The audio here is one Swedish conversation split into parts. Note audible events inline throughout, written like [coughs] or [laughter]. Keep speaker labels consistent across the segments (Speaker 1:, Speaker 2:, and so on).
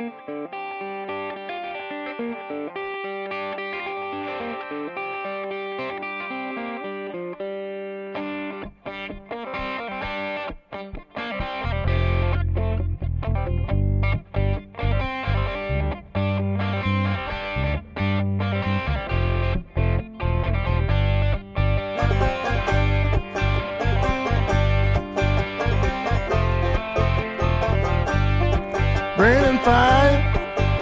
Speaker 1: Rain and fire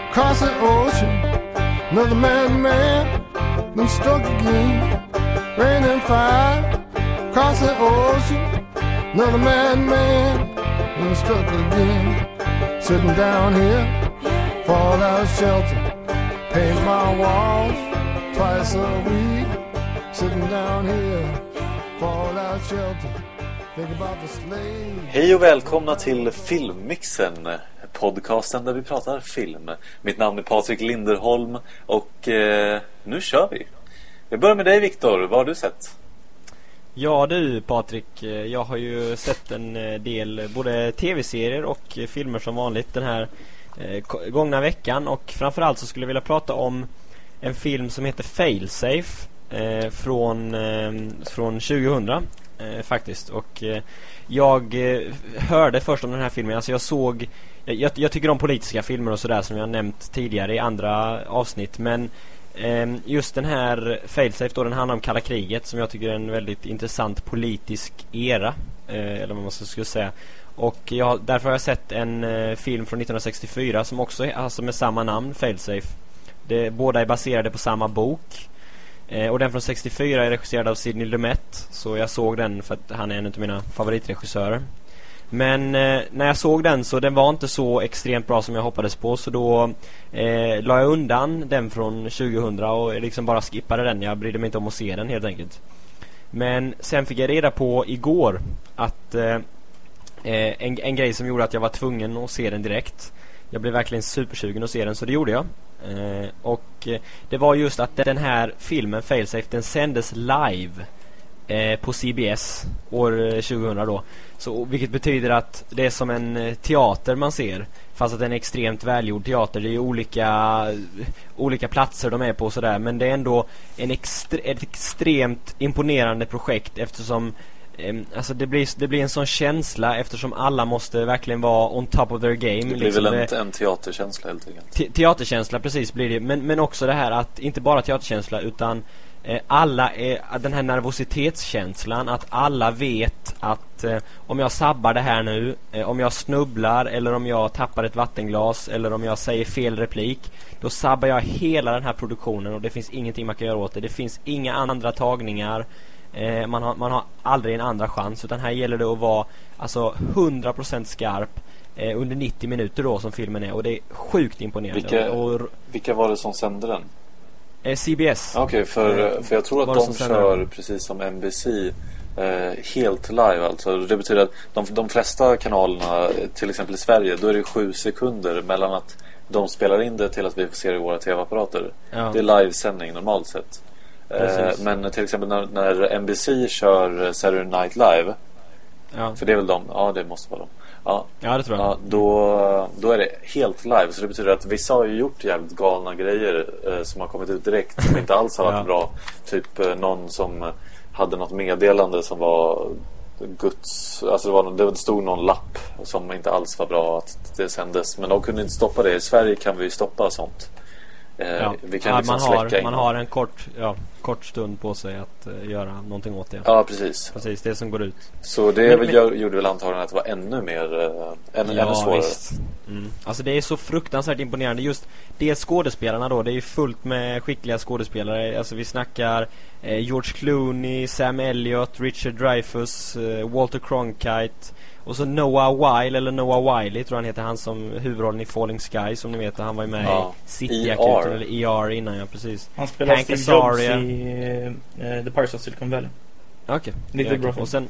Speaker 1: across the ocean. Another madman, then struck again. Rain and fire across the ocean. Another madman, then struck again. Sitting down here, fallout shelter. Paint my walls twice a week. Sitting down here, fallout shelter.
Speaker 2: Hej och välkomna till Filmmixen, podcasten där vi pratar film. Mitt namn är Patrik Linderholm och eh, nu kör vi. Vi börjar med dig Viktor, vad har du sett?
Speaker 3: Ja du Patrik, eh, jag har ju sett en eh, del både tv-serier och eh, filmer som vanligt den här eh, gångna veckan och framförallt så skulle jag vilja prata om en film som heter Failsafe eh, från, eh, från 2000 eh, faktiskt och eh, jag hörde först om den här filmen, alltså jag såg Eh, jag, jag tycker om politiska filmer och sådär som jag nämnt tidigare i andra avsnitt men eh, Just den här Failsafe då, den handlar om kalla kriget som jag tycker är en väldigt intressant politisk era. Eh, eller vad man ska skulle säga. Och jag, därför har jag sett en eh, film från 1964 som också är alltså med samma namn, Failsafe. Det, båda är baserade på samma bok. Eh, och den från 64 är regisserad av Sidney Lumet. Så jag såg den för att han är en av mina favoritregissörer. Men eh, när jag såg den så den var inte så extremt bra som jag hoppades på så då eh, la jag undan den från 2000 och liksom bara skippade den. Jag brydde mig inte om att se den helt enkelt. Men sen fick jag reda på igår att eh, eh, en, en grej som gjorde att jag var tvungen att se den direkt. Jag blev verkligen supersugen att se den så det gjorde jag. Eh, och eh, det var just att den här filmen Failsafe den sändes live eh, på CBS år eh, 2000 då. Så, vilket betyder att det är som en eh, teater man ser. Fast att det är en extremt välgjord teater. Det är olika, olika platser de är på och sådär. Men det är ändå en extre, ett extremt imponerande projekt eftersom Alltså det blir, det blir en sån känsla eftersom alla måste verkligen vara on top of their game.
Speaker 2: Det blir
Speaker 3: liksom
Speaker 2: väl en, en teaterkänsla helt enkelt.
Speaker 3: Te- teaterkänsla precis blir det men, men också det här att inte bara teaterkänsla utan eh, alla är, den här nervositetskänslan att alla vet att eh, om jag sabbar det här nu eh, om jag snubblar eller om jag tappar ett vattenglas eller om jag säger fel replik då sabbar jag hela den här produktionen och det finns ingenting man kan göra åt det det finns inga andra tagningar eh, man, har, man har aldrig en andra chans utan här gäller det att vara alltså 100% skarp eh, under 90 minuter då som filmen är och det är sjukt imponerande.
Speaker 2: Vilka-
Speaker 3: och,
Speaker 2: Vilka var det som sände den?
Speaker 3: Eh, CBS.
Speaker 2: Okej, för, för jag tror att
Speaker 3: det
Speaker 2: de kör
Speaker 3: den?
Speaker 2: precis som NBC eh, helt live alltså. Det betyder att de, de flesta kanalerna, eh, till exempel i Sverige, då är det sju sekunder mellan att de spelar in det till att vi får se det i våra tv-apparater.
Speaker 3: Ja.
Speaker 2: Det är livesändning normalt sett. Eh, men till exempel när, när NBC kör eh, Saturday Night Live,
Speaker 3: Ja.
Speaker 2: för det är väl de, ja det måste vara de. Ja,
Speaker 3: ja, det tror jag.
Speaker 2: Ja, då, då är det helt live. Så det betyder att vissa har ju gjort jävligt galna grejer eh, som har kommit ut direkt. Som inte alls har varit [laughs]
Speaker 3: Ja.
Speaker 2: bra. Typ eh, någon som hade något meddelande som var Guds... Alltså det, var, det stod någon lapp som inte alls var bra att det sändes. Men de kunde inte stoppa det. I Sverige kan vi ju stoppa sånt. Eh,
Speaker 3: Ja.
Speaker 2: Vi kan
Speaker 3: ja,
Speaker 2: liksom
Speaker 3: man, har, man
Speaker 2: innan.
Speaker 3: har en kort, ja, kort stund på sig att eh, göra någonting åt det.
Speaker 2: Ja, precis.
Speaker 3: Precis, det som går ut.
Speaker 2: Så det
Speaker 3: Men-
Speaker 2: väl
Speaker 3: men-
Speaker 2: gör, gjorde väl antagligen att det var ännu mer... Eh, ännu, ännu svårare.
Speaker 3: visst. Mm. Alltså det är så fruktansvärt imponerande. Just dels skådespelarna då. Det är ju fullt med skickliga skådespelare. Alltså vi snackar eh, George Clooney, Sam Elliott, Richard Dreyfuss, eh, Walter Cronkite. Och så Noah Wyle, eller Noah Wiley tror jag han heter. Han som huvudrollen i Falling Sky som ni vet. Han var ju med
Speaker 2: Ja.
Speaker 3: i City-akuten,
Speaker 2: ER.
Speaker 3: eller ER innan ja, precis.
Speaker 4: Han spelar
Speaker 3: Hank
Speaker 4: Steve Jobs
Speaker 3: Azaria.
Speaker 4: i eh, The Pirates of Silicon Valley.
Speaker 3: Okej.
Speaker 4: Lite
Speaker 3: Ja,
Speaker 4: bra film.
Speaker 3: Och sen,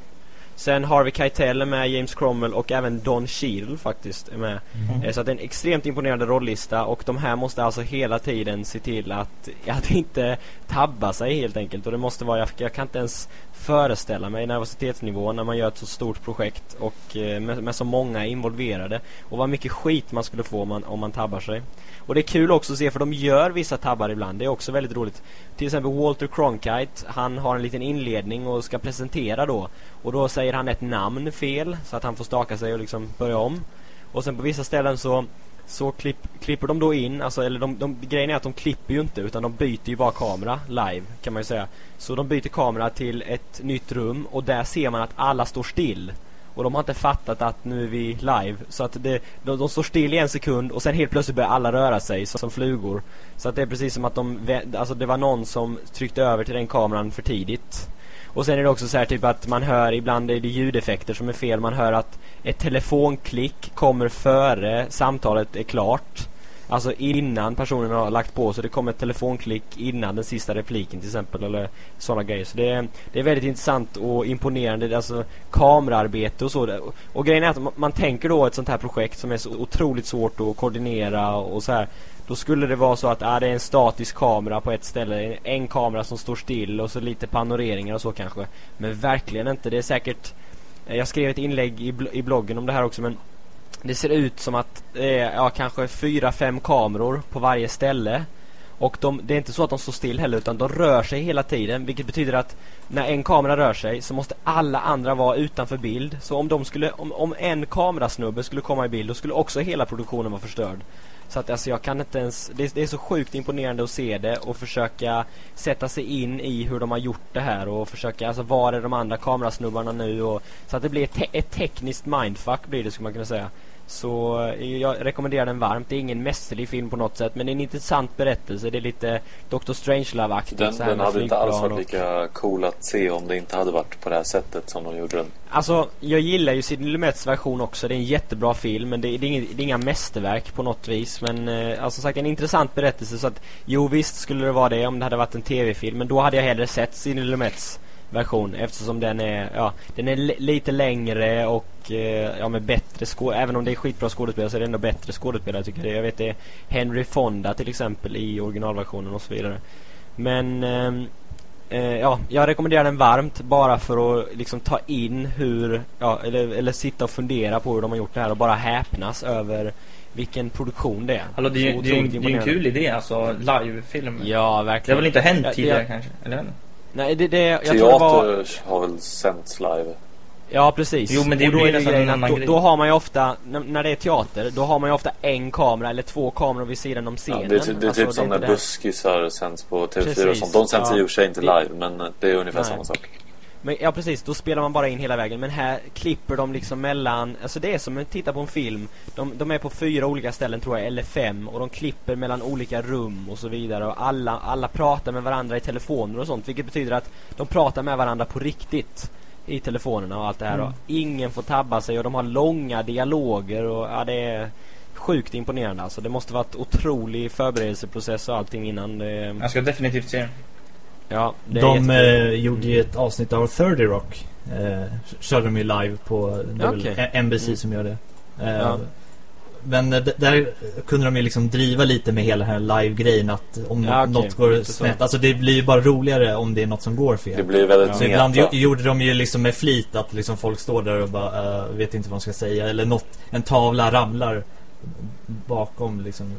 Speaker 3: sen Harvey Keitel är med, James Cromwell och även Don Cheadle faktiskt är med.
Speaker 4: Mm.
Speaker 3: Eh, Så att det är en extremt imponerande rollista och de här måste alltså hela tiden se till att, att inte tabba sig helt enkelt. Och det måste vara, jag, jag kan inte ens föreställa mig nervositetsnivån när man gör ett så stort projekt och eh, med, med så många involverade. Och vad mycket skit man skulle få om man, om man tabbar sig. Och det är kul också att se för de gör vissa tabbar ibland. Det är också väldigt roligt. Till exempel Walter Cronkite, han har en liten inledning och ska presentera då. Och då säger han ett namn fel så att han får staka sig och liksom börja om. Och sen på vissa ställen så så klipp, klipper de då in, alltså, eller de, de, grejen är att de klipper ju inte utan de byter ju bara kamera live kan man ju säga. Så de byter kamera till ett nytt rum och där ser man att alla står still. Och de har inte fattat att nu är vi live. Så att det, de, de står still i en sekund och sen helt plötsligt börjar alla röra sig som, som flugor. Så att det är precis som att de, alltså det var någon som tryckte över till den kameran för tidigt. Och sen är det också så här typ att man hör ibland är det ljudeffekter som är fel. Man hör att ett telefonklick kommer före samtalet är klart. Alltså innan personen har lagt på så det kommer ett telefonklick innan den sista repliken till exempel eller sådana grejer. Så det är, det är väldigt intressant och imponerande. Alltså kamerarbete och så. Och grejen är att man, man tänker då ett sånt här projekt som är så otroligt svårt att koordinera och så här. Då skulle det vara så att äh, det är en statisk kamera på ett ställe. En kamera som står still och så lite panoreringar och så kanske. Men verkligen inte. Det är säkert... Eh, jag skrev ett inlägg i, bl i bloggen om det här också men det ser ut som att det är ja, kanske fyra, fem kameror på varje ställe. Och de, det är inte så att de står still heller utan de rör sig hela tiden vilket betyder att när en kamera rör sig så måste alla andra vara utanför bild. Så om, de skulle, om, om en kamerasnubbe skulle komma i bild då skulle också hela produktionen vara förstörd. Så att alltså jag kan inte ens, det, det, är så sjukt imponerande att se det och försöka sätta sig in i hur de har gjort det här och försöka, alltså var är de andra kamerasnubbarna nu och så att det blir ett, te ett tekniskt mindfuck blir det skulle man kunna säga. Så eh, jag rekommenderar den varmt. Det är ingen mästerlig film på något sätt men det är en intressant berättelse. Det är lite Dr. Strangelove-aktigt.
Speaker 2: Den, den hade inte alls varit lika cool att se om det inte hade varit på det här sättet som de gjorde den.
Speaker 3: Alltså, jag gillar ju Sidney Lumets version också. Det är en jättebra film men det, det, är, inga, det är inga mästerverk på något vis. Men eh, alltså sagt en intressant berättelse så att jo visst skulle det vara det om det hade varit en tv-film. Men då hade jag hellre sett Sidney Lumets version eftersom den är ja, den är lite längre och eh, ja med bättre skådespelare även om det är skitbra skådespelare så är det ändå bättre skådespelare tycker jag. Jag vet det är Henry Fonda till exempel i originalversionen och så vidare. Men ehm, eh, ja, jag rekommenderar den varmt bara för att liksom ta in hur ja, eller, eller sitta och fundera på hur de har gjort det här och bara häpnas över vilken produktion det är.
Speaker 4: Alltså det, är, det, är, det är en kul idé alltså live-film.
Speaker 3: Ja, verkligen.
Speaker 4: Det har väl inte hänt tidigare ja, kanske? Eller?
Speaker 3: Nej, det, det, jag
Speaker 2: Teater
Speaker 3: tror det
Speaker 2: var... har väl sänts live.
Speaker 3: Ja, precis.
Speaker 4: Jo, men det
Speaker 3: och då
Speaker 4: blir nästan en annan
Speaker 3: då,
Speaker 4: grej.
Speaker 3: då har man ju ofta, när, det är teater, då har man ju ofta en kamera eller två kameror vid sidan om
Speaker 2: Ja,
Speaker 3: scenen.
Speaker 2: det, är, det är
Speaker 3: Alltså,
Speaker 2: typ som när buskisar sänds på TV4 och
Speaker 3: Precis,
Speaker 2: sånt. De sänds
Speaker 3: ja.
Speaker 2: i och för sig inte live, men det är ungefär
Speaker 3: Nej.
Speaker 2: samma sak.
Speaker 3: Men, ja precis, då spelar man bara in hela vägen. Men här klipper de liksom mellan, alltså det är som att titta på en film. De, de är på fyra olika ställen tror jag, eller fem. Och de klipper mellan olika rum och så vidare. Och alla, alla pratar med varandra i telefoner och sånt. Vilket betyder att de pratar med varandra på riktigt. I telefonerna och allt det här.
Speaker 4: Mm.
Speaker 3: Och ingen får tabba sig och de har långa dialoger och ja det är sjukt imponerande alltså. Det måste varit otrolig förberedelseprocess och allting innan det...
Speaker 4: Jag ska definitivt se.
Speaker 3: Ja,
Speaker 5: De eh, gjorde ju ett avsnitt av 30 Rock. Eh, körde de ju live på. N- NBC
Speaker 3: Mm.
Speaker 5: som gör det. Eh,
Speaker 3: Ja.
Speaker 5: Men eh, där kunde de ju liksom driva lite med hela den här live-grejen att om
Speaker 3: Ja, okej.
Speaker 5: något går snett. Alltså det blir ju bara roligare om det är något som går fel.
Speaker 2: Det blir väldigt
Speaker 5: Så ibland gjorde de ju liksom med flit att liksom folk står där och bara eh, vet inte vad de ska säga. Eller något, en tavla ramlar bakom liksom.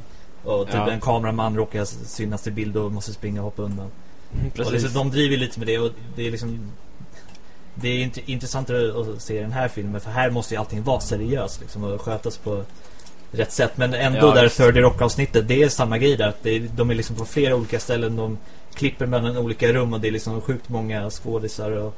Speaker 5: Och typ
Speaker 3: Ja.
Speaker 5: en kameraman råkar synas i bild och måste springa och hoppa undan. Och
Speaker 3: Precis.
Speaker 5: liksom, de driver lite med det och det är liksom Det är inte intressantare att se den här filmen för här måste ju allting vara seriöst liksom och skötas på rätt sätt men ändå
Speaker 3: Ja,
Speaker 5: där
Speaker 3: visst.
Speaker 5: 30 Rock avsnittet det är samma grej där att är, de är liksom på flera olika ställen de klipper mellan olika rum och det är liksom sjukt många skådisar och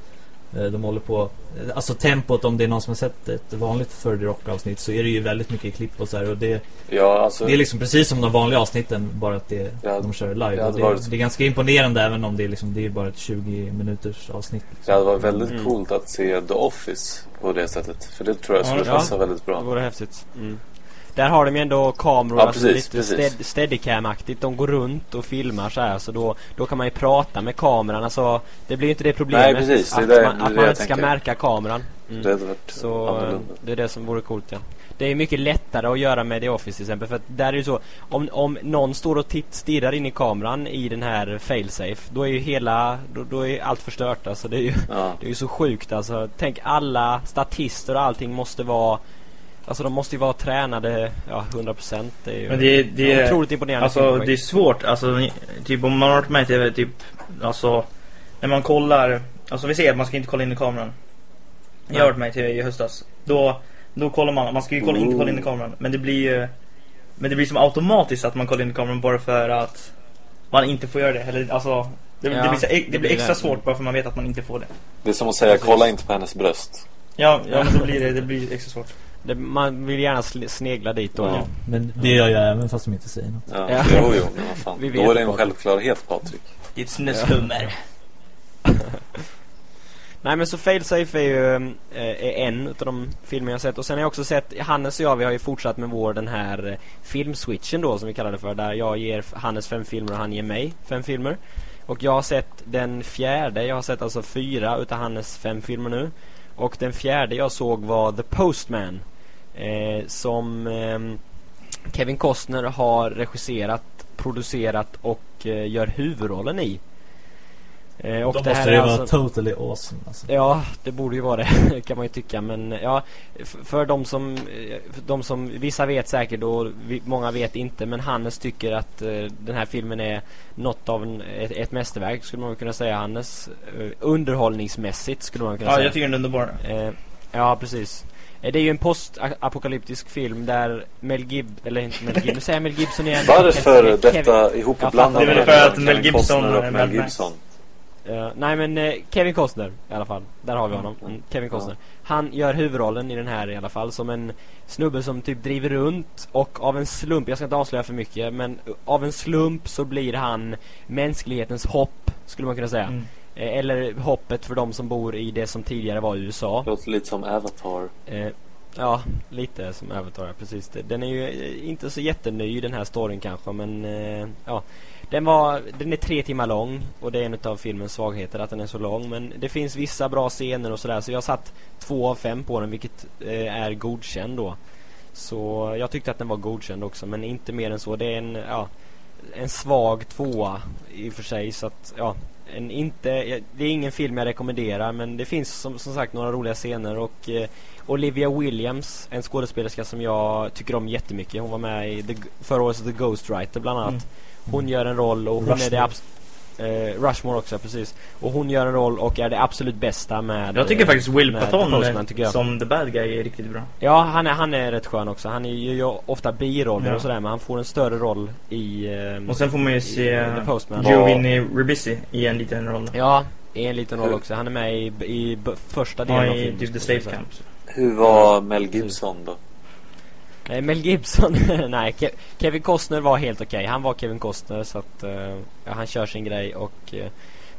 Speaker 5: de håller på Alltså tempot om det är någon som har sett ett vanligt 30 Rock avsnitt så är det ju väldigt mycket klipp och så här och det,
Speaker 2: Ja, alltså,
Speaker 5: det är liksom precis som de vanliga avsnitten bara att det,
Speaker 2: Ja,
Speaker 5: de kör
Speaker 2: det
Speaker 5: live
Speaker 2: hade
Speaker 5: det,
Speaker 2: varit-
Speaker 5: det är ganska imponerande även om det är liksom, det är bara ett 20 minuters avsnitt
Speaker 2: det
Speaker 5: liksom.
Speaker 2: hade varit väldigt
Speaker 3: Mm.
Speaker 2: coolt att se The Office på det sättet. För det tror jag skulle
Speaker 3: Ja.
Speaker 2: passa väldigt
Speaker 3: Det
Speaker 2: bra.
Speaker 3: vore häftigt. Mm. Där har de ju ändå kameror,
Speaker 2: Ja,
Speaker 3: alltså
Speaker 2: precis,
Speaker 3: lite
Speaker 2: precis.
Speaker 3: stead, steadicam-aktigt. De går runt och filmar så här så då, då kan man ju prata med kameran. Alltså, det blir ju inte det problemet.
Speaker 2: Nej, precis. Det
Speaker 3: att
Speaker 2: det-
Speaker 3: man,
Speaker 2: det
Speaker 3: att man inte ska märka kameran. Mm.
Speaker 2: Det hade varit
Speaker 3: Så
Speaker 2: annorlunda.
Speaker 3: det är det som vore coolt ja. det är mycket lättare att göra med The Office till exempel för att där är det så om, om någon står och titt, stirrar in i kameran i den här failsafe då är ju hela då, då är allt förstört alltså det är ju
Speaker 2: Ja. [laughs]
Speaker 3: det är ju så sjukt alltså tänk alla statister och allting måste vara Alltså de måste ju vara tränade ja 100% det är ju
Speaker 4: Men det, det är...
Speaker 3: otroligt imponerande
Speaker 4: Alltså det är svårt, alltså typ om man har varit med i TV, typ Alltså När man kollar Alltså vi ser att man ska inte kolla in i kameran. Jag har varit med i TV i höstas. Då, då kollar man, man ska ju kolla, inte kolla in i kameran. Men det blir ju Men det blir som automatiskt att man kollar in i kameran bara för att Man inte får göra det, eller alltså Det,
Speaker 3: Ja,
Speaker 4: det, blir, så, det,
Speaker 3: det
Speaker 4: blir extra
Speaker 3: det.
Speaker 4: svårt bara för man vet att man inte får det.
Speaker 2: Det är som att säga kolla inte på hennes bröst.
Speaker 4: Ja, ja men då blir det, det blir extra svårt
Speaker 3: det, Man vill gärna snegla dit då
Speaker 2: Ja.
Speaker 5: Men det gör jag även fast de inte säger något.
Speaker 2: Ja,
Speaker 3: Ja.
Speaker 2: Jo, jo, men vad fan.
Speaker 3: Vi
Speaker 2: Då är det en självklarhet Patrik.
Speaker 4: Ditt snuskhummer [laughs]
Speaker 3: Nej men så Failsafe är ju eh, är en utav de filmer jag har sett och sen har jag också sett Hannes och jag vi har ju fortsatt med vår den här eh, filmswitchen då som vi kallar det för där jag ger Hannes fem filmer och han ger mig fem filmer. Och jag har sett den fjärde, jag har sett alltså fyra utav Hannes fem filmer nu. Och den fjärde jag såg var The Postman. Eh, som ehm, Kevin Costner har regisserat, producerat och eh, gör huvudrollen i. Eh, och
Speaker 5: Då
Speaker 3: det här
Speaker 5: måste
Speaker 3: är
Speaker 5: det
Speaker 3: alltså...
Speaker 5: vara totally awesome alltså.
Speaker 3: Ja, det borde ju vara det [laughs] kan man ju tycka men ja För de som, eh, för de som Vissa vet säkert och vi, många vet inte Men Hannes tycker att eh, den här filmen är Något av en, ett, ett mästerverk skulle man kunna säga Hannes eh, Underhållningsmässigt skulle man kunna
Speaker 4: Ja,
Speaker 3: säga
Speaker 4: jag tycker den är underbar
Speaker 3: Eh, ja, precis. Eh, Det är ju en postapokalyptisk film där Mel Gibson, eller inte Mel Gibson, nu säger Mel Gibson igen.
Speaker 2: Varför
Speaker 3: Kevin-
Speaker 2: detta ihopblandat
Speaker 3: Jag fattar.
Speaker 4: Det är väl för att Mel Gibson
Speaker 2: och Mel. Gibson?
Speaker 3: Eh, nej men eh, Kevin Costner i alla fall. Där har vi honom. Mm, Kevin Costner. Han gör huvudrollen i den här i alla fall som en snubbe som typ driver runt och av en slump, jag ska inte avslöja för mycket, men av en slump så blir han mänsklighetens hopp skulle man kunna säga.
Speaker 4: mm.
Speaker 3: Eh, eller hoppet för de som bor i det som tidigare var USA.
Speaker 2: Låter lite som Avatar.
Speaker 3: Eh, ja, lite som Avatar, precis. Den är ju eh, inte så jätteny den här storyn kanske, men eh, ja. Den, var, den är tre timmar lång och det är en av filmens svagheter att den är så lång. Men det finns vissa bra scener och sådär så jag satt två av fem på den vilket eh, är godkänd då. Så jag tyckte att den var godkänd också men inte mer än så. Det är en, ja, en svag tvåa i och för sig så att ja. En inte, det är ingen film jag rekommenderar men det finns som, som sagt några roliga scener och eh, Olivia Williams, en skådespelerska som jag tycker om jättemycket. Hon var med i the, förra årets The Ghostwriter bland annat.
Speaker 4: Mm.
Speaker 3: Hon gör en roll och hon är det
Speaker 5: Rushmore.
Speaker 3: Eh, Rushmore också, precis. Och hon gör en roll och är det absolut bästa med
Speaker 4: Jag tycker
Speaker 3: eh,
Speaker 4: faktiskt Will Patton
Speaker 3: Postman, tycker jag.
Speaker 4: som the bad guy är riktigt bra.
Speaker 3: Ja, han är, han är rätt skön också. Han är ju ofta biroller
Speaker 4: Ja.
Speaker 3: och sådär men han får en större roll i eh,
Speaker 4: Och sen får man ju se
Speaker 3: i The Postman.
Speaker 4: Giovanni Ribisi i en liten roll.
Speaker 3: Ja, i en liten roll också. Han är med i, i första delen
Speaker 4: Ja,
Speaker 3: av
Speaker 4: i
Speaker 3: filmen.
Speaker 4: typ The Slave. Camp.
Speaker 2: Hur var Mel Gibson då?
Speaker 3: Nej, Mel Gibson, [laughs] nej, Ke- Kevin Costner var helt okej. Han var Kevin Costner så att eh, ja, han kör sin grej och eh,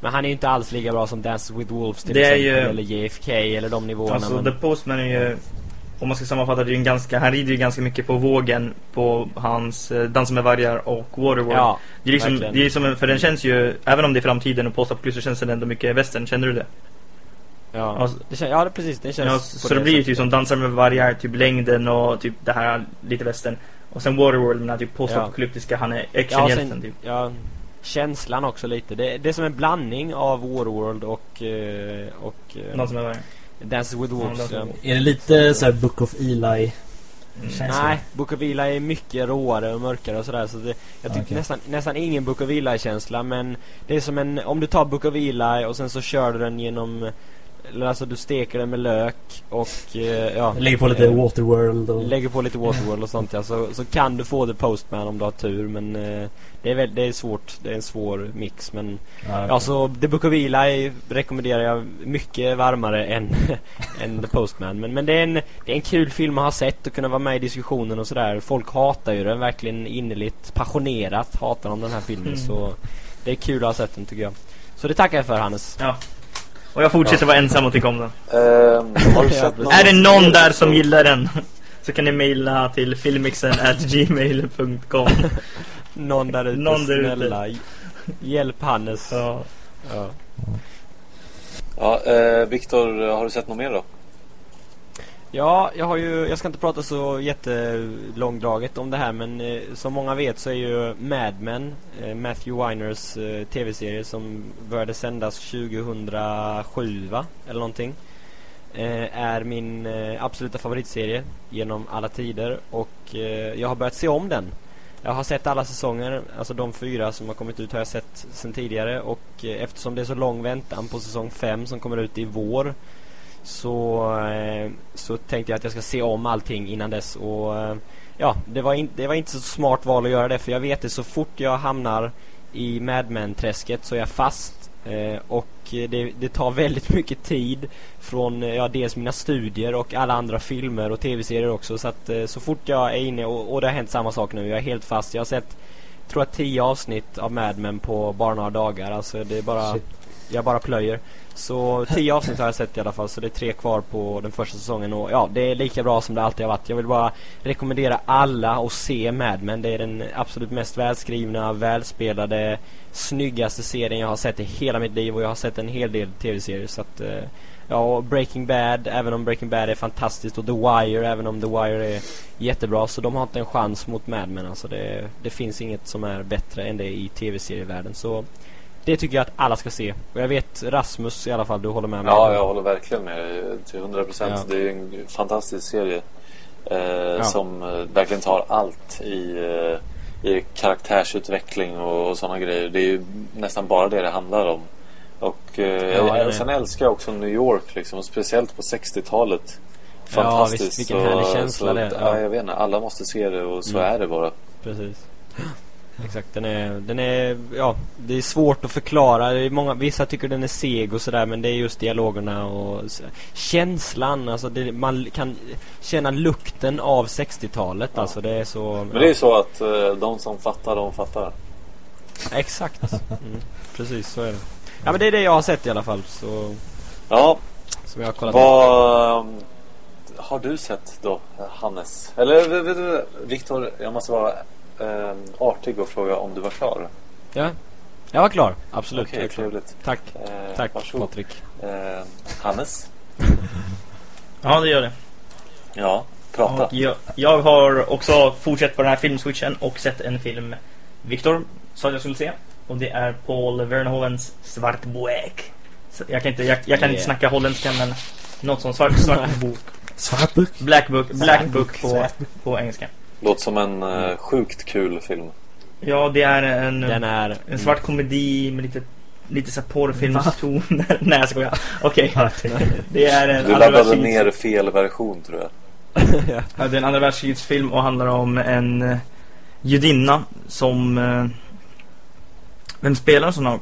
Speaker 3: men han är ju inte alls lika bra som Dances with Wolves till
Speaker 4: Det är
Speaker 3: exempel
Speaker 4: ju-
Speaker 3: eller JFK eller de nivåerna.
Speaker 4: Alltså
Speaker 3: men,
Speaker 4: The Postman är ju om man ska sammanfatta det är ju en ganska, han rider ju ganska mycket på vågen på hans eh, Dansa med vargar och Waterworld.
Speaker 3: ja,
Speaker 4: det är liksom,
Speaker 3: verkligen.
Speaker 4: det är som, en- för den känns ju, även om det är framtiden och postapokalyps så känns den ändå mycket västern, känner du det?
Speaker 3: Ja, det kän, ja det, precis. Det känns
Speaker 4: Ja, så det blir ju typ som Dansar med vargar, typ längden och typ det här lite västern. Och sen Waterworld, den här typ postapokalyptiska, han är
Speaker 3: ja,
Speaker 4: actionhjälten
Speaker 3: sen,
Speaker 4: typ.
Speaker 3: ja, känslan också lite. Det, det är som en blandning av Waterworld och, eh, och eh,
Speaker 4: Dansa med vargar.
Speaker 3: Dances with
Speaker 4: Ja,
Speaker 3: Wolves. Ja.
Speaker 5: Är det lite så här Book of Eli?
Speaker 4: Mm.
Speaker 5: Känns
Speaker 3: Nej, Book of Eli är mycket råare och mörkare och sådär så det, Jag tycker
Speaker 5: Okej.
Speaker 3: nästan, nästan ingen Book of Eli-känsla men Det är som en, om du tar Book of Eli och sen så kör du den genom Alltså du steker den med lök och eh, ja.
Speaker 5: Lägger på lite
Speaker 3: eh,
Speaker 5: Waterworld och...
Speaker 3: Lägger på lite Waterworld och sånt ja, så, så kan du få The Postman om du har tur men eh, det, är väl, det är svårt, det är en svår mix men
Speaker 5: Ja,
Speaker 3: Ja så The Book of Eli rekommenderar jag mycket varmare än, [laughs] än The Postman. Men, men det, är en, det är en kul film att ha sett och kunna vara med i diskussionen och sådär. Folk hatar ju den verkligen innerligt, passionerat hatar de den här filmen
Speaker 4: Mm.
Speaker 3: så Det är kul att ha sett den tycker jag. Så det tackar jag för Hannes.
Speaker 4: Ja. Och jag fortsätter vara ensam och tycka om den.
Speaker 2: Ehm,
Speaker 4: Är det någon där som gillar den så kan ni mejla till filmixen at gmail.com
Speaker 3: Någon där ute,
Speaker 4: Någon där ute.
Speaker 3: snälla Hjälp Hannes
Speaker 4: ja.
Speaker 3: ja.
Speaker 2: Ja, eh, Viktor, har du sett något mer då?
Speaker 3: Ja, jag har ju, jag ska inte prata så jättelångdraget om det här men eh, som många vet så är ju Mad Men, eh, Matthew Winers eh, tv-serie som började sändas 2007 va? Eller någonting. Eh, är min eh, absoluta favoritserie genom alla tider och eh, jag har börjat se om den. Jag har sett alla säsonger, alltså de fyra som har kommit ut har jag sett sedan tidigare och eh, eftersom det är så lång väntan på säsong 5 som kommer ut i vår så, eh, så tänkte jag att jag ska se om allting innan dess och eh, ja, det var, in, det var inte så smart val att göra det för jag vet det så fort jag hamnar i Mad Men-träsket så är jag fast eh, och det, det tar väldigt mycket tid från ja, dels mina studier och alla andra filmer och tv-serier också så att eh, så fort jag är inne och, och det har hänt samma sak nu, jag är helt fast. Jag har sett tror jag tio avsnitt av Mad Men på bara några dagar. Alltså det är bara
Speaker 5: Shit
Speaker 3: jag bara plöjer. Så tio avsnitt har jag sett i alla fall så det är tre kvar på den första säsongen. Och ja, det är lika bra som det alltid har varit. Jag vill bara rekommendera alla att se Mad Men. Det är den absolut mest välskrivna, välspelade, snyggaste serien jag har sett i hela mitt liv. Och jag har sett en hel del tv-serier. Så att eh, Ja, och Breaking Bad, även om Breaking Bad är fantastiskt. Och The Wire, även om The Wire är jättebra. Så de har inte en chans mot Mad Men alltså. Det, det finns inget som är bättre än det i tv-serievärlden. Så det tycker jag att alla ska se. Och jag vet Rasmus i alla fall, du håller med mig.
Speaker 2: Ja, jag håller verkligen med dig till 100 procent.
Speaker 3: Ja.
Speaker 2: Det är en fantastisk serie eh, som eh, verkligen tar allt i, eh, i karaktärsutveckling och, och sådana grejer. Det är ju nästan bara det det handlar om. Och eh,
Speaker 3: det
Speaker 2: jag, sen älskar jag också New York liksom, speciellt på 60-talet.
Speaker 3: Ja,
Speaker 2: Fantastiskt.
Speaker 3: visst, vilken härlig känsla
Speaker 2: så,
Speaker 3: det är.
Speaker 2: Ja.
Speaker 3: Ja.
Speaker 2: jag vet inte. Alla måste se det och så
Speaker 3: Mm.
Speaker 2: är det bara.
Speaker 3: Precis. Exakt, den är, den är, ja, det är svårt att förklara. Det är många, vissa tycker den är seg och sådär men det är just dialogerna och känslan, alltså det, man kan känna lukten av 60-talet alltså det är så...
Speaker 2: Men det är ju så att eh, de som fattar, de fattar.
Speaker 3: Exakt. [laughs] Mm, precis, så är det. Ja men det är det jag har sett i alla fall så,
Speaker 2: Ja,
Speaker 3: som jag har kollat.
Speaker 2: Vad um, har du sett då, Hannes? Eller Viktor, jag måste vara um, artig och fråga om du var klar.
Speaker 3: Ja, jag var klar. Absolut.
Speaker 2: Okej,
Speaker 3: jag är klar.
Speaker 2: trevligt.
Speaker 3: Tack,
Speaker 2: Eh,
Speaker 3: tack
Speaker 2: Varsågod.
Speaker 3: Patrik.
Speaker 2: Eh, Hannes?
Speaker 4: Ja, det gör det.
Speaker 2: Ja, prata.
Speaker 4: Jag, jag har också fortsatt på den här filmswitchen och sett en film Viktor sa jag skulle se. Och det är Paul Verhoevens Svart. Så Jag kan inte, jag, jag kan inte
Speaker 3: Yeah.
Speaker 4: snacka holländska men något som svart, svart [laughs] bok.
Speaker 5: Svart bok.
Speaker 4: Black book, black book på, på engelska.
Speaker 2: Låter som en eh, sjukt kul film.
Speaker 4: Ja, det är en,
Speaker 3: Den är...
Speaker 4: en svart komedi med lite, lite så här porrfilmston. [laughs] Nej, jag skojar. Okej, det är en
Speaker 2: Du
Speaker 4: andra
Speaker 2: laddade
Speaker 4: världskrigs-
Speaker 2: ner fel version tror jag. [laughs]
Speaker 3: ja.
Speaker 4: Ja, det är en andra världskrigsfilm och handlar om en eh, judinna som... Eh, vem spelar sån här?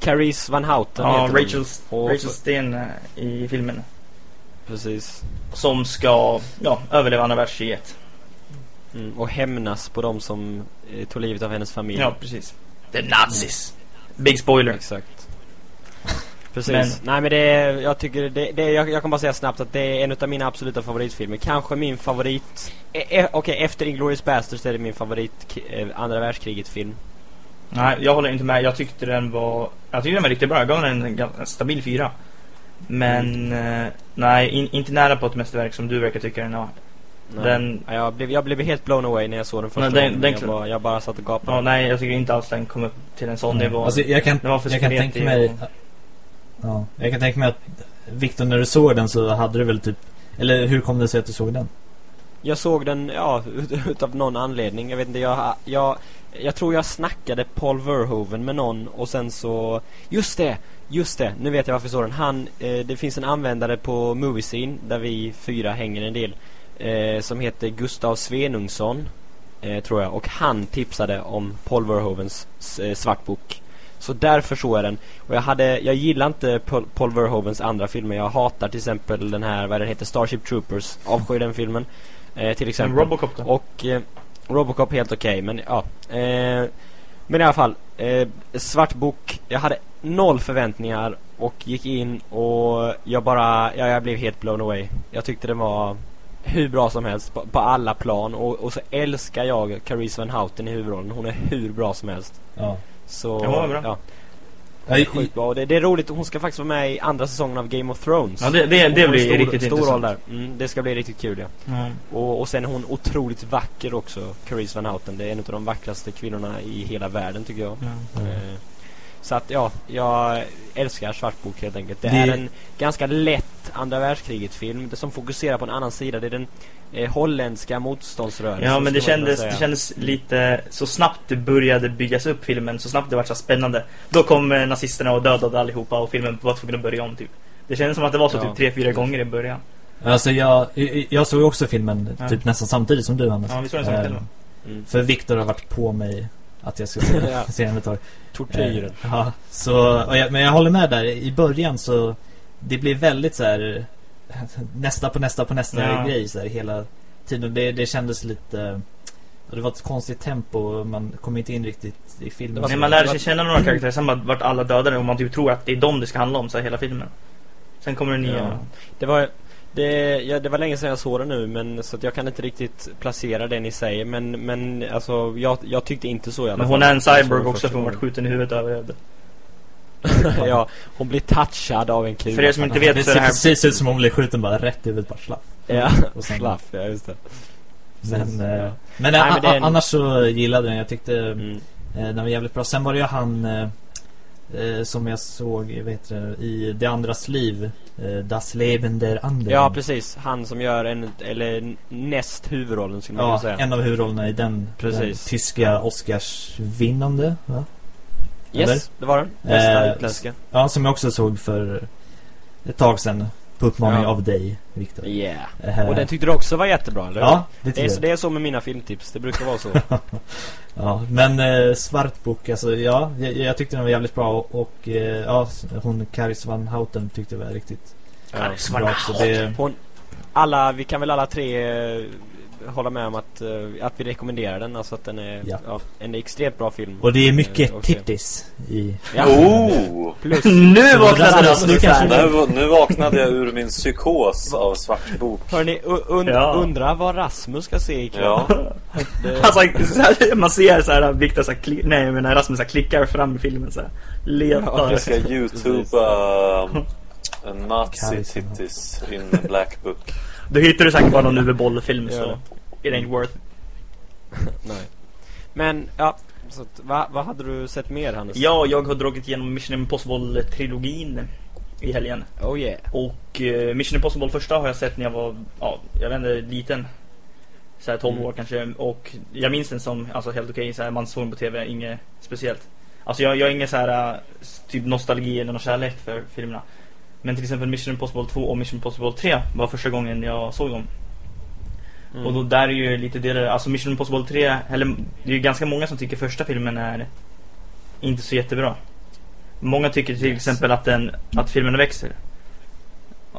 Speaker 3: Carice Van Houten
Speaker 4: Ja,
Speaker 3: heter hon.
Speaker 4: Rachel,
Speaker 3: Och
Speaker 4: Rachel Sten eh, i filmen.
Speaker 3: Precis.
Speaker 4: Som ska ja, överleva andra världskriget.
Speaker 3: Mm, och hämnas på de som eh, tog livet av hennes familj.
Speaker 4: Ja, precis. The Nazis. Big spoiler.
Speaker 3: Exakt. [laughs] Precis.
Speaker 4: Men-
Speaker 3: Nej men det är, jag tycker det, det jag, jag kan bara säga snabbt att det är en av mina absoluta favoritfilmer. Kanske min favorit... Eh, eh, Okej, efter Inglourious Basterds är det min favorit eh, andra världskriget-film.
Speaker 4: Nej, jag håller inte med. Jag tyckte den var... Jag tyckte den var riktigt bra. Jag gav den en ganska stabil fyra. Men eh, nej, in, inte nära på ett mästerverk som du verkar tycka den.
Speaker 3: Nej.
Speaker 4: Den-
Speaker 3: Ja, jag, blev, jag blev helt blown away när jag såg den första
Speaker 4: den-
Speaker 3: gången.
Speaker 4: den-
Speaker 3: jag, bara, jag bara satt och gapade.
Speaker 4: Ja, nej, jag tycker inte alls den kom upp till en sån nivå.
Speaker 5: Alltså, jag kan, jag kan tänka mig...
Speaker 4: och-
Speaker 5: Ja, jag kan tänka mig att Victor, när du såg den så hade du väl typ... Eller hur kom det sig att du såg den?
Speaker 3: Jag såg den, ja, ut- utav någon anledning. Jag vet inte, jag, jag, jag tror jag snackade Paul Verhoeven med någon och sen så... Just det! Just det! Nu vet jag varför jag såg den. Han, eh, det finns en användare på Moviescene där vi fyra hänger en del. Eh, som heter Gustav Svenungsson. Eh, tror jag. Och han tipsade om Paul Verhoevens eh, svartbok. Så därför såg jag den. Och jag hade, jag gillar inte Paul, Paul Verhoevens andra filmer. Jag hatar till exempel den här, vad den heter, Starship Troopers. Avskyr den filmen. Eh, till
Speaker 4: Men
Speaker 3: exempel.
Speaker 4: Robocop då?
Speaker 3: Och eh, Robocop helt okej, men ja. Eh, men i alla fall, eh, Svart bok. Jag hade noll förväntningar och gick in och jag bara, ja, jag blev helt blown away. Jag tyckte den var hur bra som helst på, på alla plan och, och så älskar jag Carice Van Houten i huvudrollen. Hon är hur bra som helst.
Speaker 5: Ja.
Speaker 3: Så,
Speaker 4: Ja, bra.
Speaker 3: ja. Hon är sjukt bra. Och det, det är roligt, hon ska faktiskt vara med i andra säsongen av Game of Thrones.
Speaker 4: Ja, det, det, det blir
Speaker 3: en stor,
Speaker 4: riktigt
Speaker 3: stor
Speaker 4: intressant.
Speaker 3: roll där. Mm, det ska bli riktigt kul ja.
Speaker 4: Mm.
Speaker 3: Och, och sen är hon otroligt vacker också, Carice Van Houten. Det är en av de vackraste kvinnorna i hela världen tycker jag.
Speaker 4: Mm.
Speaker 3: Så att ja, jag älskar Svartbok helt enkelt. Det,
Speaker 5: Det-
Speaker 3: är en ganska lätt andra världskriget-film det som fokuserar på en annan sida. Det är den eh, holländska motståndsrörelsen.
Speaker 4: Ja men det kändes, det kändes lite Så snabbt det började byggas upp filmen Så snabbt det var så spännande Då kom eh, nazisterna och dödade allihopa Och filmen var tvungen att börja om typ Det kändes som att det var så
Speaker 3: Ja.
Speaker 4: typ tre, fyra gånger i början
Speaker 5: Alltså jag, jag såg också filmen
Speaker 4: Ja.
Speaker 5: typ nästan samtidigt som du Hannes.
Speaker 4: Ja vi såg den va?
Speaker 3: Mm.
Speaker 5: För Viktor har varit på mig att jag ska se,
Speaker 3: Ja. [laughs] [laughs]
Speaker 5: se den ett tag.
Speaker 3: Tortyren.
Speaker 5: Eh, Ja, så, och jag, men jag håller med där. I början så det blir väldigt så här [laughs] nästa på nästa på nästa
Speaker 4: Ja.
Speaker 5: grej så här hela tiden. Det, det kändes lite det var ett konstigt tempo och man kom inte in riktigt i filmen.
Speaker 4: Nej, man lär
Speaker 3: det
Speaker 4: sig känna några karaktärer Sen bara vart alla dödade Och man typ tror att det är dem det ska handla om så här, hela filmen Sen kommer det nya
Speaker 3: Ja. Det var det, ja, det var länge sedan jag såg det nu men så att jag kan inte riktigt placera det ni säger men men alltså jag, jag tyckte inte så i alla
Speaker 4: Men
Speaker 3: fall.
Speaker 4: hon är en cyborg
Speaker 3: den
Speaker 4: också för hon vart skjuten i huvudet och överlevde [laughs]
Speaker 3: ja, hon blir touchad av en kula.
Speaker 4: För er som inte
Speaker 5: det
Speaker 4: vet så är
Speaker 5: ser
Speaker 4: det här
Speaker 5: precis ut som om hon blev skjuten bara rätt i huvudet bara slapp.
Speaker 3: Ja,
Speaker 5: Och sen-
Speaker 3: slaff, ja just det.
Speaker 5: Men, eh, men,
Speaker 3: Nej,
Speaker 5: a-
Speaker 3: men det är
Speaker 5: annars så gillade den. Jag tyckte
Speaker 3: Mm.
Speaker 5: eh, den var jävligt bra. Sen var det ju han eh, eh, som jag såg heter det, i Det andras liv. Eh, das Leben der anderen.
Speaker 3: Ja, precis. Han som gör en, eller näst huvudrollen skulle man
Speaker 5: Ja,
Speaker 3: säga.
Speaker 5: en av huvudrollerna i den,
Speaker 3: Precis.
Speaker 5: den tyska Oscarsvinnande va?
Speaker 3: Yes, det var den. Bästa
Speaker 5: Eh,
Speaker 3: utländska.
Speaker 5: Ja, som jag också såg för ett tag sedan På uppmaning
Speaker 3: Ja.
Speaker 5: av dig, Viktor
Speaker 3: Yeah.
Speaker 5: Eh,
Speaker 3: Och den tyckte du också var jättebra, eller?
Speaker 5: Ja, det
Speaker 3: Det
Speaker 5: tycker
Speaker 3: är,
Speaker 5: jag
Speaker 3: så, det är så med mina filmtips, det brukar vara så. [laughs]
Speaker 5: Ja, men eh, Svartbok, alltså ja, jag, jag tyckte den var jävligt bra och, och eh, ja, hon Karis van Houten tyckte jag var riktigt.
Speaker 4: Karis
Speaker 5: bra också. Det,
Speaker 3: Hon, alla, vi kan väl alla tre eh, hålla med om att, eh, att vi rekommenderar den, alltså att den är
Speaker 5: Ja.
Speaker 3: ja, en extremt bra film.
Speaker 5: och det är
Speaker 3: Eh,
Speaker 5: mycket
Speaker 3: och-
Speaker 5: tittis i...
Speaker 3: Ja.
Speaker 2: Oh!
Speaker 3: Plus,
Speaker 4: Nu vaknade här.
Speaker 2: Nu, nu vaknade jag ur min psykos av Svartbok.
Speaker 3: hörni, u- und,
Speaker 4: Ja.
Speaker 3: undra vad Rasmus ska se ikväll.
Speaker 2: Ja.
Speaker 3: Det,
Speaker 4: Alltså, så här, man ser så här Victor så här, kli- nej jag menar Rasmus så här, klickar fram i filmen så här. Letar.
Speaker 2: Jag ska youtuba um, en nazi
Speaker 5: Karis.
Speaker 2: tittis in Black Book.
Speaker 4: Då hittar du säkert bara någon UV-boll-film
Speaker 3: Ja.
Speaker 4: så it ain't worth [laughs]
Speaker 3: nej. Men, ja. Så att, va, vad hade du sett mer, Hannes?
Speaker 4: Ja, jag har dragit igenom Mission Impossible-trilogin i helgen.
Speaker 3: Oh yeah.
Speaker 4: Och eh, Mission Impossible första har jag sett när jag var, ja, jag vet inte, liten. Så här 12
Speaker 3: Mm.
Speaker 4: år kanske. Och jag minns den som, alltså helt okej, så här, man såg den på tv, inget speciellt. Alltså jag, jag har ingen så här eh, typ nostalgi eller någon kärlek för filmerna. Men till exempel Mission Impossible 2 och Mission Impossible 3 var första gången jag såg dem.
Speaker 3: Mm.
Speaker 4: Och då där är ju lite delar, alltså Mission Impossible 3, eller det är ju ganska många som tycker första filmen är inte så jättebra. Många tycker till
Speaker 3: Yes.
Speaker 4: exempel att den, att filmen växer.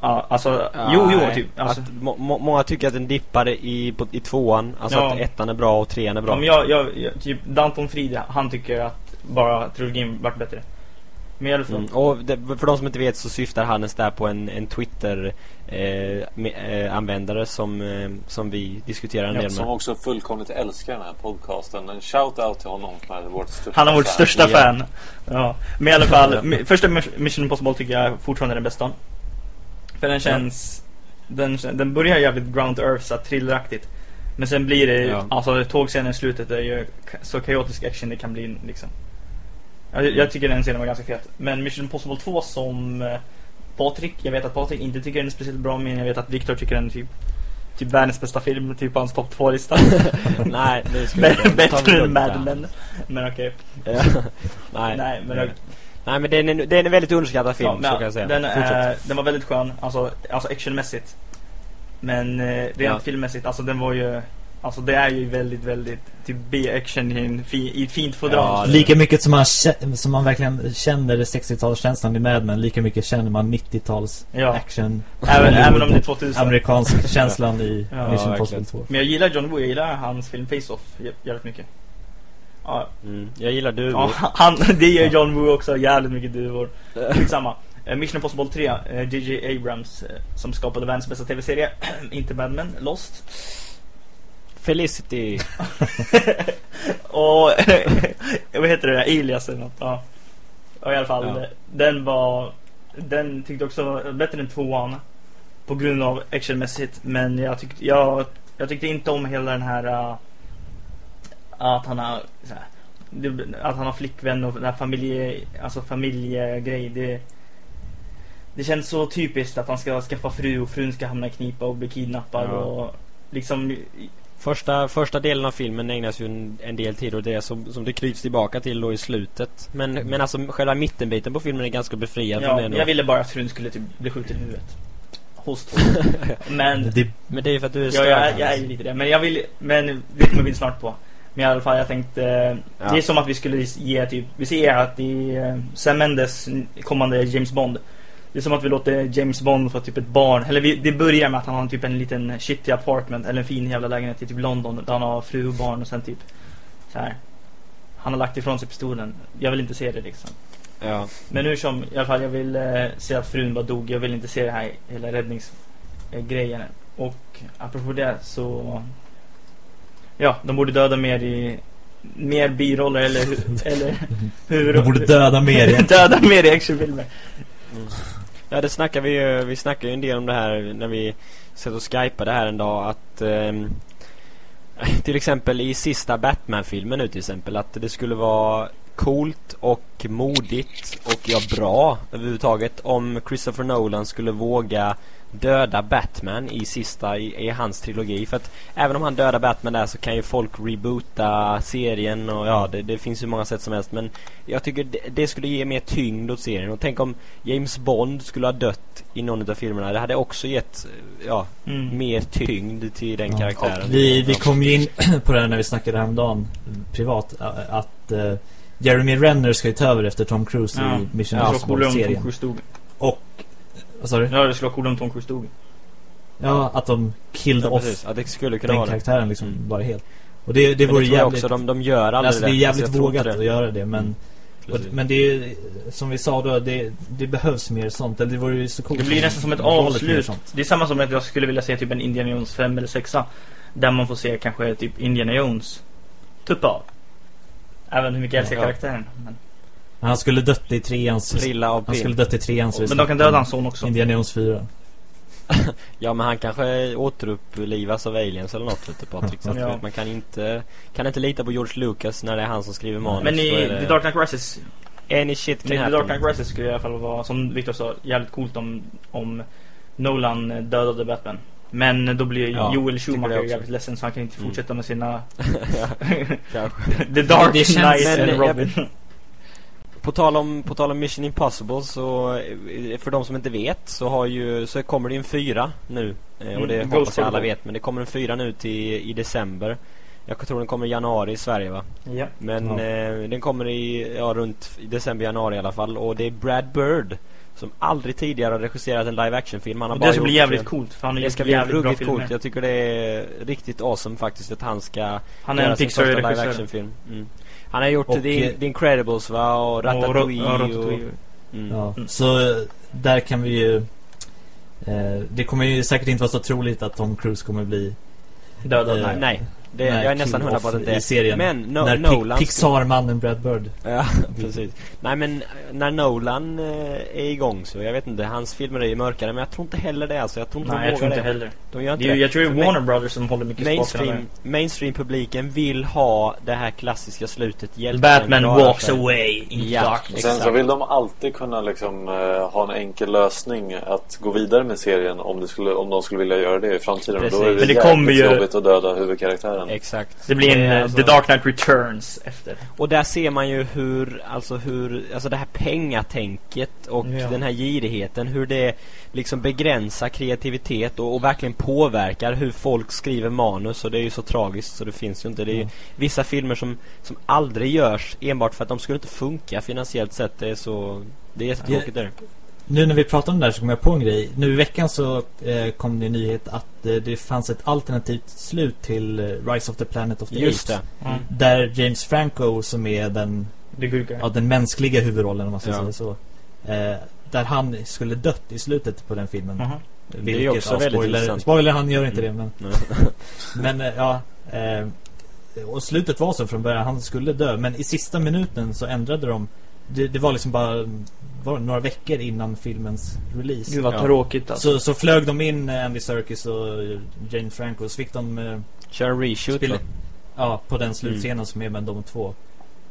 Speaker 4: Ja, alltså, jo, jo,
Speaker 3: Nej,
Speaker 4: typ. Alltså,
Speaker 3: må, må, många tycker att den dippar i, på, i tvåan. Alltså
Speaker 4: Ja.
Speaker 3: att ettan är bra och trean är bra.
Speaker 4: ja, men jag, jag, jag, typ Danton Frid, han tycker att bara trilogin vart bättre. Men i alla fall,
Speaker 3: Mm. Och det, för de som inte vet så syftar Hannes där på en, en Twitter eh, eh, användare som, eh, som vi diskuterar en
Speaker 4: Ja,
Speaker 3: del
Speaker 2: Som
Speaker 3: med.
Speaker 2: också fullkomligt älskar den här podcasten. En shout-out till honom som är vårt största
Speaker 4: han är vårt
Speaker 2: fan.
Speaker 4: största
Speaker 3: Ja.
Speaker 4: fan. Ja. Men i alla fall, första Mission Impossible tycker jag fortfarande är den bästa. För den känns, den, den börjar jävligt ground earth, så thrilleraktigt. Men sen blir det,
Speaker 3: Ja.
Speaker 4: alltså tågscenen i slutet är ju så kaotisk action det kan bli liksom. Jag, jag tycker den scenen var ganska fet. Men Mission Impossible 2 som eh, Patrik, jag vet att Patrik inte tycker den är speciellt bra men jag vet att Victor tycker den är typ Typ världens bästa film, typ på hans topp 2-lista. [laughs]
Speaker 3: Nej, det inte.
Speaker 4: Men
Speaker 3: Det
Speaker 4: Bättre än Mad. Men. Men okej.
Speaker 3: Ja. [laughs] Nej.
Speaker 4: Nej, men jag,
Speaker 3: Nej men den är, är väldigt underskattad film,
Speaker 4: Ja,
Speaker 3: så
Speaker 4: men
Speaker 3: kan jag säga.
Speaker 4: Den, är, den var väldigt skön, alltså, alltså actionmässigt. Men eh, rent
Speaker 3: Ja.
Speaker 4: filmmässigt, alltså den var ju Alltså det är ju väldigt, väldigt typ B-action i, ett fint fodral.
Speaker 3: Ja,
Speaker 5: Lika mycket som man, som man verkligen känner 60-talskänslan i Mad Men Lika mycket känner man 90-tals
Speaker 4: Ja.
Speaker 5: action
Speaker 4: även, även om det är 2000.
Speaker 5: Amerikansk [laughs] känslan i
Speaker 4: Ja,
Speaker 5: Mission. Impossible 2
Speaker 4: Men jag gillar John Woo, jag gillar hans film Face-Off jä- jävligt mycket. Ja,
Speaker 3: Mm. Jag gillar du.
Speaker 4: ja [laughs] han, det gör John Woo också, jävligt mycket duvor. [laughs] Skitsamma. Eh, Mission Impossible 3, eh, J.J. Abrams eh, som skapade världens bästa tv-serie. [clears throat] Inte Mad Men, Lost.
Speaker 3: Felicity. [laughs]
Speaker 4: Och vad heter det? Alias eller något. Ja. Och i alla fall,
Speaker 3: Ja.
Speaker 4: den var... Den tyckte också var bättre än tvåan. På grund av actionmässigt. Men jag tyckte, jag, jag tyckte inte om hela den här... äh, att han har... Här, att han har flickvän och den här familje, alltså familjegrej. Det, det känns så typiskt att han ska skaffa fru och frun ska hamna i knipa och bli kidnappad.
Speaker 3: Ja.
Speaker 4: Och liksom...
Speaker 3: Första, första delen av filmen ägnas ju en, en del tid och det som, som det knyts tillbaka till då i slutet. Men, men alltså själva mittenbiten på filmen är ganska befriad från
Speaker 4: Ja,
Speaker 3: det ändå.
Speaker 4: jag ville bara att frun skulle typ bli skjuten i huvudet. Hos två. [laughs] Men
Speaker 5: Det,
Speaker 3: Men det är ju för att du är
Speaker 4: Ja,
Speaker 3: störd.
Speaker 4: jag, jag är lite det. Men jag vill, men det kommer vi snart på. Men i alla fall, jag tänkte,
Speaker 3: Ja.
Speaker 4: det är som att vi skulle ge typ, vi ser att i eh, Sam Mendes kommande James Bond. Det är som att vi låter James Bond få typ ett barn. Eller vi, det börjar med att han har typ en liten shitty apartment, eller en fin jävla lägenhet i typ London. Där han har fru och barn och sen typ så här. Han har lagt ifrån sig pistolen. Jag vill inte se det liksom.
Speaker 3: Ja.
Speaker 4: Men nu som, i alla fall jag vill eh, se att frun bara dog. Jag vill inte se det här hela räddningsgrejen. Och apropå det så... Ja, de borde döda mer i... Mer biroller eller hur... eller [laughs] hur
Speaker 5: de borde döda mer. igen. [laughs]
Speaker 4: döda mer i actionfilmer.
Speaker 3: Ja det snackar vi ju, vi snackar ju en del om det här när vi satt och skypade här en dag att eh, [laughs] till exempel i sista Batman-filmen nu till exempel att det skulle vara coolt och modigt och ja bra överhuvudtaget om Christopher Nolan skulle våga döda Batman i sista i, i hans trilogi för att även om han dödar Batman där så kan ju folk reboota serien och ja det, det finns ju många sätt som helst men jag tycker det, det skulle ge mer tyngd åt serien och tänk om James Bond skulle ha dött i någon av filmerna det hade också gett ja
Speaker 4: Mm.
Speaker 3: mer tyngd till den
Speaker 5: Ja,
Speaker 3: karaktären.
Speaker 5: Vi, vi kom ju in [clears throat] på det här när vi snackade häromdagen privat att eh, Jeremy Renner ska ju ta över efter Tom Cruise
Speaker 4: Ja.
Speaker 5: i Mission Impossible-serien. Och, vad sa du?
Speaker 4: Ja, det skulle vara om Tom Cruise dog.
Speaker 5: Ja, att de killed
Speaker 3: ja,
Speaker 5: off.
Speaker 3: Ja, det skulle kunna
Speaker 5: den
Speaker 3: vara det.
Speaker 5: karaktären liksom
Speaker 3: Mm.
Speaker 5: bara helt. Och det, det
Speaker 3: Men
Speaker 5: vore
Speaker 3: det
Speaker 5: jävligt...
Speaker 3: också, de, de gör aldrig
Speaker 5: alltså det är
Speaker 3: det.
Speaker 5: jävligt
Speaker 3: Alltså,
Speaker 5: vågat
Speaker 3: det.
Speaker 5: att göra det men... Och,
Speaker 3: Precis.
Speaker 5: men det är som vi sa då, det, det behövs mer sånt. Eller det vore ju så coolt.
Speaker 4: Det blir nästan som ett
Speaker 5: det
Speaker 4: avslut.
Speaker 5: sånt.
Speaker 4: Det är samma som att jag skulle vilja se typ en Indiana Jones 5 eller 6 Där man får se kanske typ Indiana Jones tuppa av. Även hur mycket jag älskar
Speaker 3: Ja.
Speaker 4: karaktären. Men
Speaker 5: han skulle dött i treans...
Speaker 3: Trilla av
Speaker 5: Han skulle dött i treans
Speaker 4: men de kan döda hans son också.
Speaker 5: Indiana Jones 4. [laughs]
Speaker 3: Ja men han kanske återupplivas av aliens eller något du Patrik. Så
Speaker 4: Ja.
Speaker 3: man kan inte, kan inte lita på George Lucas när det är han som skriver manus.
Speaker 4: Men i
Speaker 3: det,
Speaker 4: The Dark Knight Rises
Speaker 3: Any shit can
Speaker 4: The Dark
Speaker 3: happen.
Speaker 4: Knight Rises skulle i alla fall vara, som Victor sa, jävligt coolt om, om Nolan dödade Batman. Men då blir
Speaker 3: Ja,
Speaker 4: Joel Schumacher jävligt ledsen så han kan inte
Speaker 3: Mm.
Speaker 4: fortsätta med sina. [laughs] [laughs] The Dark Knight and Robin.
Speaker 3: På tal om, på tal om Mission Impossible så eh, för de som inte vet så har ju så kommer det en fyra nu eh, och det
Speaker 4: Mm,
Speaker 3: hoppas jag alla vet men det kommer en fyra nu till i december. Jag tror den kommer i januari i Sverige va?
Speaker 4: ja.
Speaker 3: Men
Speaker 5: Ja.
Speaker 3: eh, den kommer i ja, runt i december januari i alla fall och det är Brad Bird som aldrig tidigare har regisserat en live action film. Han har
Speaker 4: Och
Speaker 3: bara
Speaker 4: det ska bli jävligt
Speaker 3: eh,
Speaker 4: coolt för han har
Speaker 3: Det ska bli
Speaker 4: jävligt
Speaker 3: ruggigt coolt. Jag tycker det är riktigt awesome faktiskt att han ska
Speaker 4: Han är
Speaker 3: göra
Speaker 4: en
Speaker 3: sin första live action film. Mm. Han har gjort
Speaker 5: Och,
Speaker 3: The,
Speaker 5: eh,
Speaker 3: The Incredibles va och Ratatouille
Speaker 4: och,
Speaker 3: och,
Speaker 4: Ratatouille.
Speaker 3: mm.
Speaker 5: Ja, så eh, där kan vi ju... Eh, det kommer ju säkert inte vara så troligt att Tom Cruise kommer bli...
Speaker 4: Dödad.
Speaker 5: Eh,
Speaker 4: nej.
Speaker 3: Nej, det,
Speaker 5: Nej,
Speaker 3: jag är nästan hundra på att det
Speaker 5: i
Speaker 3: är.
Speaker 5: serien.
Speaker 3: Men no,
Speaker 5: när
Speaker 3: Nolan
Speaker 5: Pi- Pixar-mannen Brad Bird.
Speaker 3: Ja, [laughs] precis. Nej men eh, när Nolan eh, är igång så, jag vet inte, hans filmer är ju mörkare men jag tror inte heller det alltså. Jag tror inte
Speaker 4: Nej, jag tror inte
Speaker 3: det.
Speaker 4: heller.
Speaker 3: De gör
Speaker 4: Det
Speaker 3: inte
Speaker 4: är, ju- jag tror det
Speaker 3: För
Speaker 4: är Warner Brothers som håller mycket
Speaker 3: Mainstream, mainstream-publiken vill ha det här klassiska slutet. Hjälten
Speaker 4: Batman walks
Speaker 3: sig.
Speaker 4: away in
Speaker 3: Ja.
Speaker 4: darkness.
Speaker 2: Sen så vill de alltid kunna liksom, eh, ha en enkel lösning att gå vidare med serien om, det skulle, om de skulle vilja göra det i framtiden.
Speaker 3: Precis.
Speaker 2: Då är det,
Speaker 4: Men det kommer ju-
Speaker 2: jobbigt att döda huvudkaraktären.
Speaker 3: Exakt.
Speaker 4: Det blir en eh,
Speaker 3: alltså-
Speaker 4: The Dark Knight Returns efter.
Speaker 3: Och där ser man ju hur, alltså hur, alltså det här pengatänket och
Speaker 4: Ja.
Speaker 3: den här girigheten, hur det liksom begränsar kreativitet och, och verkligen påverkar hur folk skriver manus och det är ju så tragiskt så det finns ju inte. Det är ju
Speaker 5: Ja.
Speaker 3: vissa filmer som, som aldrig görs enbart för att de skulle inte funka finansiellt sett. Det är så, det är jättetråkigt där.
Speaker 5: Nu när vi pratar om det här så kom jag på en grej. Nu i veckan så eh, kom det en nyhet att eh, det fanns ett alternativt slut till eh, Rise of the Planet of the
Speaker 3: Just
Speaker 5: Apes.
Speaker 3: det.
Speaker 4: Mm.
Speaker 5: Där James Franco som är den, ja, den mänskliga huvudrollen om man ska
Speaker 3: Ja.
Speaker 5: säga så. Eh, där han skulle dött i slutet på den filmen.
Speaker 4: Mhm.
Speaker 3: Det är också väldigt
Speaker 5: spoiler,
Speaker 3: intressant.
Speaker 5: spoiler, han gör inte
Speaker 3: Mm.
Speaker 5: det men, [laughs] men eh, ja. Eh, och slutet var så från början, han skulle dö. Men i sista minuten så ändrade de det, det var liksom bara var några veckor innan filmens release.
Speaker 4: Gud vad
Speaker 3: Ja.
Speaker 4: tråkigt alltså.
Speaker 5: Så, så flög de in eh, Andy Serkis och Jane Franco och så fick de eh,
Speaker 3: Kör en reshoot
Speaker 5: spela, ja, på den slutscenen som är med de två.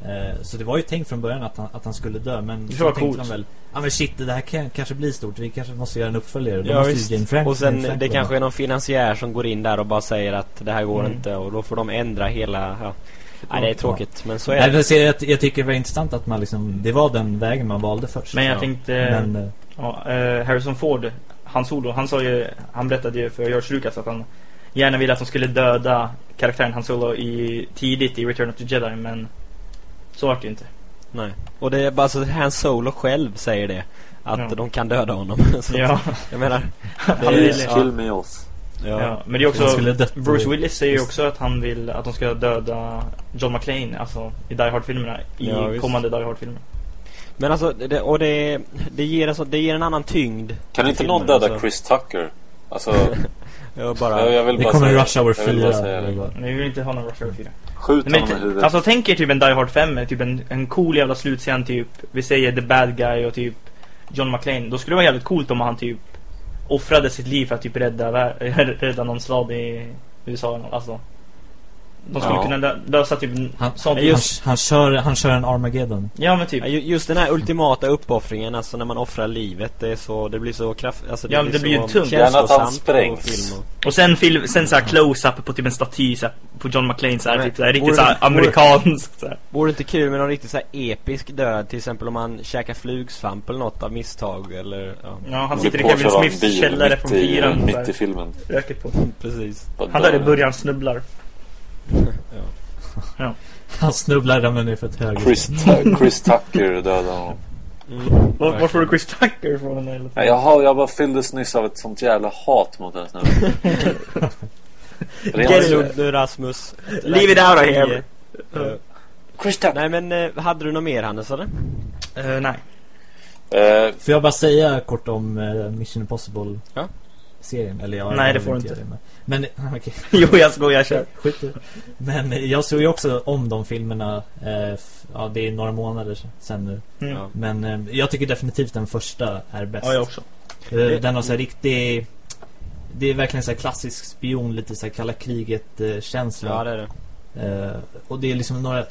Speaker 5: Eh, så det var ju tänkt från början att han, att han skulle dö men
Speaker 4: Det
Speaker 5: så tänkte
Speaker 4: coolt.
Speaker 5: de väl Ja men shit det här kan kanske bli stort Vi kanske måste göra en uppföljare Då
Speaker 3: Ja,
Speaker 5: Franco
Speaker 3: Och sen det kanske är någon finansiär som går in där och bara säger att det här går
Speaker 4: Mm.
Speaker 3: inte och då får de ändra hela... Ja. Nej, det är tråkigt men så
Speaker 5: Nej,
Speaker 3: är det.
Speaker 5: men så jag, jag tycker det var intressant att man liksom Det var den vägen man valde först
Speaker 4: Men jag
Speaker 3: Ja.
Speaker 4: tänkte...
Speaker 5: Men, eh,
Speaker 4: Ja, eh, Harrison Ford, han solo, han sa ju, han berättade ju för George Lucas att han gärna ville att de skulle döda karaktären Han Solo i, tidigt i Return of the Jedi, men så vart det inte.
Speaker 3: Nej. Och det är bara så Han Solo själv säger det. Att
Speaker 4: Ja.
Speaker 3: de kan döda honom. [laughs] så
Speaker 4: Ja,
Speaker 3: Jag menar...
Speaker 2: Please
Speaker 3: ja.
Speaker 2: kill me off.
Speaker 3: Ja.
Speaker 4: ja. Men det är också, Bruce Willis säger ju också att han vill att de ska döda John McClane, alltså i Die Hard-filmerna, i
Speaker 3: Ja,
Speaker 4: kommande Die Hard-filmer.
Speaker 3: Men alltså, det, och det, det, ger alltså, det ger en annan tyngd.
Speaker 2: Kan inte någon döda
Speaker 3: alltså.
Speaker 2: Chris Tucker? Alltså, [laughs]
Speaker 3: Jag bara...
Speaker 2: jag, vill
Speaker 5: Det
Speaker 2: bara
Speaker 5: kommer i
Speaker 2: säga,
Speaker 5: Rush Hour
Speaker 2: jag vill bara
Speaker 5: 4
Speaker 2: säga det.
Speaker 5: eller vad?
Speaker 4: Men vi vill inte ha någon Rush Hour 4.
Speaker 2: Skjut
Speaker 4: Men,
Speaker 2: honom i huvudet.
Speaker 4: alltså tänk er typ en Die Hard 5 med typ en, en cool jävla slutscen typ Vi säger The Bad Guy och typ John McClane Då skulle det vara jävligt coolt om han typ Offrade sitt liv för att typ rädda, [laughs] rädda någon stad i USA Alltså De skulle
Speaker 2: Ja.
Speaker 4: kunna lö- lösa typ
Speaker 5: Han,
Speaker 4: sånt
Speaker 5: han, han, kör, han kör en Armageddon
Speaker 4: Ja men typ
Speaker 3: Just den här ultimata uppoffringen, alltså när man offrar livet, det är så, det blir så kraft, alltså det
Speaker 4: Ja, men
Speaker 3: blir
Speaker 4: det blir ju tungt.
Speaker 2: Gärna att han sprängs.
Speaker 3: film och,
Speaker 4: Och sen, film, sen såhär close-up på typ en staty så här, På John McClane såhär, typ såhär, riktigt såhär amerikanskt såhär.
Speaker 3: Vore det inte kul med någon riktigt så här episk död, till exempel om man käkar flugsvamp eller något av misstag eller, ja,
Speaker 4: Ja han
Speaker 2: Han
Speaker 4: sitter i Kevin Smiths
Speaker 2: bil
Speaker 4: källare från
Speaker 2: mitt i,
Speaker 4: fyran
Speaker 2: mitt i filmen.
Speaker 4: Röker på
Speaker 3: precis.
Speaker 4: Han där i början snubblar
Speaker 5: Han snubblar ramlar ner för ett högre
Speaker 2: Chris, Chris Tucker dödade honom.
Speaker 3: Mm,
Speaker 4: Var, var får du Chris Tucker ifrån eller?
Speaker 2: Nej, jag, har, jag bara fylldes nyss av ett sånt jävla hat mot den här snubben.
Speaker 3: Get lugnt nu Rasmus.
Speaker 4: Leave it out of here.
Speaker 3: Eh,
Speaker 2: Chris Tucker.
Speaker 3: nej men, eh, hade du något mer Hannes eller?
Speaker 4: Eh, nej.
Speaker 2: Eh,
Speaker 5: Får jag bara säga kort om eh, Mission Impossible
Speaker 3: Ja.
Speaker 5: Serien? Eller jag
Speaker 4: Nej, det får du inte.
Speaker 5: det, Men, [laughs] men okej, [laughs]
Speaker 4: Jo jag skojar, kör.
Speaker 5: skit i. Men jag såg ju också om de filmerna eh, Ja, det är några månader sen nu
Speaker 4: Mm.
Speaker 5: Men eh, jag tycker definitivt den första är bäst
Speaker 4: Ja, jag också.
Speaker 5: Eh, Den har så här riktig Det är verkligen så här klassisk spion, lite så här kalla kriget eh, känsla
Speaker 3: Ja det är det.
Speaker 5: Eh, och det är liksom några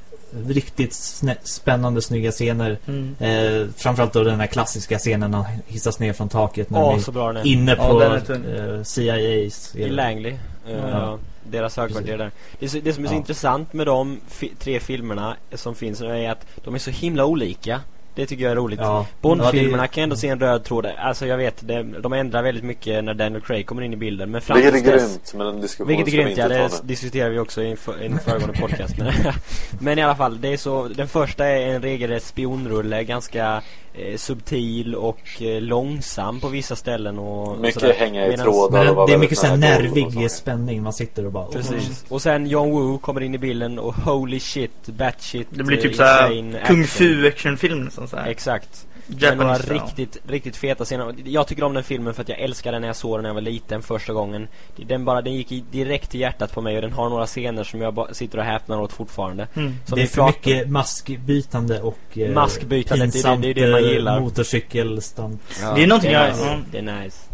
Speaker 5: riktigt snä- spännande, snygga scener.
Speaker 4: Mm.
Speaker 5: Eh, framförallt då den här klassiska scenen när han hissas ner från taket när
Speaker 3: Åh
Speaker 5: de är
Speaker 3: är.
Speaker 5: inne
Speaker 4: Ja,
Speaker 5: på
Speaker 4: tung.
Speaker 5: eh, CIA's.
Speaker 3: I Langley. eh,
Speaker 5: Ja.
Speaker 3: Deras högkvarter där. Det, det som är så
Speaker 5: Ja.
Speaker 3: intressant med de fi- tre filmerna som finns nu är att de är så himla olika. Det tycker jag är roligt.
Speaker 5: Ja.
Speaker 3: Bondfilmerna
Speaker 5: Ja,
Speaker 3: kan jag ändå se en röd tråd. Alltså jag vet, det, de ändrar väldigt mycket när Daniel Craig kommer in i bilden. Men fram
Speaker 2: vilket är
Speaker 3: dess-
Speaker 2: grymt, men en diskussion
Speaker 3: Vilket är grymt, ja det
Speaker 2: nu.
Speaker 3: diskuterar vi också i en, för, i en föregående podcast men, [laughs] men i alla fall, det är så Den första är en regelrätt spionrulle Ganska eh, subtil och eh, långsam på vissa ställen och, och
Speaker 2: Mycket
Speaker 3: sådär.
Speaker 2: hänga i
Speaker 3: Medans-
Speaker 2: trådar
Speaker 5: Men
Speaker 2: och
Speaker 5: det är mycket så
Speaker 2: och
Speaker 5: nervig spänning. Man sitter och bara...
Speaker 3: Precis. Och sen John Woo kommer in i bilden och holy shit, batshit
Speaker 4: Det blir
Speaker 3: eh,
Speaker 4: typ såhär
Speaker 3: insane
Speaker 4: Kung
Speaker 3: action.
Speaker 4: Fu actionfilm nästan såhär.
Speaker 3: Exakt. Med några
Speaker 4: Japanese style.
Speaker 3: riktigt, riktigt feta scener. Jag tycker om den filmen för att jag älskade den när jag såg den när jag var liten första gången. Den bara, den gick i, direkt till hjärtat på mig och den har några scener som jag bara sitter och häpnar åt fortfarande.
Speaker 4: Mm.
Speaker 3: Som
Speaker 5: det är för mycket maskbytande och eh,
Speaker 3: Maskbytande, det är det-
Speaker 5: pinsamt
Speaker 3: det är det man
Speaker 5: eh,
Speaker 3: gillar.
Speaker 5: motorcykelstunt.
Speaker 4: Det är någonting
Speaker 3: det är
Speaker 4: jag-
Speaker 3: nice.
Speaker 4: ja.
Speaker 3: Det är nice.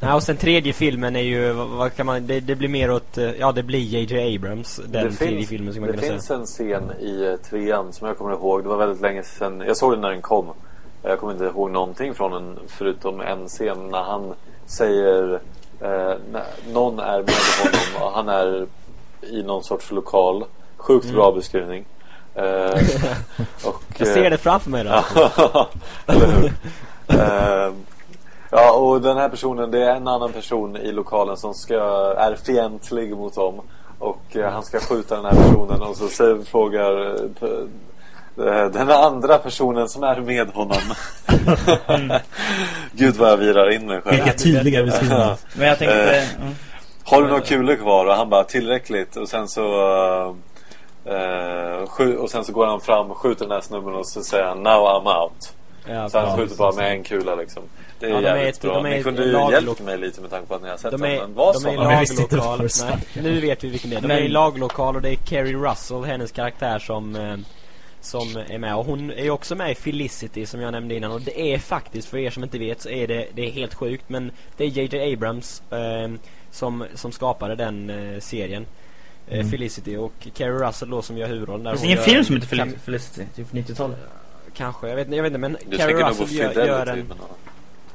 Speaker 3: Ja, och sen tredje filmen är ju, vad, kan man, det, det blir mer åt, eh, ja det blir J.J. Abrams, den
Speaker 2: Det
Speaker 3: tredje
Speaker 2: finns-
Speaker 3: filmen som man
Speaker 2: Det
Speaker 3: kan
Speaker 2: finns
Speaker 3: säga.
Speaker 2: en scen i eh, trean som jag kommer ihåg. Det var väldigt länge sedan. Jag såg den när den kom. Jag kommer inte ihåg någonting från den förutom en scen när han säger eh, någon är med honom och han är i någon sorts lokal. Sjukt bra beskrivning. Eh, [laughs] och,
Speaker 3: Jag ser det framför mig då. [laughs]
Speaker 2: Eller hur? [laughs] Ehm, ja, och den här personen, det är en annan person i lokalen som ska, är fientlig mot dem. Och eh, han ska skjuta den här personen och så säger, frågar eh, eh, den andra personen som är med honom. [laughs] Gud vad jag virar in mig själv.
Speaker 5: Vilka tydliga beskrivningar. [laughs]
Speaker 4: Men jag tänkte...
Speaker 2: Eh.
Speaker 4: mm.
Speaker 2: Har du några kulor kvar? Och han bara tillräckligt. Och sen så och sen så går han fram och skjuter den här snubben och så säger han Now I'm out.
Speaker 3: Ja,
Speaker 2: Så han skjuter bara med en kula liksom. Det är
Speaker 3: Ja, de är
Speaker 2: jävligt
Speaker 3: ett-
Speaker 2: bra.
Speaker 3: de är
Speaker 2: Ni kunde ju hjälpt mig lite med tanke på att ni har sett
Speaker 3: De är,
Speaker 2: Men var
Speaker 3: de
Speaker 2: så.
Speaker 3: är laglokal.
Speaker 5: vad
Speaker 3: Nej, nu vet vi vilken det är. De
Speaker 4: Men-
Speaker 3: är i laglokal och det är Kerry Russell, hennes karaktär som eh, som är med och hon är också med i Felicity som jag nämnde innan och det är faktiskt för er som inte vet så är det, det är helt sjukt men det är J.J. Abrams eh, som, som skapade den eh, serien eh,
Speaker 5: Mm.
Speaker 3: Felicity och Kerry Russell då som gör huvudrollen där
Speaker 4: Det finns ingen film som heter Felicity, typ 90-talet.
Speaker 3: Kanske, jag vet, jag vet inte men
Speaker 2: Du på
Speaker 3: Russell gör, gör en
Speaker 2: Men,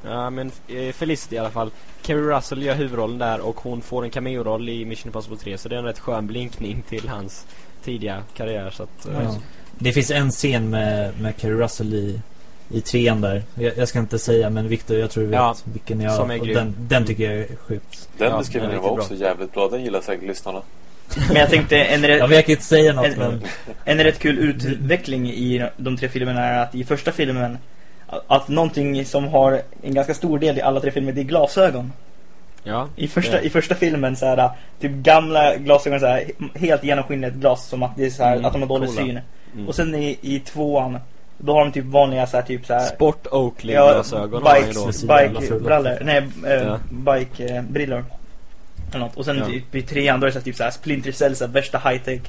Speaker 2: ja.
Speaker 3: Men eh, Felicity i alla fall Kerry Russell gör huvudrollen där och hon får en cameo-roll i Mission Impossible 3 så det är en rätt skön blinkning till hans tidiga karriär så att eh,
Speaker 5: Ja. Det finns en scen med, med Kerry Russell i, i trean där. Jag, jag ska inte säga, men Victor, jag tror du vet
Speaker 3: Ja,
Speaker 5: vilken jag...
Speaker 3: som är
Speaker 5: och
Speaker 3: grym.
Speaker 5: den, den tycker jag är sjukt.
Speaker 2: Den
Speaker 3: Ja,
Speaker 2: beskrivningen var också jävligt bra. Den gillar säkert lyssnarna.
Speaker 4: Men jag tänkte en rätt,
Speaker 5: Jag vet inte säga något,
Speaker 4: En-
Speaker 5: men...
Speaker 4: en rätt kul utveckling i de tre filmerna är att i första filmen att någonting som har en ganska stor del i alla tre filmer det är glasögon.
Speaker 3: Ja,
Speaker 4: I första,
Speaker 3: Ja.
Speaker 4: i första filmen så här typ gamla glasögon så här helt genomskinligt glas som att det är så här
Speaker 3: Mm,
Speaker 4: att de har dålig
Speaker 3: coola.
Speaker 4: syn.
Speaker 3: mm.
Speaker 4: Och sen i, i tvåan då har de typ vanliga så här typ så här
Speaker 3: Sport Oakley
Speaker 4: Ja,
Speaker 3: glasögon
Speaker 4: bike
Speaker 5: fula.
Speaker 4: brallor, nej, äh,
Speaker 3: Ja.
Speaker 4: bike eh, brillor. Eller något. Och sen
Speaker 3: Ja.
Speaker 4: typ i trean då är det så här, typ så här Splinter Cell, så här, värsta high tech.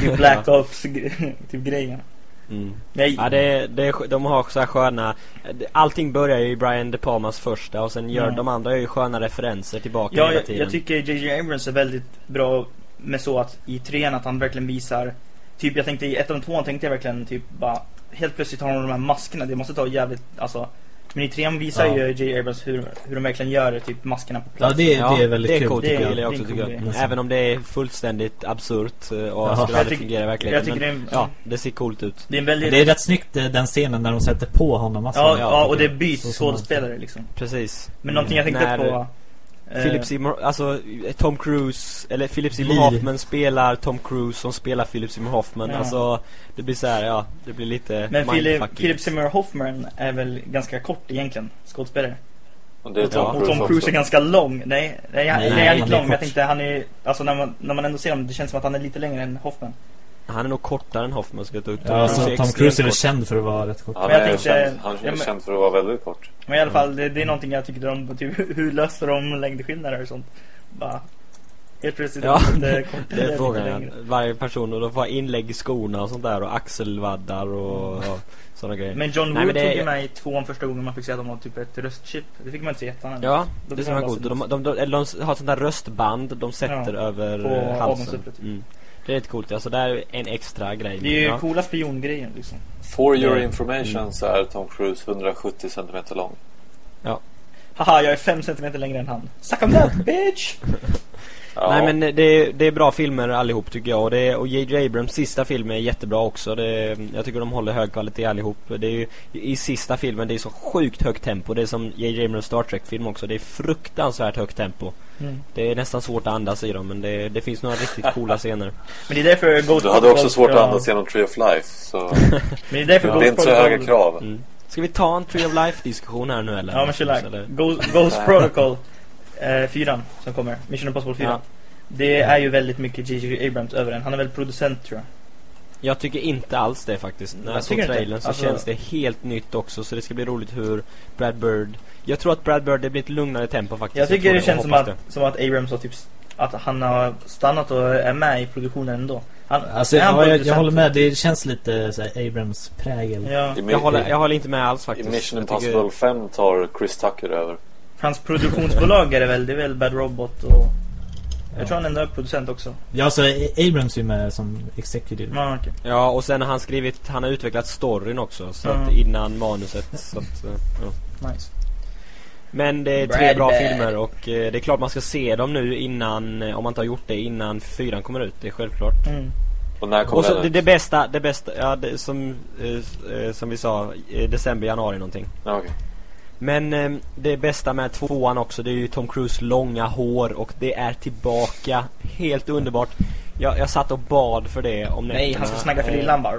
Speaker 4: Typ [laughs] Black Ops [laughs] typ grejen.
Speaker 3: Mm.
Speaker 4: Nej,
Speaker 3: Ja, det, det, de har så här sköna Allting börjar ju i Brian De Palmas första och sen gör
Speaker 4: Mm.
Speaker 3: de andra ju sköna referenser tillbaka
Speaker 4: Ja,
Speaker 3: hela
Speaker 4: jag,
Speaker 3: tiden
Speaker 4: jag tycker J.J. Abrams är väldigt bra med så att i trean att han verkligen visar Typ jag tänkte i ettan och tvåan tänkte jag verkligen typ bara Helt plötsligt har de de här maskerna, det måste ta jävligt, alltså Men i trean visar
Speaker 5: Ja.
Speaker 4: ju J.J. Abrams hur, hur de verkligen gör typ maskerna på
Speaker 5: Ja,
Speaker 4: plats
Speaker 5: det, det är väldigt
Speaker 3: det är
Speaker 5: kul.
Speaker 3: coolt
Speaker 4: Det
Speaker 3: jag, jag
Speaker 4: det är
Speaker 3: också tycker jag.
Speaker 4: cool.
Speaker 3: Även om det är fullständigt absurt eh, och
Speaker 5: Ja.
Speaker 3: skulle
Speaker 4: Jag
Speaker 3: aldrig fungera i
Speaker 4: Jag
Speaker 3: verkligen
Speaker 4: tycker
Speaker 3: men,
Speaker 4: det är,
Speaker 3: Ja, det ser coolt ut
Speaker 4: det är väldigt
Speaker 5: Det är rätt snyggt eh, den scenen när de sätter på honom masken.
Speaker 4: Ja, ja, och det
Speaker 5: jag.
Speaker 4: byts skådespelare liksom.
Speaker 3: Precis
Speaker 4: Men någonting jag tänkte
Speaker 3: När-
Speaker 4: på... eh,
Speaker 3: Philip Seymour, alltså Tom Cruise, eller Philip Seymour. Hoffman spelar Tom Cruise som spelar Philip Seymour Hoffman
Speaker 4: Ja.
Speaker 3: Alltså, det blir så här, ja, det blir lite
Speaker 4: Men Philip. Philip Seymour Hoffman är väl ganska kort egentligen, skådespelare.
Speaker 2: Och det är
Speaker 3: Ja.
Speaker 2: Tom
Speaker 4: och
Speaker 2: Cruise
Speaker 4: Tom Cruise
Speaker 2: också.
Speaker 4: är ganska lång. Nej, nej, nej,
Speaker 5: Nej,
Speaker 4: han är inte
Speaker 5: är
Speaker 4: lång, men jag tänkte han är... Alltså när man, när man ändå ser honom, det känns som att han är lite längre än Hoffman.
Speaker 3: Han är nog kortare än Hoffman skulle jag ta upp
Speaker 5: Ja, alltså, Tom Cruise är väl känd för att vara rätt kort.
Speaker 2: Han är,
Speaker 4: tänkte-
Speaker 2: känd, han är
Speaker 4: ja, men-
Speaker 2: känd för att vara väldigt kort.
Speaker 4: Men i alla fall, det, det är någonting jag tycker om, typ [laughs] hur löser de längdskillnader och sånt. Bara... Helt plötsligt
Speaker 3: Ja,
Speaker 4: det [laughs]
Speaker 3: Det är frågan. Varje person och de får inlägg i skorna och sånt där och axelvaddar och, och sådana grejer.
Speaker 4: Men John Woo
Speaker 3: det-
Speaker 4: tog ju med i tvåan första gången man fick se att de har typ ett röstchip. Det fick man inte se än.
Speaker 3: Ja,
Speaker 4: Då
Speaker 3: det är
Speaker 4: bara
Speaker 3: coolt. De, de, de, eller de har ett sånt där röstband de sätter
Speaker 4: Ja,
Speaker 3: över
Speaker 4: på
Speaker 3: eh, halsen. Mm. Det är rätt coolt. Alltså det är en extra grej.
Speaker 4: Det är ju
Speaker 3: ja.
Speaker 4: coola spiongrejen liksom.
Speaker 2: For your
Speaker 3: Ja.
Speaker 2: information
Speaker 3: Mm.
Speaker 2: så är Tom Cruise 170 cm lång.
Speaker 4: Haha, jag är fem centimeter längre än han. Suck on that bitch! [laughs]
Speaker 2: Ja.
Speaker 3: Nej men det är, det är bra filmer allihop tycker jag och, det är, och J.J. Abrams sista film är jättebra också det Jag tycker de håller hög kvalitet allihop det är ju, I sista filmen det är så sjukt högt tempo Det är som J.J. Abrams Star Trek-film också Det är fruktansvärt högt tempo
Speaker 4: Mm.
Speaker 3: Det är nästan svårt att andas i dem men det, det finns några riktigt coola [laughs] scener
Speaker 4: Men det är därför Ghost
Speaker 2: Du hade också svårt att andas genom Tree of Life. Så [laughs]
Speaker 4: Men det är därför
Speaker 2: det
Speaker 4: Ghost
Speaker 2: är inte så höga krav.
Speaker 3: mm. Ska vi ta en Tree of Life-diskussion här nu eller?
Speaker 4: Ja men chillax.
Speaker 3: Eller?
Speaker 4: Ghost, Ghost Protocol eh, 4 som kommer. Mission Impossible 4.
Speaker 3: Ja.
Speaker 4: Det är ju väldigt mycket J.J. Abrams över den. Han är väl producent tror jag.
Speaker 3: Jag tycker inte alls det faktiskt. När
Speaker 4: Jag
Speaker 3: jag såg trailern så
Speaker 4: Alltså-
Speaker 3: känns det helt nytt också så det ska bli roligt hur Brad Bird Jag tror att Brad Bird det blir ett lugnare tempo faktiskt.
Speaker 4: Jag tycker
Speaker 3: tror
Speaker 4: det
Speaker 3: och
Speaker 4: känns som att, som att Abrams har typ att han har stannat och är med i produktionen ändå. Han,
Speaker 5: Alltså,
Speaker 4: han
Speaker 5: ja, jag, jag håller med. Det känns lite så här, Abrams prägel.
Speaker 4: Ja.
Speaker 2: I,
Speaker 3: Jag håller,
Speaker 2: i,
Speaker 3: jag håller inte med alls
Speaker 2: I
Speaker 3: faktiskt.
Speaker 2: Mission
Speaker 3: Jag tycker-
Speaker 2: Impossible 5 tar Chris Tucker över.
Speaker 4: Hans produktionsbolag är det väl, det är väl Bad Robot och... Jag
Speaker 5: Ja.
Speaker 4: tror han ändå är producent också.
Speaker 5: Ja, alltså Abrams är med som executive.
Speaker 4: Ja, okej.
Speaker 3: Ja och sen har han skrivit, han har utvecklat storyn också så att
Speaker 4: Mm.
Speaker 3: innan manuset så att, eh, ja.
Speaker 4: Nice.
Speaker 3: Men det är tre
Speaker 4: Brad
Speaker 3: bra
Speaker 4: Bird.
Speaker 3: filmer och eh, det är klart man ska se dem nu innan, eh, om man inte har gjort det innan fyran kommer ut, det är självklart.
Speaker 4: Mm.
Speaker 2: Och när
Speaker 3: Och
Speaker 2: kommer
Speaker 3: så
Speaker 2: den
Speaker 3: det, det bästa, det bästa, ja det, som, eh, som vi sa, eh, december, januari någonting.
Speaker 2: Ja, okej.
Speaker 3: Men eh, det bästa med tvåan också, det är ju Tom Cruise långa hår och det är tillbaka. Helt underbart. Jag, jag satt och bad för det om nätterna.
Speaker 4: Nej, han ska snagga för lilla han bara...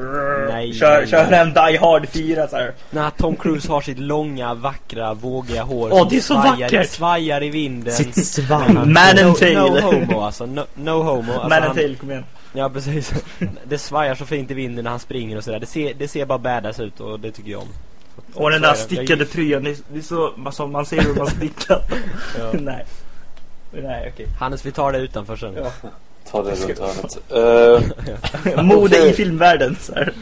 Speaker 3: nej,
Speaker 4: kör,
Speaker 3: nej,
Speaker 4: kör en Die Hard 4 så här.
Speaker 3: När Tom Cruise har sitt långa, vackra, vågiga hår
Speaker 4: Åh, det är så
Speaker 3: svajar,
Speaker 4: vackert!
Speaker 3: svajar i vinden.
Speaker 5: Sitt [laughs] svalg.
Speaker 4: Man and
Speaker 3: no,
Speaker 4: tail.
Speaker 3: no homo alltså, no, no homo. Alltså,
Speaker 4: Man
Speaker 3: han-
Speaker 4: and Tail, kom igen.
Speaker 3: Ja precis. [laughs] Det svajar så fint i vinden när han springer och sådär. Det ser, det ser bara badass ut och det tycker jag om.
Speaker 4: Och den där stickade tröjan, det är, så, alltså, man ser hur man stickar.
Speaker 3: Ja. [laughs]
Speaker 4: Nej. Nej, okej.
Speaker 3: Hannes vi tar det utanför sen.
Speaker 4: Ja.
Speaker 2: Ta det runt [laughs] hörnet. Uh, [laughs]
Speaker 4: Mode
Speaker 2: Okej.
Speaker 4: i filmvärlden så här.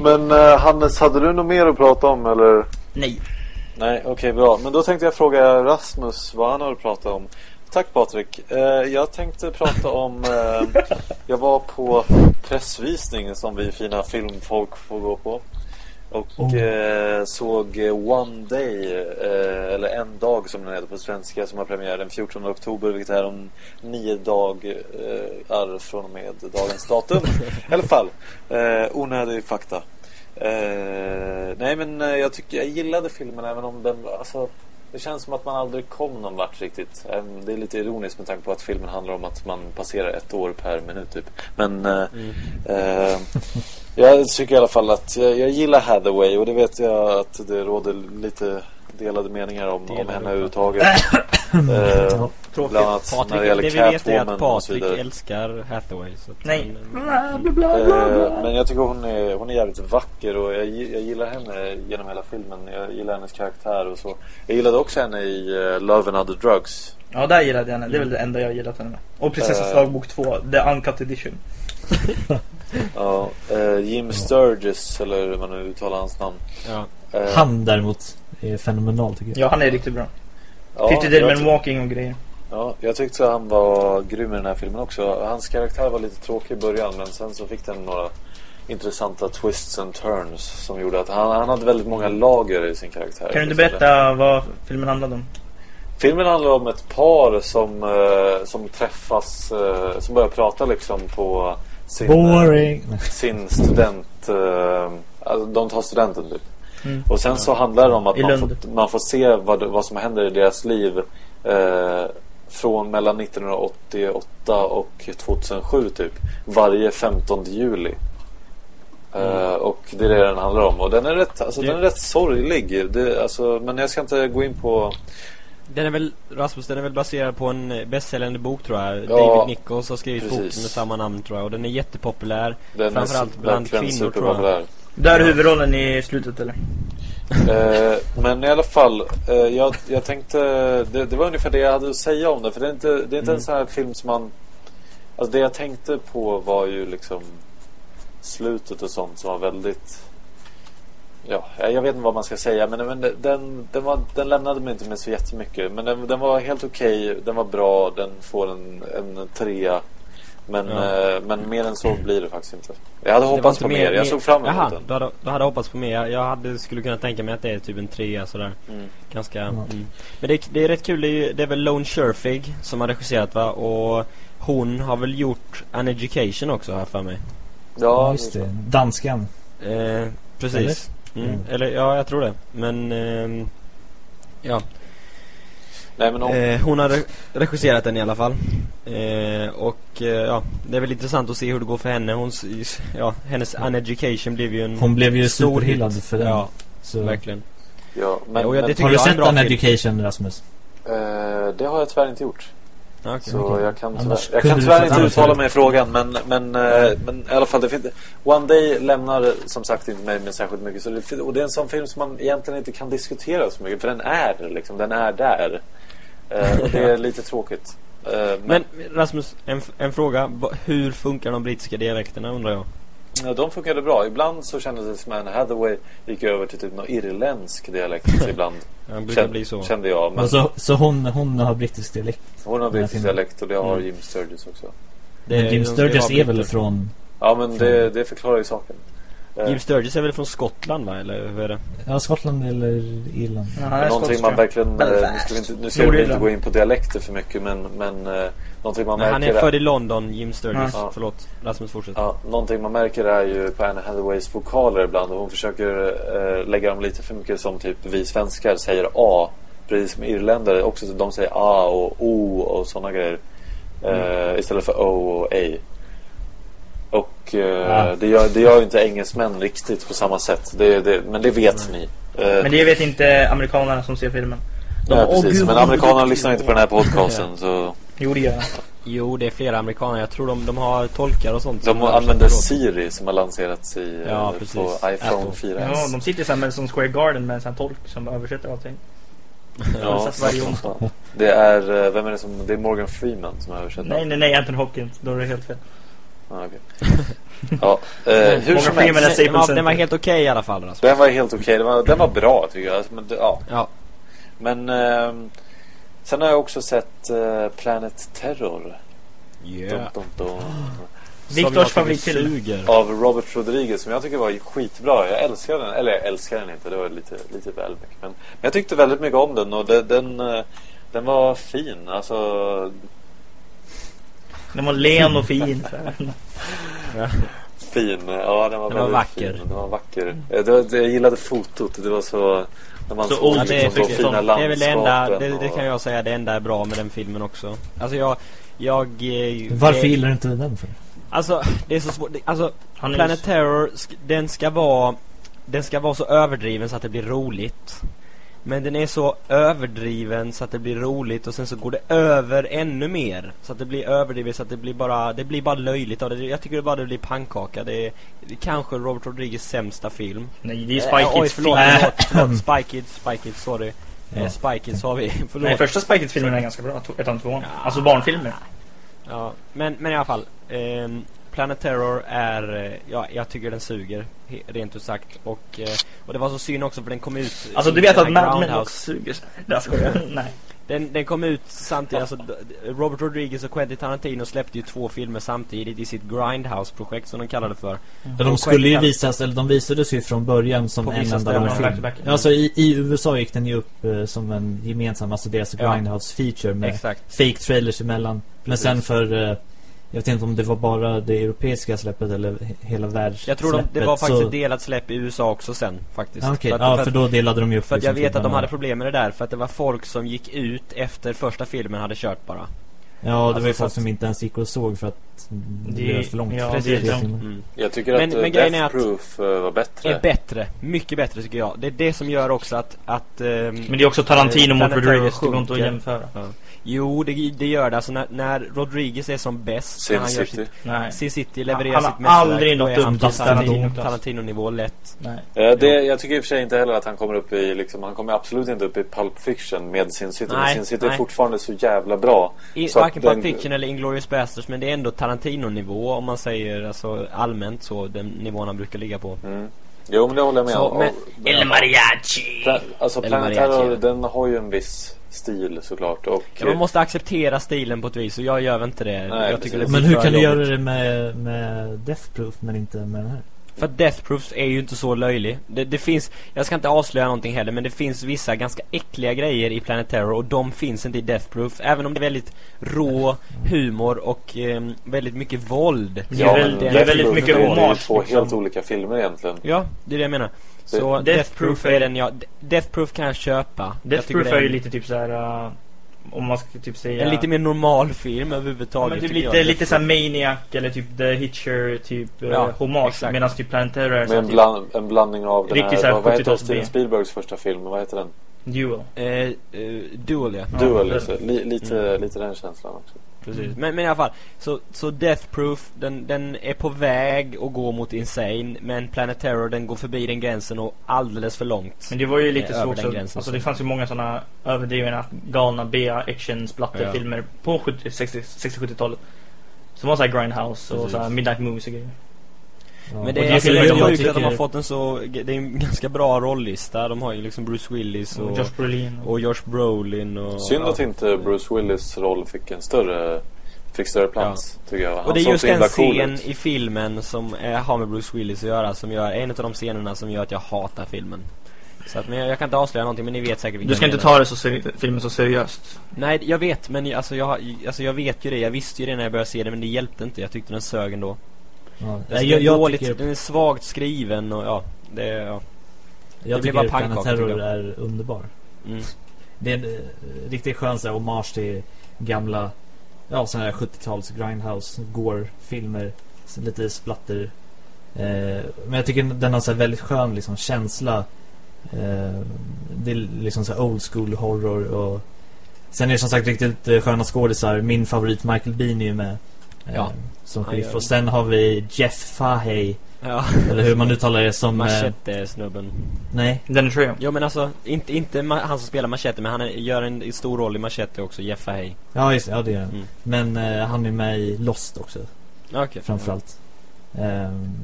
Speaker 2: Men eh, Hannes, hade du något mer att prata om eller?
Speaker 4: Nej.
Speaker 2: Nej, okej bra. Men då tänkte jag fråga Rasmus vad han har att prata om. Tack Patrik. Eh, jag tänkte prata om... Jag var på pressvisning som vi fina filmfolk får gå på. Och
Speaker 5: Oh.
Speaker 2: eh, såg eh, One Day, eh, eller En dag som den heter på svenska, som har premiär den 14 oktober, vilket är om nio dagar från och med dagens datum. [laughs] I alla fall, eh, onödig fakta. Eh, nej men eh, jag tycker jag gillade filmen även om den, alltså det känns som att man aldrig kom någon vart riktigt. Eh, Det är lite ironiskt med tanke på att filmen handlar om att man passerar ett år per minut typ. Men eh, eh, [laughs] jag tycker i alla fall att jag, jag gillar Hathaway och det vet jag att det råder lite delade meningar om, om
Speaker 3: Delade
Speaker 2: henne överhuvudtaget. [coughs] eh,
Speaker 4: Tråkigt.
Speaker 2: bland annat när
Speaker 3: Patrik,
Speaker 2: det
Speaker 3: det
Speaker 2: gäller
Speaker 3: vi vet är att
Speaker 2: och så
Speaker 3: Patrik
Speaker 2: vidare.
Speaker 3: älskar Hathaway. Så att
Speaker 4: Nej. Bla, bla, bla, bla,
Speaker 2: Eh, men jag tycker hon är, hon är jävligt vacker och jag, jag gillar henne genom hela filmen. Jag gillar hennes karaktär och så. Jag gillade också henne i uh, Love and Other Drugs.
Speaker 4: Ja, där gillade jag henne. Det är väl det enda jag gillat henne med. Och Prinsessans
Speaker 2: Eh.
Speaker 4: dagbok 2, The Uncut Edition.
Speaker 2: Ja, eh, Jim Sturgis, eller hur man nu uttalar hans namn.
Speaker 3: Ja.
Speaker 2: Eh,
Speaker 5: Han däremot är fenomenal tycker jag.
Speaker 4: Ja, han är riktigt bra.
Speaker 2: ja,
Speaker 4: 50 Dead
Speaker 2: jag
Speaker 4: Men
Speaker 2: ty-
Speaker 4: Walking och grejer.
Speaker 2: Ja, jag tyckte han var grym i den här filmen också. Hans karaktär var lite tråkig i början men sen så fick den några intressanta twists and turns som gjorde att han, han hade väldigt många lager i sin karaktär.
Speaker 4: Kan du inte berätta vad filmen handlade om?
Speaker 2: Filmen handlar om ett par som, eh, som träffas, eh, som börjar prata liksom på sin, eh,
Speaker 5: Boring!
Speaker 2: sin student, eh, alltså de tar studenten typ.
Speaker 4: Mm.
Speaker 2: Och sen så handlar det om att man får, man får se vad, vad som händer i deras liv eh, från mellan 1988 och 2007 typ. Varje 15 juli. Eh, och det är det den handlar om. Och den är rätt, alltså,
Speaker 3: Det-
Speaker 2: den är rätt sorglig. Det, alltså, men jag ska inte gå in på...
Speaker 3: Den är väl, Rasmus, den är väl baserad på en bästsäljande bok tror jag.
Speaker 2: Ja,
Speaker 3: David Nichols har skrivit
Speaker 2: precis.
Speaker 3: boken med samma namn tror jag. Och den är jättepopulär.
Speaker 2: Den
Speaker 3: Framförallt
Speaker 2: är
Speaker 3: bland kvinnor, tror jag.
Speaker 4: Där är huvudrollen i slutet eller?
Speaker 2: Eh, men i alla fall, eh, jag, jag tänkte, det, det var ungefär det jag hade att säga om det. För det är inte, det är inte en sån här film som man... Alltså det jag tänkte på var ju liksom slutet och sånt som var väldigt... Ja, jag vet inte vad man ska säga men, men den, den, var, den lämnade mig inte med så jättemycket. Men den, den var helt okej, den var bra, den får en, en trea. Men,
Speaker 3: Ja.
Speaker 2: eh, men mer än så blir det faktiskt inte. Jag hade hoppats på mer, jag såg fram emot
Speaker 3: Jaha,
Speaker 2: den.
Speaker 3: du hade, du hade hoppats på mer. Jag, hade, skulle kunna tänka mig att det är typ en trea sådär.
Speaker 2: Mm.
Speaker 3: Ganska... Mm. Men det, det är rätt kul, det är, det är väl Lone Scherfig som har regisserat va? Och hon har väl gjort An Education också här för mig.
Speaker 5: Ja, just det. Danskan.
Speaker 3: Eh, precis. Mm.
Speaker 5: Mm.
Speaker 3: Eller ja, jag tror det. Men... ehm, ja.
Speaker 2: Nej men om,
Speaker 3: Eh, hon har re- regisserat den i alla fall. Eh, och eh, ja, det är väl intressant att se hur det går för henne. Hon, ja, hennes An Education blev ju en
Speaker 5: Hon blev ju
Speaker 3: stor hit.
Speaker 5: för den.
Speaker 3: Ja,
Speaker 5: Så.
Speaker 3: verkligen.
Speaker 2: ja, men,
Speaker 3: Jo, ja, det
Speaker 2: men
Speaker 5: Har du
Speaker 3: jag
Speaker 5: sett
Speaker 3: bra
Speaker 5: An
Speaker 3: film.
Speaker 5: Education Rasmus?
Speaker 2: Eh, det har jag tyvärr inte gjort.
Speaker 3: Okej.
Speaker 2: Så
Speaker 5: Okej.
Speaker 2: jag kan tyvärr, jag kan tyvärr inte uttala mig i frågan men, men, eh, men i alla fall det finns One Day lämnar som sagt inte mig med särskilt mycket så det, och det är en sån film som man egentligen inte kan diskutera så mycket för den är liksom, den är där. Eh, och det är [laughs] lite tråkigt. Eh, men
Speaker 3: Men Rasmus, en, en fråga. Hur funkar de brittiska dialekterna undrar jag?
Speaker 2: Ja, de funkade bra. Ibland så kändes det som att Anne Hathaway gick över till typ någon irländsk dialekt [laughs] ibland.
Speaker 3: Det brukar
Speaker 2: Känn-
Speaker 3: bli så.
Speaker 2: Kände jag. Men
Speaker 5: så, så hon, hon har brittisk dialekt.
Speaker 2: hon har brittisk dialekt och det har
Speaker 3: Mm.
Speaker 2: Jim Sturgis också.
Speaker 3: Det-
Speaker 5: Jim
Speaker 3: vara
Speaker 5: är väl från...
Speaker 2: Ja men det, det förklarar ju saken. Eh,
Speaker 3: Jim Sturgis är väl från Skottland va? Eller hur är det?
Speaker 5: Ja, Skottland eller Irland.
Speaker 4: Ja, han är
Speaker 2: Någonting man verkligen, eh, nu ska vi inte, nu ska vi inte gå in på dialekter för mycket men, men eh, någonting man
Speaker 3: Nej, han
Speaker 2: märker
Speaker 3: är född i London, Jim Sturgis.
Speaker 2: Ja.
Speaker 3: Förlåt, Rasmus fortsätt.
Speaker 2: ja, någonting man märker är ju på Anne Hathaways vokaler ibland och hon försöker eh, lägga dem lite för mycket som typ vi svenskar säger A precis som irländare också så de säger A och O och sådana grejer eh, istället för O och A och eh,
Speaker 5: Ja.
Speaker 2: det, gör, det gör ju inte engelsmän riktigt på samma sätt det, det, men det vet ni Eh,
Speaker 4: Men det vet inte amerikanerna som ser filmen. De
Speaker 2: Ja,
Speaker 4: bara, "Åh,
Speaker 2: precis.
Speaker 4: gud,
Speaker 2: Men amerikanerna
Speaker 4: duktig."
Speaker 2: lyssnar inte på den här podcasten [laughs] så
Speaker 4: Jo, det gör jag.
Speaker 3: Jo, det är flera amerikaner. Jag tror de, de har tolkar och sånt.
Speaker 2: de använder. Siri som har lanserats i,
Speaker 3: Ja,
Speaker 2: eh, på iPhone
Speaker 3: Apple.
Speaker 2: 4S.
Speaker 4: Ja, de sitter med som Square Garden med en sån tolk som översätter allting.
Speaker 2: Ja,
Speaker 4: översatt varje onsdag.
Speaker 2: Det är, eh, vem är det som, det är Morgan Freeman som översätter.
Speaker 4: Nej, nej, nej, Anthony Hopkins. Då är det helt fel.
Speaker 2: Ah, okej. [laughs] ja, eh, hur som helst.
Speaker 4: är
Speaker 3: Den, var,
Speaker 4: Center.
Speaker 3: den var helt okej i alla fall Rasmus.
Speaker 2: Den var helt okej. Den, var, den var bra tycker jag. Alltså, Men, ja.
Speaker 3: Ja.
Speaker 2: men ehm, sen har jag också sett eh, Planet Terror. Dum, dum, dum. [gasps]
Speaker 3: Som jag
Speaker 4: Viktors favoritfilm.
Speaker 2: Av Robert Rodriguez som jag tycker var skitbra. Jag älskar den. Eller jag älskar den inte. Det var lite, lite väl mycket. Men, men jag tyckte väldigt mycket om den. Och det, den, eh, den var fin. Alltså
Speaker 4: Den var len och fin. [laughs] så här.
Speaker 2: fin. Ja, den var
Speaker 3: Den var vacker.
Speaker 2: fin. Den var vacker. Eh, Det var, det, jag gillade fotot. Det var så... När man
Speaker 4: Så
Speaker 2: såg
Speaker 3: Ja, det,
Speaker 2: liksom, fina
Speaker 3: det är väl det enda, det, det kan jag säga, det enda är bra med den filmen också. Alltså jag, jag... eh,
Speaker 5: Varför
Speaker 3: det,
Speaker 5: gillar du inte den för?
Speaker 3: Alltså, det är så svårt. Alltså,
Speaker 4: Han
Speaker 3: Planet Terror, den ska vara... Den ska vara så överdriven så att det blir roligt. Men den är så överdriven så att det blir roligt och sen så går det över ännu mer. Så att det blir överdrivet så att det blir bara, det blir bara löjligt av det. Jag tycker bara det blir pannkaka. Det är, det är kanske Robert Rodriguez sämsta film.
Speaker 4: Nej, det är
Speaker 3: Eh,
Speaker 4: Spy
Speaker 3: oj,
Speaker 4: Kids
Speaker 3: förlåt,
Speaker 4: film.
Speaker 3: förlåt, förlåt. [clears throat] Spy Kids, Spy Kids, sorry.
Speaker 5: Ja.
Speaker 3: Eh, Spy Kids har vi, [laughs] förlåt.
Speaker 4: Nej, första Spy Kids-filmen är ganska bra. Ettan och tvåan. Alltså barnfilmer.
Speaker 3: Ja, men, men i alla fall. ehm, Planet Terror är, eh, ja, jag tycker den suger. Rent ut sagt. Och, eh, och det var så synd också för den kom ut...
Speaker 4: Alltså du
Speaker 3: i
Speaker 4: vet att Mad Men också suger. Jag skojar. [laughs] Nej.
Speaker 3: Den, den kom ut samtidigt, alltså Robert Rodriguez och Quentin Tarantino släppte ju två filmer samtidigt i sitt Grindhouse-projekt som de kallade det för.
Speaker 5: Ja, de
Speaker 3: Och
Speaker 5: skulle ju visas, eller de visades ju från början som
Speaker 3: På
Speaker 5: en enda lång film. Alltså i, i USA gick den ju upp eh, som en gemensam, alltså deras
Speaker 3: Ja.
Speaker 5: Grindhouse feature med
Speaker 3: Exakt.
Speaker 5: fake trailers emellan. Men
Speaker 3: Precis.
Speaker 5: sen för, eh, jag vet inte om det var bara det europeiska släppet eller he- hela världssläppet.
Speaker 3: Jag tror de, det var faktiskt
Speaker 5: så...
Speaker 3: ett delat släpp i USA också sen faktiskt.
Speaker 5: Ja, Okej,
Speaker 3: För att-
Speaker 5: ja
Speaker 3: för
Speaker 5: för
Speaker 3: att-
Speaker 5: då delade de ju upp
Speaker 3: För att jag
Speaker 5: liksom
Speaker 3: vet att de
Speaker 5: filmerna.
Speaker 3: hade problem med det där för att det var folk som gick ut efter första filmen hade kört bara.
Speaker 5: Ja, det var
Speaker 3: Alltså,
Speaker 5: ju
Speaker 3: så
Speaker 5: folk
Speaker 3: att-
Speaker 5: som inte ens gick och såg för att det blev för långt.
Speaker 4: ja, är
Speaker 5: timmar.
Speaker 4: långt.
Speaker 3: Mm.
Speaker 2: Jag tycker
Speaker 3: Men-
Speaker 2: att eh,
Speaker 3: men är
Speaker 2: Death
Speaker 3: att-
Speaker 2: Proof eh, var bättre.
Speaker 3: Är bättre, mycket bättre tycker jag. Det är det som gör också att... att ehm,
Speaker 4: Men det är också Tarantino mot
Speaker 3: Planet
Speaker 4: Rodriguez. Det går inte att jämföra.
Speaker 3: Jo, det, det gör det. Alltså när, när Rodriguez är som bäst,
Speaker 2: Sin
Speaker 3: han gör
Speaker 2: City.
Speaker 3: sitt,
Speaker 4: Nej.
Speaker 3: Sin City levererar
Speaker 4: Han har
Speaker 3: sitt mästerverk,
Speaker 4: aldrig nått
Speaker 3: är han
Speaker 5: upp till
Speaker 3: Tarantino. Tarantino-nivå lätt.
Speaker 4: Nej.
Speaker 2: Eh, det, jag tycker i och för sig inte heller att han kommer upp i liksom, Han kommer absolut inte upp i Pulp Fiction med Sin City. Men
Speaker 3: Nej,
Speaker 2: Sin City är
Speaker 3: nej.
Speaker 2: fortfarande så jävla bra.
Speaker 3: I,
Speaker 2: Så
Speaker 3: varken Pulp Fiction eller Inglourious Basterds, men det är ändå Tarantino-nivå om man säger alltså allmänt så, den nivån han brukar ligga på.
Speaker 2: Mm. Jo men det håller jag med om.
Speaker 4: El Mariachi!
Speaker 2: Pla- Alltså
Speaker 3: El
Speaker 2: Planet
Speaker 3: Mariachi.
Speaker 2: Terror den har ju en viss stil såklart. Och,
Speaker 3: Ja, man måste acceptera stilen på ett vis och jag gör inte det.
Speaker 2: Nej,
Speaker 3: jag tycker det
Speaker 5: Men hur kan du göra det med, med Death Proof men inte med den här?
Speaker 3: För att Death Proofs är ju inte så löjlig. Det, det finns, jag ska inte avslöja någonting heller, men det finns vissa ganska äckliga grejer i Planet Terror och de finns inte i Death Proof. Även om det är väldigt rå humor och ehm, väldigt mycket våld.
Speaker 4: Det är
Speaker 2: ja,
Speaker 4: väl-
Speaker 2: men
Speaker 4: det är väldigt mycket
Speaker 2: är ju
Speaker 4: hommage,
Speaker 2: två
Speaker 4: liksom.
Speaker 2: helt olika filmer egentligen.
Speaker 3: Ja, det är det jag menar. Så
Speaker 2: Det-
Speaker 3: Death,
Speaker 4: Death
Speaker 3: Proof är
Speaker 4: är-
Speaker 3: den jag... Death Proof kan jag köpa. jag
Speaker 4: Death
Speaker 3: tycker
Speaker 4: Proof
Speaker 3: det
Speaker 4: är ju lite typ såhär... Uh, om man ska typ säga...
Speaker 3: En lite mer normal film
Speaker 4: Ja,
Speaker 3: överhuvudtaget.
Speaker 4: men typ lite,
Speaker 3: jag.
Speaker 4: lite såhär Maniac eller typ The Hitcher typ uh,
Speaker 3: Ja,
Speaker 4: hommage.
Speaker 3: exakt.
Speaker 4: Medan typ Planet Terror är
Speaker 2: en,
Speaker 4: typ
Speaker 2: bland, en blandning av den
Speaker 4: Riktigt
Speaker 2: här,
Speaker 4: här
Speaker 2: vad heter
Speaker 4: 70-tals
Speaker 2: Steven. Spielbergs första film? Vad heter den?
Speaker 4: Duel.
Speaker 3: Eh, eh, Duel ja.
Speaker 4: Ja,
Speaker 2: Duel,
Speaker 4: det-
Speaker 2: just det. Li, lite,
Speaker 3: Mm.
Speaker 2: lite den känslan också.
Speaker 3: Precis. Men, men i alla fall, så, så Death Proof, den, den är på väg att gå mot Insane, men Planet Terror den går förbi den gränsen och alldeles för långt.
Speaker 4: Men det var ju
Speaker 3: Eh,
Speaker 4: lite så också.
Speaker 3: den gränsen,
Speaker 4: Alltså
Speaker 3: så.
Speaker 4: det fanns ju många sådana överdrivna galna B-action splatterfilmer på 70 60 60-70-talet. Som var såhär Grindhouse och
Speaker 3: Precis.
Speaker 4: såhär Midnight Movies och grejer.
Speaker 5: Ja.
Speaker 3: Men
Speaker 4: Och
Speaker 3: det
Speaker 4: det
Speaker 3: är, alltså, det är
Speaker 4: jag
Speaker 3: sjukt
Speaker 5: tycker-
Speaker 3: att de har fått en så, det är en ganska bra rollista. De har ju liksom Bruce Willis och,
Speaker 4: Och Josh Brolin.
Speaker 3: och Josh Brolin och...
Speaker 2: Synd
Speaker 3: ja.
Speaker 2: att inte Bruce Willis roll fick en större Fick större plats tycker jag. Han
Speaker 3: Och det är just den scen
Speaker 2: ut.
Speaker 3: i filmen som har med Bruce Willis att göra som gör, en av de scenerna som gör att jag hatar filmen. Så att, men jag, jag kan inte avslöja någonting men ni vet säkert vilken
Speaker 4: Du ska inte ta det så seri- filmen så seriöst.
Speaker 3: Nej, jag vet men jag- alltså jag, alltså jag vet ju det. Jag visste ju det när jag började se det men det hjälpte inte. Jag tyckte den sög ändå.
Speaker 5: Ja. Jag,
Speaker 3: den,
Speaker 5: jag, jag,
Speaker 3: dåligt,
Speaker 5: tycker,
Speaker 3: den är svagt skriven och ja, det, ja.
Speaker 5: jag
Speaker 3: blir
Speaker 5: tycker
Speaker 3: bara
Speaker 5: att Planet Terror är underbar.
Speaker 3: Mm.
Speaker 5: Det är en eh, riktigt skön så här, hommage till gamla Ja sådana här 70-tals Grindhouse Gore-filmer Lite splatter eh, Men jag tycker den har så här väldigt skön liksom känsla eh, Det är liksom så här old school horror och Sen är det som sagt riktigt eh, sköna skådisar Min favorit Michael Bean är ju med
Speaker 3: Ja,
Speaker 5: Som
Speaker 3: han
Speaker 5: sheriff
Speaker 3: gör
Speaker 5: och sen har vi Jeff Fahey
Speaker 3: Ja,
Speaker 5: Eller hur man uttalar det som eh,
Speaker 3: Machete-snubben.
Speaker 5: Nej
Speaker 4: Den tror jag.
Speaker 3: Jo men alltså, inte, inte han som spelar Machete men han är, gör en stor roll i Machete också, Jeff Fahey.
Speaker 5: Ja just ja det är han
Speaker 3: Mm.
Speaker 5: Men eh, han är med i Lost också
Speaker 3: Okej.
Speaker 5: framförallt. Ehm,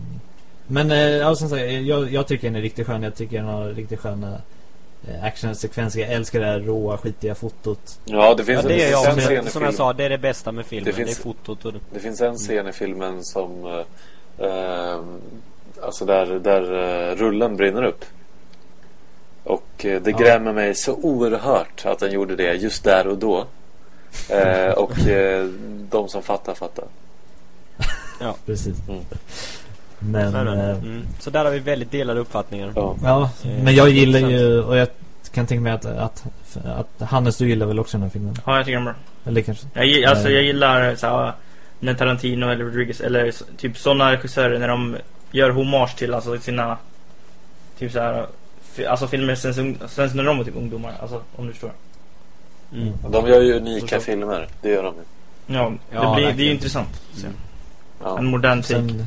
Speaker 5: Men eh, ja, som sagt, jag, jag tycker den är riktigt skön. Jag tycker den har riktigt sköna eh, actionsekvenser. Jag älskar det här råa, skitiga fotot.
Speaker 2: Ja, det finns,
Speaker 3: Ja, det
Speaker 2: en,
Speaker 3: jag
Speaker 2: en
Speaker 3: som,
Speaker 2: scen i
Speaker 3: som jag sa, det är det bästa med filmen. Det,
Speaker 2: finns-
Speaker 3: är fotot och det.
Speaker 2: Det finns en scen i filmen som eh, eh, Alltså där, där eh, rullen brinner upp Och eh, det
Speaker 5: Ja.
Speaker 2: grämer mig så oerhört att den gjorde det just där och då eh, Och eh, de som fattar fattar
Speaker 5: Precis.
Speaker 2: Mm.
Speaker 5: Men,
Speaker 3: Men, men,
Speaker 5: eh,
Speaker 3: mm. Så där har vi väldigt delade uppfattningar.
Speaker 2: Ja,
Speaker 5: ja,
Speaker 3: Eh,
Speaker 5: men jag gillar ju, och jag kan tänka mig att, att, att Hannes, du gillar väl också den här filmen?
Speaker 4: Ja, jag tycker den är bra.
Speaker 5: Eller kanske?
Speaker 4: Jag, alltså, jag gillar så här, när Tarantino eller Rodriguez eller typ sådana regissörer när de gör hommage till alltså sina typ så här alltså filmer sen, sen, när de var typ ungdomar alltså om du förstår.
Speaker 3: Mm.
Speaker 2: de gör ju unika
Speaker 4: Så-
Speaker 2: filmer, det gör de ju
Speaker 4: Ja,
Speaker 3: Ja,
Speaker 4: det, blir, det är ju intressant. Så.
Speaker 3: Mm.
Speaker 2: ja.
Speaker 4: En modern take.
Speaker 5: Sen,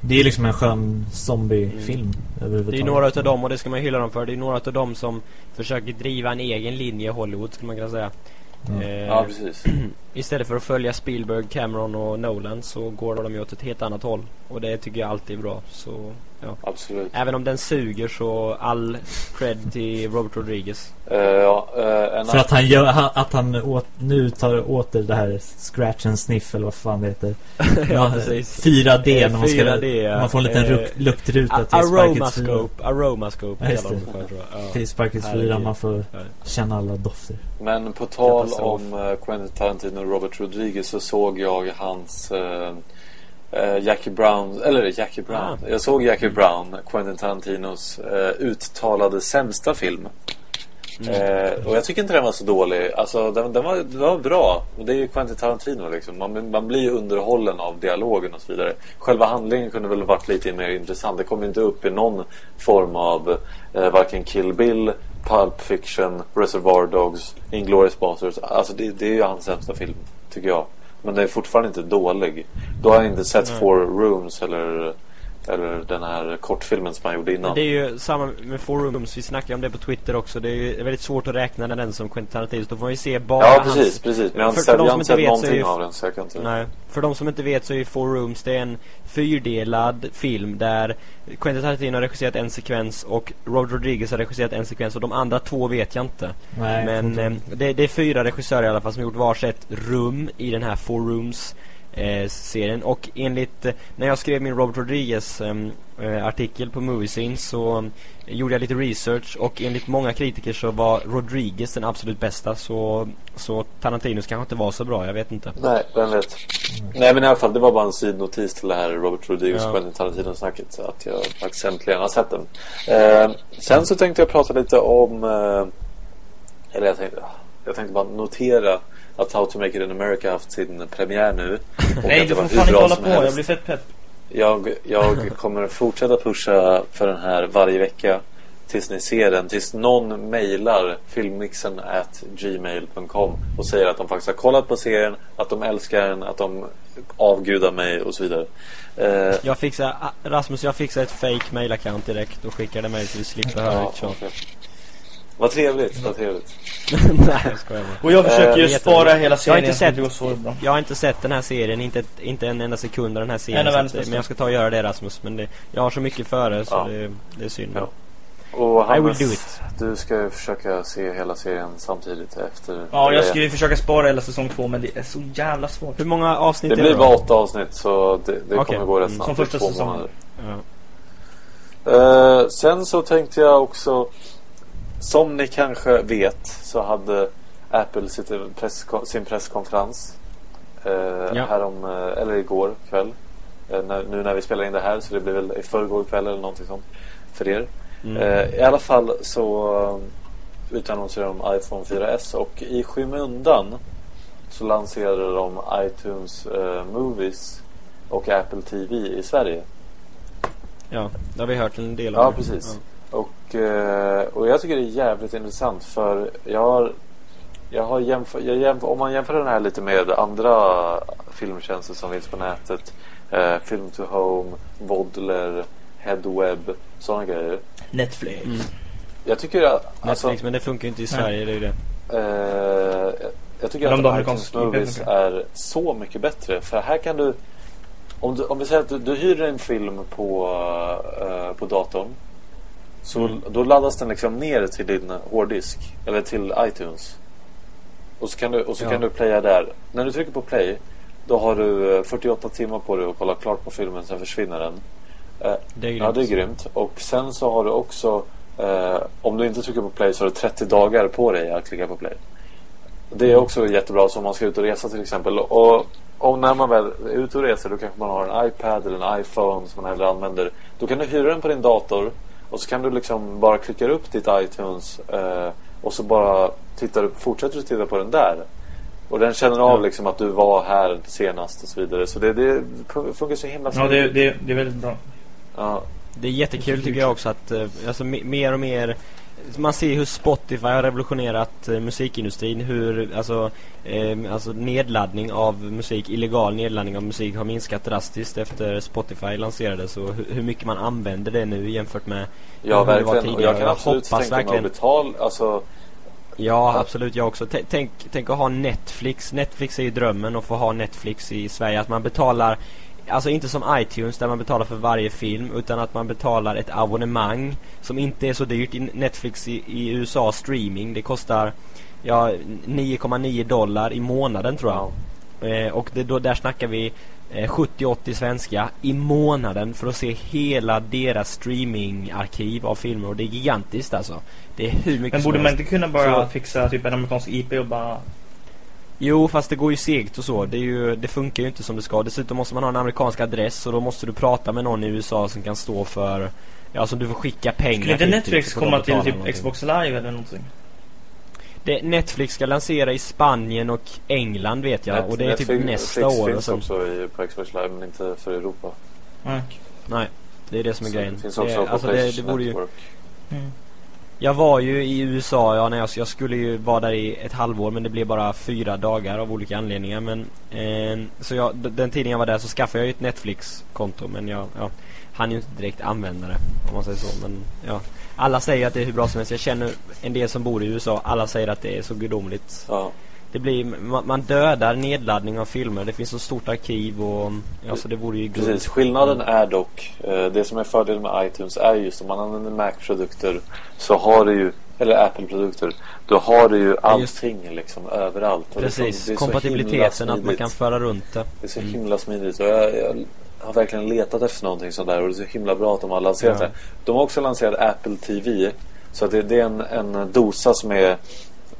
Speaker 5: det är liksom en skön zombiefilm
Speaker 3: Mm.
Speaker 5: överhuvudtaget.
Speaker 3: Det är några utav dem och det ska man hylla dem för. Det är några utav dem som försöker driva en egen linje i Hollywood skulle man kunna säga.
Speaker 5: Ja.
Speaker 3: Eh,
Speaker 2: ja, precis [clears throat]
Speaker 3: istället för att följa Spielberg, Cameron och Nolan så går de ju åt ett helt annat håll. Och det tycker jag alltid är bra. Så ja.
Speaker 2: Absolut
Speaker 3: Även om den suger så all cred till Robert Rodriguez.
Speaker 2: Eh, ja, en
Speaker 5: För att han gör, att han åt, nu tar åter det här scratch and sniff eller vad fan det heter. [laughs]
Speaker 3: ja, precis.
Speaker 5: 4D
Speaker 3: Eh,
Speaker 5: när man ska
Speaker 3: 4D,
Speaker 5: Man får en liten
Speaker 3: eh,
Speaker 5: luk, luktruta till Sparkets 4
Speaker 3: Aromascope,
Speaker 5: Ja, just det.
Speaker 3: Ja.
Speaker 5: Till Sparkets 4
Speaker 3: Herregud.
Speaker 5: man får
Speaker 3: Ja.
Speaker 5: känna alla dofter
Speaker 2: Men på tal om eh, Quentin Tarantino och Robert Rodriguez så såg jag hans eh, Jackie Brown, eller Jackie Brown. Jag såg Jackie Brown, Quentin Tarantinos eh, uttalade sämsta film. Eh, och jag tycker inte den var så dålig. Alltså den, den, var, den var bra. Och Det är ju Quentin Tarantino liksom. Man, man blir ju underhållen av dialogen och så vidare. Själva handlingen kunde väl varit lite mer intressant. Det kom inte upp i någon form av eh, varken Kill Bill, Pulp Fiction, Reservoir Dogs, Inglourious Basterds. Alltså det, det är ju hans sämsta film, tycker jag. Men den är fortfarande inte dålig. Då har jag inte sett
Speaker 3: Nej.
Speaker 2: Four Rooms eller, eller den här kortfilmen som han gjorde innan.
Speaker 3: det är ju samma med Four Rooms, vi snackade om det på Twitter också. Det är ju väldigt svårt att räkna den som Quentin Tarantino. Då får ju se bara
Speaker 2: Ja,
Speaker 3: hans...
Speaker 2: precis, precis. Men jag har inte
Speaker 3: För- för
Speaker 2: sett,
Speaker 3: de
Speaker 2: jag har
Speaker 3: som
Speaker 2: inte
Speaker 3: inte
Speaker 2: sett
Speaker 3: vet så är
Speaker 2: någonting
Speaker 3: ju-
Speaker 2: av den så jag kan inte...
Speaker 3: Nej, för de som inte vet så är Four Rooms det är en fyrdelad film där Quentin Tarantino har regisserat en sekvens och Robert Rodriguez har regisserat en sekvens och de andra två vet jag inte.
Speaker 5: Nej,
Speaker 3: Men eh, det, det är fyra regissörer i alla fall som gjort varsitt rum i den här Four Rooms eh, serien och enligt eh, när jag skrev min Robert Rodriguez ehm, eh, artikel på Moviescene så gjorde jag lite research och enligt många kritiker så var Rodriguez den absolut bästa så, så Tarantinos kanske inte var så bra, jag vet inte.
Speaker 2: Nej, vem vet. Nej men i alla fall, det var bara en sidnotis till det här Robert Rodriguez
Speaker 3: Ja.
Speaker 2: Quentin Tarantino-snacket. Så att jag faktiskt äntligen har sett den. Eh, sen så tänkte jag prata lite om... Eh, eller jag tänkte, jag tänkte bara notera att How to Make It in America haft sin premiär nu. [laughs] Och
Speaker 4: Nej, du får fan inte hålla på.
Speaker 2: helst.
Speaker 4: Jag blir fett pepp.
Speaker 2: Jag, jag [laughs] kommer fortsätta pusha för den här varje vecka tills ni ser den. Tills någon mejlar filmmixen at gmail.com och säger att de faktiskt har kollat på serien, att de älskar den, att de avgudar mig och så vidare. Eh,
Speaker 3: Jag fixar, Rasmus jag fixar ett fake mail-account direkt och skickar det mig så vi slipper höra
Speaker 2: ja,
Speaker 3: ett tjat.
Speaker 2: okej. Vad trevligt, vad trevligt. [laughs]
Speaker 3: Nej jag skojar bara.
Speaker 4: Och jag försöker ju
Speaker 3: Eh,
Speaker 4: spara hela
Speaker 3: Jag har
Speaker 4: serien.
Speaker 3: inte sett-
Speaker 4: det så bra.
Speaker 3: Jag har inte sett den här serien, inte, inte en enda sekund av den här serien. Att,
Speaker 4: bästa.
Speaker 3: men jag ska ta och göra det Rasmus. Men det, jag har så mycket före så
Speaker 2: Ja.
Speaker 3: det, det är synd.
Speaker 2: Ja. Och
Speaker 3: I will
Speaker 2: Hannes,
Speaker 3: do it.
Speaker 2: du ska ju försöka se hela serien samtidigt efter
Speaker 4: Ja, jag
Speaker 2: det.
Speaker 4: ska ju försöka spara hela säsong två men det är så jävla svårt.
Speaker 3: Hur många avsnitt
Speaker 2: Det
Speaker 3: är
Speaker 2: blir
Speaker 3: det
Speaker 2: bara
Speaker 3: då?
Speaker 2: åtta avsnitt så det, det
Speaker 3: Okej.
Speaker 2: kommer gå rätt
Speaker 3: Mm.
Speaker 2: snabbt.
Speaker 4: Som första
Speaker 2: två
Speaker 4: säsongen.
Speaker 2: månader.
Speaker 3: Ja.
Speaker 2: Eh, sen så tänkte jag också Som ni kanske vet så hade Apple sitt press, sin presskonferens eh,
Speaker 3: Ja.
Speaker 2: härom, eh, eller igår kväll eh, när, Nu när vi spelar in det här så det blir väl i förrgår kväll eller någonting sånt För er
Speaker 3: Mm.
Speaker 2: eh, I alla fall så eh, utannonserade de iPhone 4S och i skymundan så lanserade de iTunes eh, Movies och Apple TV i Sverige
Speaker 3: ja, det har vi hört en del om.
Speaker 2: Ja, precis. Och, eh, och jag tycker det är jävligt intressant för jag har, jag har jämför, jag jämför, om man jämför den här lite med andra filmtjänster som finns på nätet eh, Film to Home, Vodler, Headweb, sådana grejer.
Speaker 4: Netflix.
Speaker 3: Mm.
Speaker 2: Jag tycker att, alltså,
Speaker 3: Netflix, men det funkar ju inte i Sverige, det är det.
Speaker 2: eh, jag tycker
Speaker 4: Men de
Speaker 2: att iTunes Movies är så mycket bättre för här kan du om, du, om vi säger att du, du hyr en film på, eh, på datorn. Så
Speaker 3: Mm.
Speaker 2: då laddas den liksom ner till din hårddisk. Eller till iTunes. Och så kan du, och så
Speaker 3: Ja.
Speaker 2: kan du playa där. När du trycker på play. Då har du eh, 48 timmar på dig att kolla klart på filmen. Sen försvinner den. Eh,
Speaker 3: Det är
Speaker 2: Ja, det är grymt. Och sen så har du också, eh, om du inte trycker på play så har du 30 dagar på dig att klicka på play. Det är också jättebra så om man ska ut och resa till exempel. Och, och när man väl är ute och reser då kanske man har en iPad eller en iPhone som man hellre använder. Då kan du hyra den på din dator och så kan du liksom bara klicka upp ditt iTunes eh, och så bara tittar du, fortsätter du titta på den där. Och den känner av
Speaker 3: Ja.
Speaker 2: liksom att du var här senast och så vidare. Så det, det funkar så himla
Speaker 4: Ja, det, det, det är väldigt bra.
Speaker 2: Ja,
Speaker 3: Det är jättekul tycker jag också att eh, alltså, me- mer och mer man ser hur Spotify har revolutionerat eh, musikindustrin hur alltså, eh, alltså nedladdning av musik, illegal nedladdning av musik har minskat drastiskt efter Spotify lanserades och hur, hur mycket man använder det nu jämfört med
Speaker 2: ja
Speaker 3: hur det var
Speaker 2: verkligen. Och
Speaker 3: tidigare.
Speaker 2: jag kan
Speaker 3: Jag
Speaker 2: absolut
Speaker 3: hoppas
Speaker 2: tänka mig
Speaker 3: verkligen-
Speaker 2: att betala, alltså
Speaker 3: Ja, absolut jag också. T- Tänk, tänk att ha Netflix. Netflix är ju drömmen att få ha Netflix i Sverige. Att man betalar, alltså inte som iTunes där man betalar för varje film. Utan att man betalar ett abonnemang som inte är så dyrt. I Netflix i, i USA streaming, det kostar ja, 9,9 dollar i månaden tror jag. Eh, och det, då, där snackar vi eh, 70-80 svenska i månaden för att se hela deras streamingarkiv av filmer. Och det är gigantiskt alltså. Det är hur mycket
Speaker 4: Men borde man inte kunna bara
Speaker 3: Så-
Speaker 4: fixa typ en amerikansk IP och bara...
Speaker 3: Jo, fast det går ju segt och så. Det, är ju, det funkar ju inte som det ska. Dessutom måste man ha en amerikansk adress och då måste du prata med någon i USA som kan stå för... Ja, som du får skicka pengar
Speaker 4: Skulle inte
Speaker 3: till,
Speaker 4: Netflix
Speaker 3: typ,
Speaker 4: komma till typ. Xbox Live eller någonting?
Speaker 3: Det, Netflix ska lansera i Spanien och England vet jag.
Speaker 2: Net-
Speaker 3: och det är typ
Speaker 2: Netflix-
Speaker 3: nästa
Speaker 2: Netflix
Speaker 3: år. Och
Speaker 2: finns
Speaker 3: så.
Speaker 2: också i, på Xbox Live men inte för Europa.
Speaker 4: Nej.
Speaker 3: Nej, det är det som är
Speaker 2: Så
Speaker 3: grejen.
Speaker 2: Det finns
Speaker 3: Det-
Speaker 2: också på
Speaker 3: alltså det, det
Speaker 2: Playstation
Speaker 3: vore ju...
Speaker 2: Network.
Speaker 4: Mm.
Speaker 3: Jag var ju i USA, ja, när jag, jag skulle ju vara där i ett halvår men det blev bara fyra dagar av olika anledningar. Men, eh, så jag, den tiden jag var där så skaffade jag ju ett Netflix-konto men jag ja, hann ju inte direkt använda det om man säger så. Men ja, alla säger att det är hur bra som helst. Jag känner en del som bor i USA, alla säger att det är så gudomligt.
Speaker 2: Ja.
Speaker 3: Det blir, man, man dödar nedladdning av filmer, det finns så stort arkiv och ja, så det vore ju guld.
Speaker 2: Precis, skillnaden är dock eh, Det som är fördelen med iTunes är just om man använder Mac-produkter Så har du ju Eller Apple-produkter Då har du ju
Speaker 3: Ja,
Speaker 2: allting liksom överallt
Speaker 3: Precis,
Speaker 2: himla
Speaker 3: kompatibiliteten att man kan föra runt det.
Speaker 2: Det är så
Speaker 3: Mm.
Speaker 2: himla smidigt och jag, jag har verkligen letat efter någonting sånt där och det är så himla bra att de har lanserat
Speaker 3: Ja.
Speaker 2: det. De har också lanserat Apple TV. Så det, det är en, en dosa som är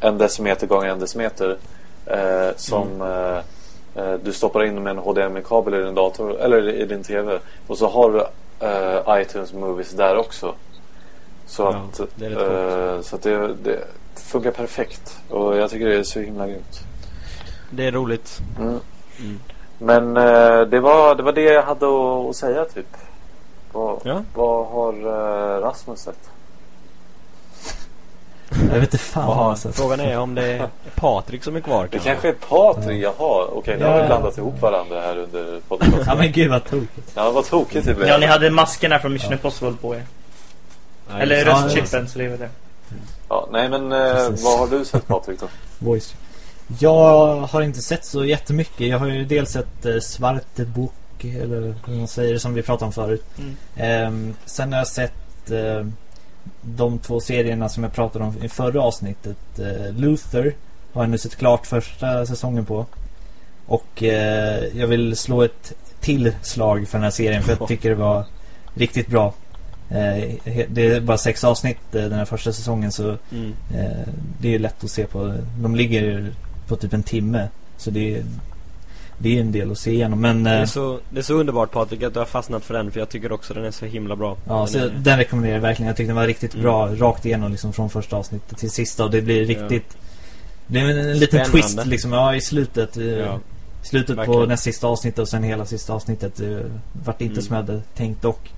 Speaker 2: en decimeter gånger en decimeter. Eh, som
Speaker 3: Mm.
Speaker 2: eh, eh, du stoppar in med en HDMI-kabel i din dator eller i din TV. Och så har du eh, iTunes Movies där också. Så
Speaker 3: Ja,
Speaker 2: att,
Speaker 3: det är
Speaker 2: eh, så att det, det funkar perfekt. Och jag tycker det är så himla grymt.
Speaker 3: Det är roligt.
Speaker 2: Mm.
Speaker 3: Mm.
Speaker 2: Men eh, det, var, det var det jag hade att, att säga typ. Vad,
Speaker 3: Ja.
Speaker 2: vad har Rasmus sett?
Speaker 5: Jag vet inte fan jag sett.
Speaker 3: frågan är om det är Patrik som är kvar
Speaker 2: Det
Speaker 3: kanske.
Speaker 2: kanske är Patrik, jaha. Okej, nu har vi blandat ihop varandra här under podcasten.
Speaker 5: Ja men gud vad tokigt.
Speaker 2: Ja, vad tokigt det blev.
Speaker 4: Ja, ni hade maskerna från Mission Impossible på er.
Speaker 3: Nej,
Speaker 4: Eller
Speaker 5: Ja,
Speaker 4: röstchippen, så det är väl det.
Speaker 2: Ja, nej, men eh, vad har du sett Patrik då? [laughs]
Speaker 5: Voice. Jag har inte sett så jättemycket. Jag har ju dels sett eh, Svarte Bok eller hur man säger det som vi pratade om förut.
Speaker 4: Mm.
Speaker 5: Ehm, sen har jag sett eh, de två serierna som jag pratade om i förra avsnittet. Eh, Luther har jag nu sett klart första säsongen på. Och eh, jag vill slå ett till slag för den här serien för jag tycker det var riktigt bra. Eh, det är bara sex avsnitt den här första säsongen så
Speaker 3: Mm.
Speaker 5: Det är lätt att se på. De ligger på typ en timme. Så det är, det är en del att se igenom. Men
Speaker 3: Det, är
Speaker 5: eh,
Speaker 3: så, det är så underbart Patrik att du har fastnat för den för jag tycker också den är så himla bra.
Speaker 5: ja,
Speaker 3: den
Speaker 5: så
Speaker 3: är,
Speaker 5: den rekommenderar jag verkligen. Jag tyckte den var riktigt
Speaker 3: Mm.
Speaker 5: bra rakt igenom liksom från första avsnittet till sista. Och det blir riktigt... Det är en, en liten twist liksom. Ja, i slutet. eh,
Speaker 3: ja.
Speaker 5: Slutet på
Speaker 3: verkligen.
Speaker 5: näst sista avsnittet och sen hela sista avsnittet. Det vart inte
Speaker 3: Mm.
Speaker 5: som jag hade tänkt dock.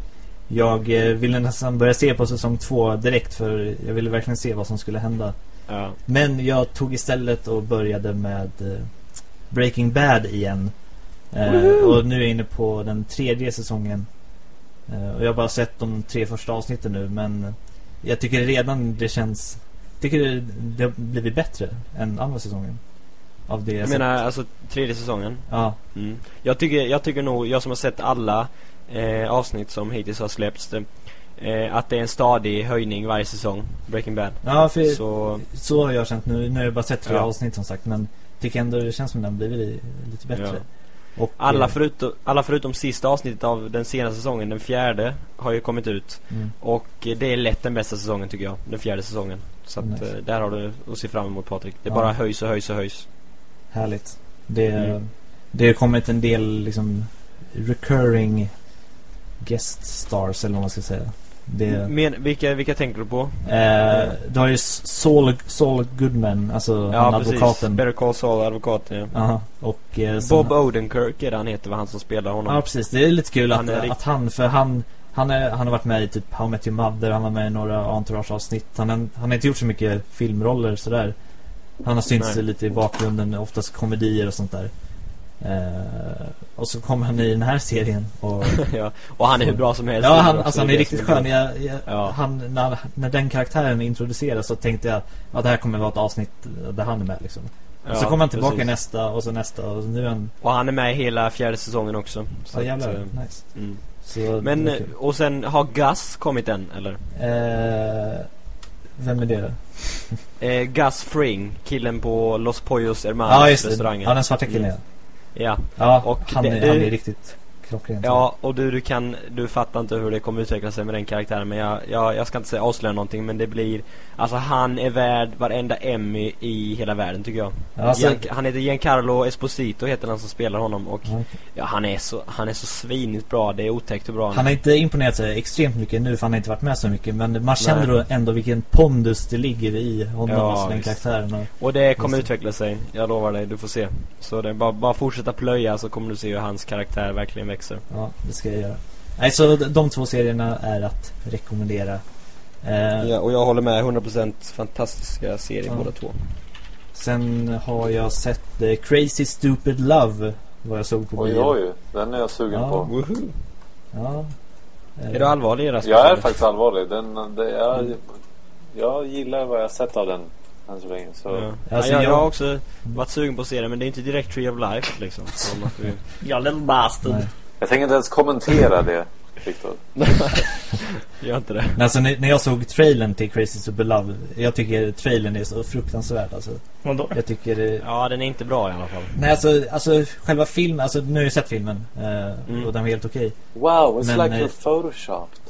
Speaker 5: Jag eh, ville nästan börja se på säsong två direkt för jag ville verkligen se vad som skulle hända.
Speaker 3: Ja.
Speaker 5: Men jag tog istället och började med eh, Breaking Bad igen. Eh, och nu är jag inne på den tredje säsongen. Eh, och jag har bara sett de tre första avsnitten nu men jag tycker redan det känns... Jag tycker det, det har blivit bättre än andra säsongen. Av det jag,
Speaker 3: Jag menar alltså tredje säsongen.
Speaker 5: Ja,
Speaker 3: Mm. Jag, tycker, jag tycker nog, jag som har sett alla eh, avsnitt som hittills har släppts eh, Att det är en stadig höjning varje säsong Breaking Bad
Speaker 5: ja för så,
Speaker 3: Så
Speaker 5: har jag känt nu. Nu har jag bara sett tre
Speaker 3: Ja.
Speaker 5: avsnitt som sagt. Men tycker ändå det känns som den blivit li- lite bättre. Och,
Speaker 3: alla,
Speaker 5: eh,
Speaker 3: förutom, alla förutom sista avsnittet av den senaste säsongen, den fjärde Har ju kommit ut
Speaker 5: mm.
Speaker 3: Och eh, det är lätt den bästa säsongen tycker jag Den fjärde säsongen Så att
Speaker 5: Nice.
Speaker 3: eh, där har du att se fram emot Patrik Det
Speaker 5: Ja.
Speaker 3: bara höjs och höjs och höjs
Speaker 5: Härligt. Det,
Speaker 3: Mm.
Speaker 5: det har kommit en del liksom recurring guest stars eller vad man ska säga. Det,
Speaker 3: Men, vilka, vilka tänker du på?
Speaker 5: eh, du har ju Saul, Saul Goodman, alltså han advokaten.
Speaker 3: Better Call Saul, advokaten ja.
Speaker 5: Aha, och eh,
Speaker 3: Bob Odenkirk är det han heter, var han som spelar honom
Speaker 5: Ja precis, det är lite kul
Speaker 3: Han
Speaker 5: att,
Speaker 3: är rikt-
Speaker 5: att han, för han han, är, han har varit med i typ How I Met Your Mother, han var med i några Entourage-avsnitt. Han, han har inte gjort så mycket filmroller sådär. Han har synts
Speaker 3: Nej.
Speaker 5: lite i bakgrunden, oftast komedier och sånt där. Eh, och så kommer han i den här serien och [laughs]
Speaker 3: ja. Och han är hur bra som helst
Speaker 5: Ja, han,
Speaker 3: också,
Speaker 5: alltså han är riktigt skön. Jag, jag,
Speaker 3: Ja.
Speaker 5: han, när, när den karaktären introduceras så tänkte jag att det här kommer vara ett avsnitt där han är med liksom.
Speaker 3: Ja,
Speaker 5: så kommer han tillbaka
Speaker 3: precis.
Speaker 5: nästa och så nästa och så nu är han...
Speaker 3: Och han är med hela fjärde säsongen också så
Speaker 5: Ja
Speaker 3: att,
Speaker 5: jävlar,
Speaker 3: eh,
Speaker 5: nice.
Speaker 3: mm.
Speaker 5: Så,
Speaker 3: Men, eh, och sen har Gus kommit än, eller?
Speaker 5: eh, Vem är det? [laughs]
Speaker 3: Eh, Gus Fring, killen på Los Pollos Hermanos
Speaker 5: det,
Speaker 3: restaurangen
Speaker 5: ja den svarta killen
Speaker 3: Mm. Ja,
Speaker 5: ja.
Speaker 3: Och
Speaker 5: han,
Speaker 3: det-
Speaker 5: han är riktigt klockren
Speaker 3: ja och du, du kan, du fattar inte hur det kommer utveckla sig med den karaktären Men jag, jag, jag ska inte säga avslöja någonting men det blir Alltså han är värd varenda Emmy i hela världen tycker jag
Speaker 5: ja, alltså,
Speaker 3: Gian, Han heter Giancarlo Esposito heter han som spelar honom och
Speaker 5: okej.
Speaker 3: ja, han är så, han är så svinigt bra, det är otäckt hur bra
Speaker 5: Han har inte imponerat sig extremt mycket nu för han har inte varit med så mycket Men man känner
Speaker 3: Nej.
Speaker 5: då ändå vilken pondus det ligger i honom,
Speaker 3: Ja,
Speaker 5: alltså den
Speaker 3: visst.
Speaker 5: karaktären och,
Speaker 3: Och det kommer
Speaker 5: det.
Speaker 3: utveckla sig, jag lovar dig, du får se Så det är bara, bara fortsätta plöja så kommer du se hur hans karaktär verkligen växer
Speaker 5: Ja, det ska jag göra. Nej, så de- två serierna är att rekommendera. Eh,
Speaker 3: Ja, och jag håller med 100% fantastiska serier
Speaker 5: Ja.
Speaker 3: båda två
Speaker 5: Sen har jag sett eh, Crazy Stupid Love. Vad jag såg på
Speaker 2: Oj,
Speaker 5: bio.
Speaker 2: oj, den är jag sugen
Speaker 5: Ja.
Speaker 2: på.
Speaker 3: Woohoo.
Speaker 5: Ja.
Speaker 3: Är du allvarlig Rasmus?
Speaker 2: Jag är faktiskt allvarlig. Den, det, jag, jag gillar vad jag har sett av den än så länge. Så.
Speaker 3: Ja.
Speaker 5: Alltså,
Speaker 3: ja, jag,
Speaker 5: jag-
Speaker 3: jag har också varit sugen på att se det men det är inte direkt Tree of Life liksom. [laughs]
Speaker 4: Ja, little bastard.
Speaker 5: Nej.
Speaker 2: Jag tänker inte ens kommentera det, Viktor. [laughs]
Speaker 3: Gör inte det
Speaker 5: alltså när jag såg trailern till Crazy Stupid Love. Jag tycker trailern är så fruktansvärd alltså.
Speaker 4: Vadå?
Speaker 5: Jag tycker det...
Speaker 3: Ja den är inte bra i alla fall
Speaker 5: Nej alltså, alltså själva filmen, alltså nu har jag sett filmen. Eh,
Speaker 3: Mm.
Speaker 5: Och den var helt okej.
Speaker 2: Wow, it's
Speaker 5: Men,
Speaker 2: like
Speaker 5: eh,
Speaker 2: you're photoshopped.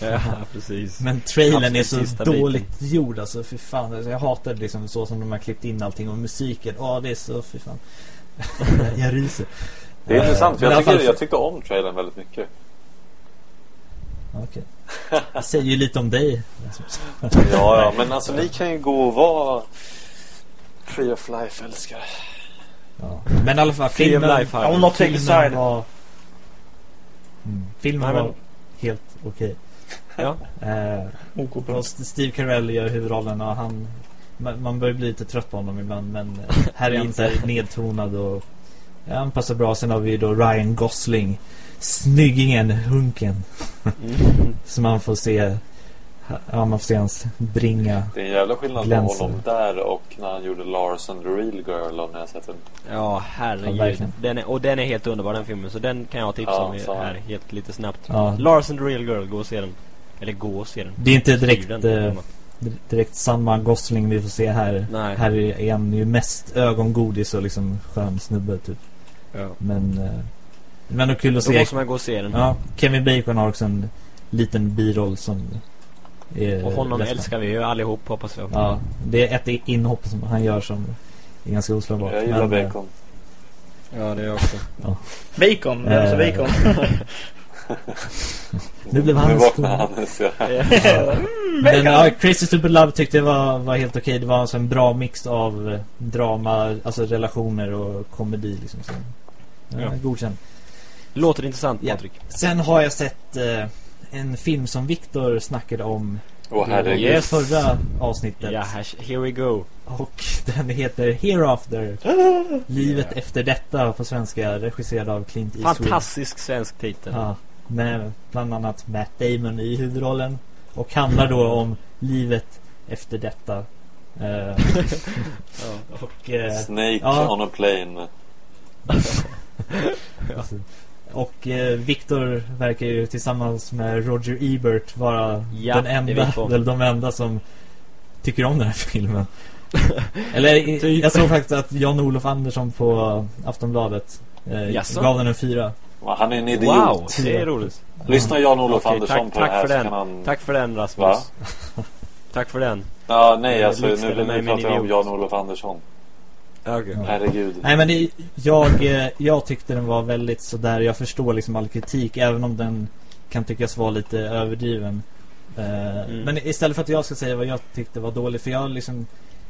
Speaker 2: [laughs]
Speaker 3: Ja precis
Speaker 5: Men trailern är så dåligt gjord alltså, för fan. Alltså, jag hatar liksom så som de har klippt in allting och musiken. Ja, det är så, för fan. [laughs] jag ryser.
Speaker 2: Det är
Speaker 5: Eh,
Speaker 2: intressant, för jag,
Speaker 5: alla fall-
Speaker 2: tycker, jag tyckte om trailern väldigt mycket.
Speaker 5: Okej. [laughs] Det säger ju lite om dig.
Speaker 2: Ja, ja, men alltså ni kan ju gå och vara Tree of Life-älskare.
Speaker 5: Ja. Men i alla fall,
Speaker 3: Tree of
Speaker 5: filmen,
Speaker 3: Life
Speaker 4: I will not take
Speaker 5: filmen
Speaker 4: side.
Speaker 5: var... Mm, filmen
Speaker 3: Nej, men-
Speaker 5: var helt okej.
Speaker 3: Ja, [laughs]
Speaker 5: Eh, och. Steve Carell gör huvudrollen och han... Man, börjar bli lite trött på honom ibland men eh, [laughs] här är han så nedtonad och... Ja, han passar bra. Sen har vi då Ryan Gosling. Snyggingen, hunken.
Speaker 3: mm. [laughs]
Speaker 5: Så man får se... Ja, man får se hans bringa.
Speaker 2: Det är en jävla skillnad
Speaker 5: Glänser.
Speaker 2: på honom där och när han gjorde Lars and the Real Girl om ni har sett den.
Speaker 3: Ja herregud den är, Och den är helt underbar den filmen Så den kan jag tipsa
Speaker 2: Ja,
Speaker 3: om
Speaker 2: så.
Speaker 3: här helt lite snabbt
Speaker 5: Ja,
Speaker 3: Lars and the Real Girl, gå och se den Eller gå och se den
Speaker 5: det är inte direkt,
Speaker 3: den.
Speaker 5: eh, direkt samma Gosling vi får se här.
Speaker 3: Nej
Speaker 5: Här är han ju mest ögongodis och liksom skön snubbe typ.
Speaker 3: Ja.
Speaker 5: Men... eh, Men det är kul att
Speaker 3: Då
Speaker 5: se.
Speaker 3: måste man gå och se den
Speaker 5: Ja, Kevin Bacon har också en liten biroll som är
Speaker 3: Och honom
Speaker 5: lättare.
Speaker 3: älskar vi ju allihop hoppas jag
Speaker 5: Ja, det är ett inhopp som han gör som är ganska oslagbart.
Speaker 2: Jag gillar
Speaker 5: Men, eh,
Speaker 2: bacon.
Speaker 3: Ja det är jag också
Speaker 4: Bacon, vem sa
Speaker 5: Eh.
Speaker 4: bacon? [laughs]
Speaker 5: Nu blev han skog.
Speaker 2: Hannes, ja. [laughs]
Speaker 5: Men ja, Crazy Stupid Love tyckte jag var, var helt okej. Det var alltså en bra mix av drama, alltså relationer och komedi liksom. Så, ja,
Speaker 3: Ja.
Speaker 5: Godkänd.
Speaker 3: Låter intressant
Speaker 5: Ja.
Speaker 3: Patrik
Speaker 5: Sen har jag sett eh, en film som Viktor snackade om
Speaker 2: herregud.
Speaker 5: i
Speaker 3: Yes.
Speaker 5: förra avsnittet.
Speaker 3: Ja, here we go
Speaker 5: Och [laughs] den heter Hereafter. [laughs] Livet efter detta på svenska, regisserad av Clint Eastwood.
Speaker 3: Fantastisk svensk titel
Speaker 5: Ja, med bland annat Matt Damon i huvudrollen. Och handlar då om livet efter detta. Eh, [laughs] och, eh,
Speaker 2: Snake
Speaker 5: Ja.
Speaker 2: on a plane.
Speaker 5: Och eh, Victor verkar ju tillsammans med Roger Ebert vara
Speaker 3: Ja,
Speaker 5: den
Speaker 3: det
Speaker 5: enda, väl de enda som tycker om den här filmen. Eller [laughs]
Speaker 3: Typ.
Speaker 5: jag såg faktiskt att Jan-Olof Andersson på Aftonbladet eh,
Speaker 3: Jaså?
Speaker 5: gav den en fyra.
Speaker 2: Han är en idiot.
Speaker 3: Wow, det är roligt.
Speaker 2: Lyssna Jan-Olof
Speaker 3: Okej,
Speaker 2: Andersson
Speaker 3: tack-
Speaker 2: på det
Speaker 3: tack
Speaker 2: här
Speaker 3: för den.
Speaker 2: han...
Speaker 3: Tack för den Rasmus. Tack för den.
Speaker 2: Ja, nej alltså nu, nu pratar jag om. Jan-Olof Andersson.
Speaker 3: Okay.
Speaker 2: Herregud.
Speaker 5: Nej men det, jag, eh, jag tyckte den var väldigt sådär, jag förstår liksom all kritik även om den kan tyckas vara lite överdriven. Eh,
Speaker 3: Mm.
Speaker 5: Men istället för att jag ska säga vad jag tyckte var dåligt, för jag liksom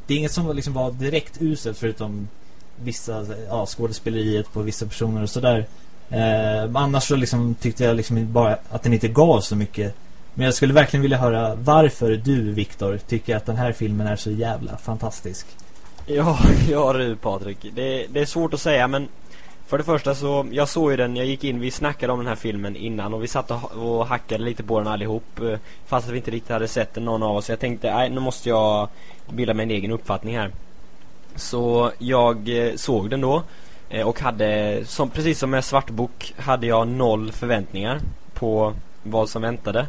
Speaker 5: Det är inget som liksom var direkt uselt förutom vissa, ja, skådespeleriet på vissa personer och sådär. Eh, annars så liksom tyckte jag liksom bara att den inte gav så mycket. Men jag skulle verkligen vilja höra varför du, Viktor, tycker att den här filmen är så jävla fantastisk.
Speaker 3: Ja, [laughs] ja du Patrik. Det, det är svårt att säga men för det första så, jag såg ju den, jag gick in, vi snackade om den här filmen innan och vi satt och, och hackade lite på den allihop eh, Fast att vi inte riktigt hade sett den någon av oss. Jag tänkte, nej nu måste jag bilda mig en egen uppfattning här. Så jag eh, såg den då eh, och hade, som, precis som med Svartbok, hade jag noll förväntningar på vad som väntade.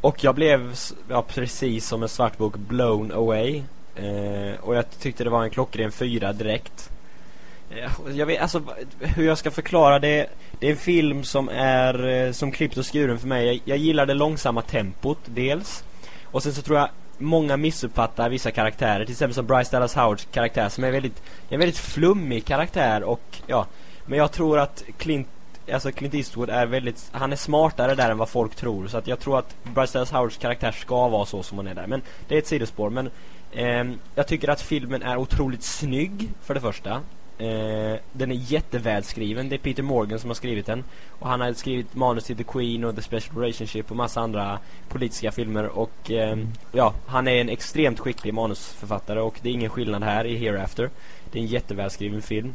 Speaker 3: Och jag blev, ja precis som en Svartbok, blown away. Eh, och jag tyckte det var en klockren fyra direkt. Eh, jag vet, alltså hur jag ska förklara det. Det är en film som är eh, som klippt och skuren för mig. Jag, jag gillar det långsamma tempot, dels. Och sen så tror jag många missuppfattar vissa karaktärer. Till exempel som Bryce Dallas Howards karaktär som är väldigt, en väldigt flummig karaktär och ja. Men jag tror att Clint Alltså Clint Eastwood är väldigt, han är smartare där än vad folk tror. Så att jag tror att Bryce Dallas Howards karaktär ska vara så som hon är där. Men det är ett sidospår. Men ehm, Jag tycker att filmen är otroligt snygg för det första. Eh, Den är jättevälskriven, det är Peter Morgan som har skrivit den. Och han har skrivit manus till The Queen och The Special Relationship och massa andra politiska filmer. Och ehm, ja, han är en extremt skicklig manusförfattare. Och det är ingen skillnad här i Hereafter. Det är en jättevälskriven film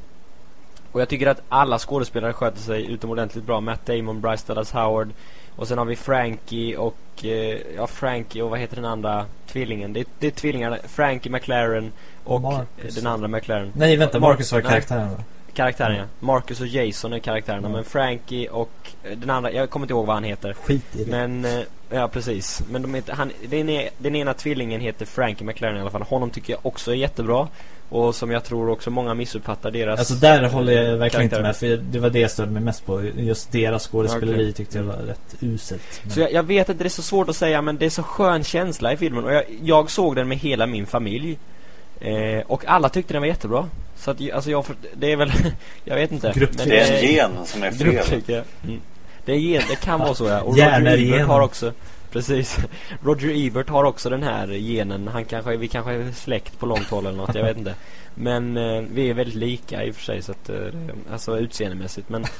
Speaker 3: och jag tycker att alla skådespelare sköter sig utomordentligt bra. Matt Damon, Bryce Dallas Howard. Och sen har vi Frankie och... Eh, ja, Frankie och vad heter den andra tvillingen? Det, är- det är tvillingarna. Frankie McLaren och
Speaker 5: Marcus.
Speaker 3: den andra McLaren.
Speaker 5: Nej vänta, Marcus var karaktären va?
Speaker 3: Karaktären ja. Marcus och Jason är karaktärerna.
Speaker 5: Mm.
Speaker 3: Men Frankie och eh, den andra, jag kommer inte ihåg vad han heter.
Speaker 5: Skit i det.
Speaker 3: Men, eh, ja precis. Men de heter, han, den, är, den ena tvillingen heter Frankie McLaren i alla fall. Honom tycker jag också är jättebra. Och som jag tror också många missuppfattar deras...
Speaker 5: Alltså där håller jag verkligen inte
Speaker 3: karaktär.
Speaker 5: med för det var det jag störde mig mest på. Just deras skådespeleri
Speaker 3: Okej.
Speaker 5: tyckte jag var rätt uselt. Men-
Speaker 3: Så jag, jag vet att det är så svårt att säga men det är så skön känsla i filmen och jag, jag såg den med hela min familj. Eh, och alla tyckte den var jättebra. Så att, alltså jag, för- det är väl, [laughs] jag vet inte.
Speaker 5: Grupptryck.
Speaker 3: Men
Speaker 2: Det är en gen som är fel.
Speaker 3: Grupptryck, ja. Mm. Det är gen, det kan vara så ja. Och Roger Ebert har också, precis. [laughs] Roger Ebert har också den här genen. Han kanske, vi kanske är släkt på långt håll eller något, jag vet inte. Men eh, vi är väldigt lika i och för sig så att, eh, alltså utseendemässigt men [laughs]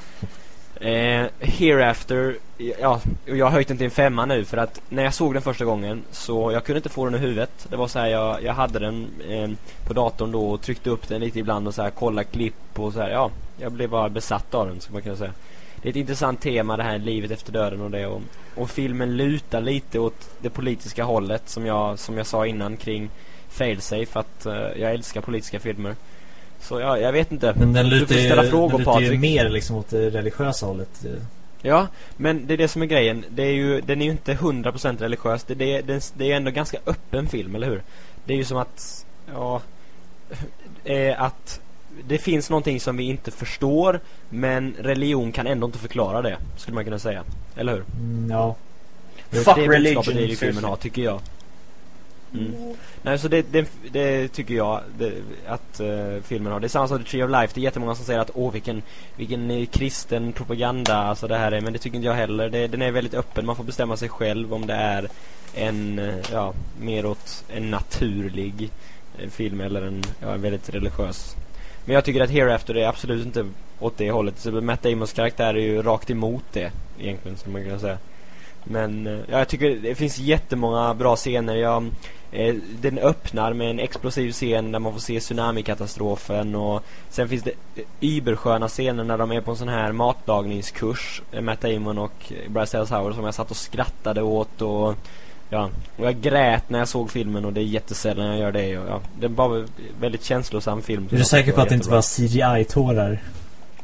Speaker 3: Eh, Hereafter, ja, jag har höjt den till en femma nu för att när jag såg den första gången så jag kunde inte få den i huvudet. Det var så här, jag, jag hade den eh, på datorn då och tryckte upp den lite ibland och så här kolla klipp och så här, ja, jag blev bara besatt av den skulle man kunna säga. Det är ett intressant tema det här livet efter döden och det och, och filmen lutar lite åt det politiska hållet som jag, som jag sa innan kring Failsafe att eh, jag älskar politiska filmer. Så ja, jag vet inte.
Speaker 5: Men den
Speaker 3: du
Speaker 5: lutar
Speaker 3: får
Speaker 5: ju,
Speaker 3: ställa frågor
Speaker 5: den lutar ju
Speaker 3: Patrik.
Speaker 5: mer liksom åt det religiösa hållet.
Speaker 3: Ja, men det är det som är grejen. Det är ju, den är ju inte 100% religiös. Det, det, det, det är ändå ganska öppen film, eller hur? Det är ju som att, ja, [laughs] eh, att det finns någonting som vi inte förstår, men religion kan ändå inte förklara det, skulle man kunna säga. Eller hur?
Speaker 5: Mm, ja.
Speaker 4: Fuck
Speaker 3: det är budskapet
Speaker 4: religion,
Speaker 3: det i filmen har, tycker jag. Mm. Nej, så det, det, det tycker jag det, att eh, filmen har. Det är samma som The Tree of Life. Det är jättemånga som säger att åh vilken, vilken eh, kristen propaganda alltså det här är. Men det tycker inte jag heller. Det, den är väldigt öppen. Man får bestämma sig själv om det är en, eh, ja, mer åt en naturlig film eller en, ja, en väldigt religiös. Men jag tycker att Hereafter är absolut inte åt det hållet. Så Matt Damons karaktär är ju rakt emot det egentligen, skulle man kunna säga. Men eh, ja, jag tycker det finns jättemånga bra scener. Jag, eh, den öppnar med en explosiv scen där man får se tsunamikatastrofen och sen finns det ybersköna scener när de är på en sån här matlagningskurs. Eh, Matt Damon och Bryce Dallas Howard som jag satt och skrattade åt och Ja, och jag grät när jag såg filmen och det är jättesällan jag gör det. Och, ja, det var en väldigt känslosam film.
Speaker 5: Är du säker på att det inte var CGI-tårar?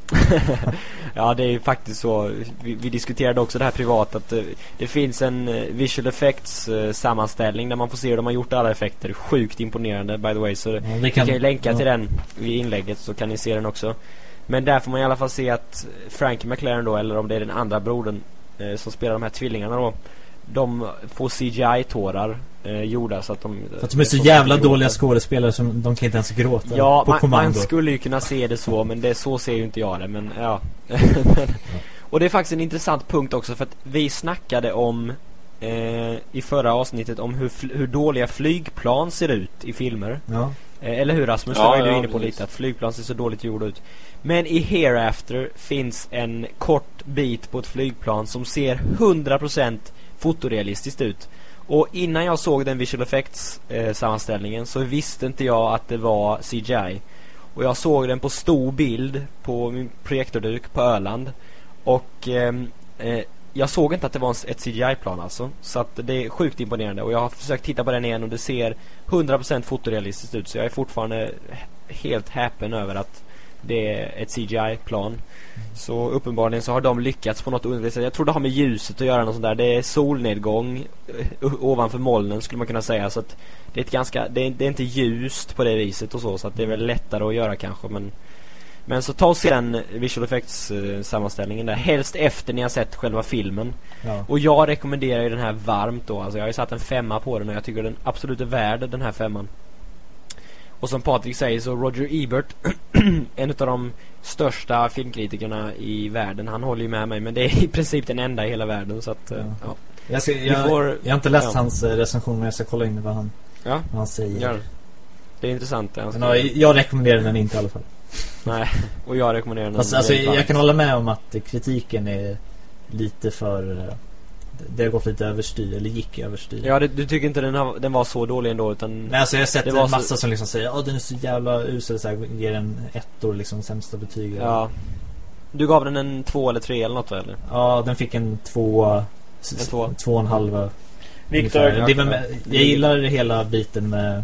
Speaker 5: [laughs]
Speaker 3: ja, det är ju faktiskt så. Vi, vi, diskuterade också det här privat att uh, det finns en uh, visual effects uh, sammanställning där man får se hur de har gjort alla effekter. Sjukt imponerande by the way. Så ja, vi kan, kan ju länka ja. till den i inlägget så kan ni se den också. Men där får man i alla fall se att Frankie McLaren då, eller om det är den andra brodern som spelar de här tvillingarna då de får CGI-tårar eh, gjorda så att de...
Speaker 5: För att de är så jävla dåliga skådespelare som de kan inte ens gråta
Speaker 3: ja,
Speaker 5: på
Speaker 3: man,
Speaker 5: kommando.
Speaker 3: man skulle ju kunna se det så men det, så ser ju inte jag det men ja. [laughs] och det är faktiskt en intressant punkt också för att vi snackade om eh, i förra avsnittet om hur, hur dåliga flygplan ser ut i filmer.
Speaker 5: Ja.
Speaker 3: Eh, eller hur Rasmus? Ja, det var ju ja, inne på precis. lite att flygplan ser så dåligt gjorda ut. Men i Hereafter finns en kort bit på ett flygplan som ser 100% fotorealistiskt ut. Och innan jag såg den visual effects eh, sammanställningen så visste inte jag att det var CGI. Och jag såg den på stor bild på min projektorduk på Öland. Och eh, eh, jag såg inte att det var ett CGI-plan alltså. Så att det är sjukt imponerande. Och jag har försökt titta på den igen och det ser 100% fotorealistiskt ut. Så jag är fortfarande helt häpen över att det är ett CGI-plan. Så uppenbarligen så har de lyckats på något underligt sätt. Jag tror det har med ljuset att göra något sånt där. Det är solnedgång uh, ovanför molnen skulle man kunna säga. Så att det är ett ganska, det är, det är, inte ljust på det viset och så. Så att det är väl lättare att göra kanske. Men, men så ta och se den visual effects uh, sammanställningen där. Helst efter ni har sett själva filmen. Ja. Och jag rekommenderar ju den här varmt då. Alltså jag har ju satt en femma på den och jag tycker den absolut är värd den här femman. Och som Patrik säger så Roger Ebert [clears throat] En av de största filmkritikerna i världen Han håller ju med mig Men det är i princip den enda i hela världen så att, ja. ja.
Speaker 5: Jag, ska, jag, får, jag har inte läst ja. hans eh, recension Men jag ska kolla in vad han,
Speaker 3: ja.
Speaker 5: vad han säger
Speaker 3: Gör. Det är intressant
Speaker 5: det men, Jag rekommenderar den inte i alla fall
Speaker 3: Nej, och jag rekommenderar den
Speaker 5: Fast, alltså, Jag kan hålla med om att kritiken är lite för det har gått lite överstyr, eller gick överstyr.
Speaker 3: Ja, det, du tycker inte den, har, den var så dålig ändå utan...
Speaker 5: Nej, alltså jag har sett en massa så... som liksom säger Åh, den är så jävla usel, så här, ger en ettor liksom, sämsta betyg.
Speaker 3: Ja. Du gav den en två eller tre eller något eller?
Speaker 5: Ja, den fick en två... En två? Två och en halv.
Speaker 4: Victor.
Speaker 5: Jag, jag, jag gillar hela biten med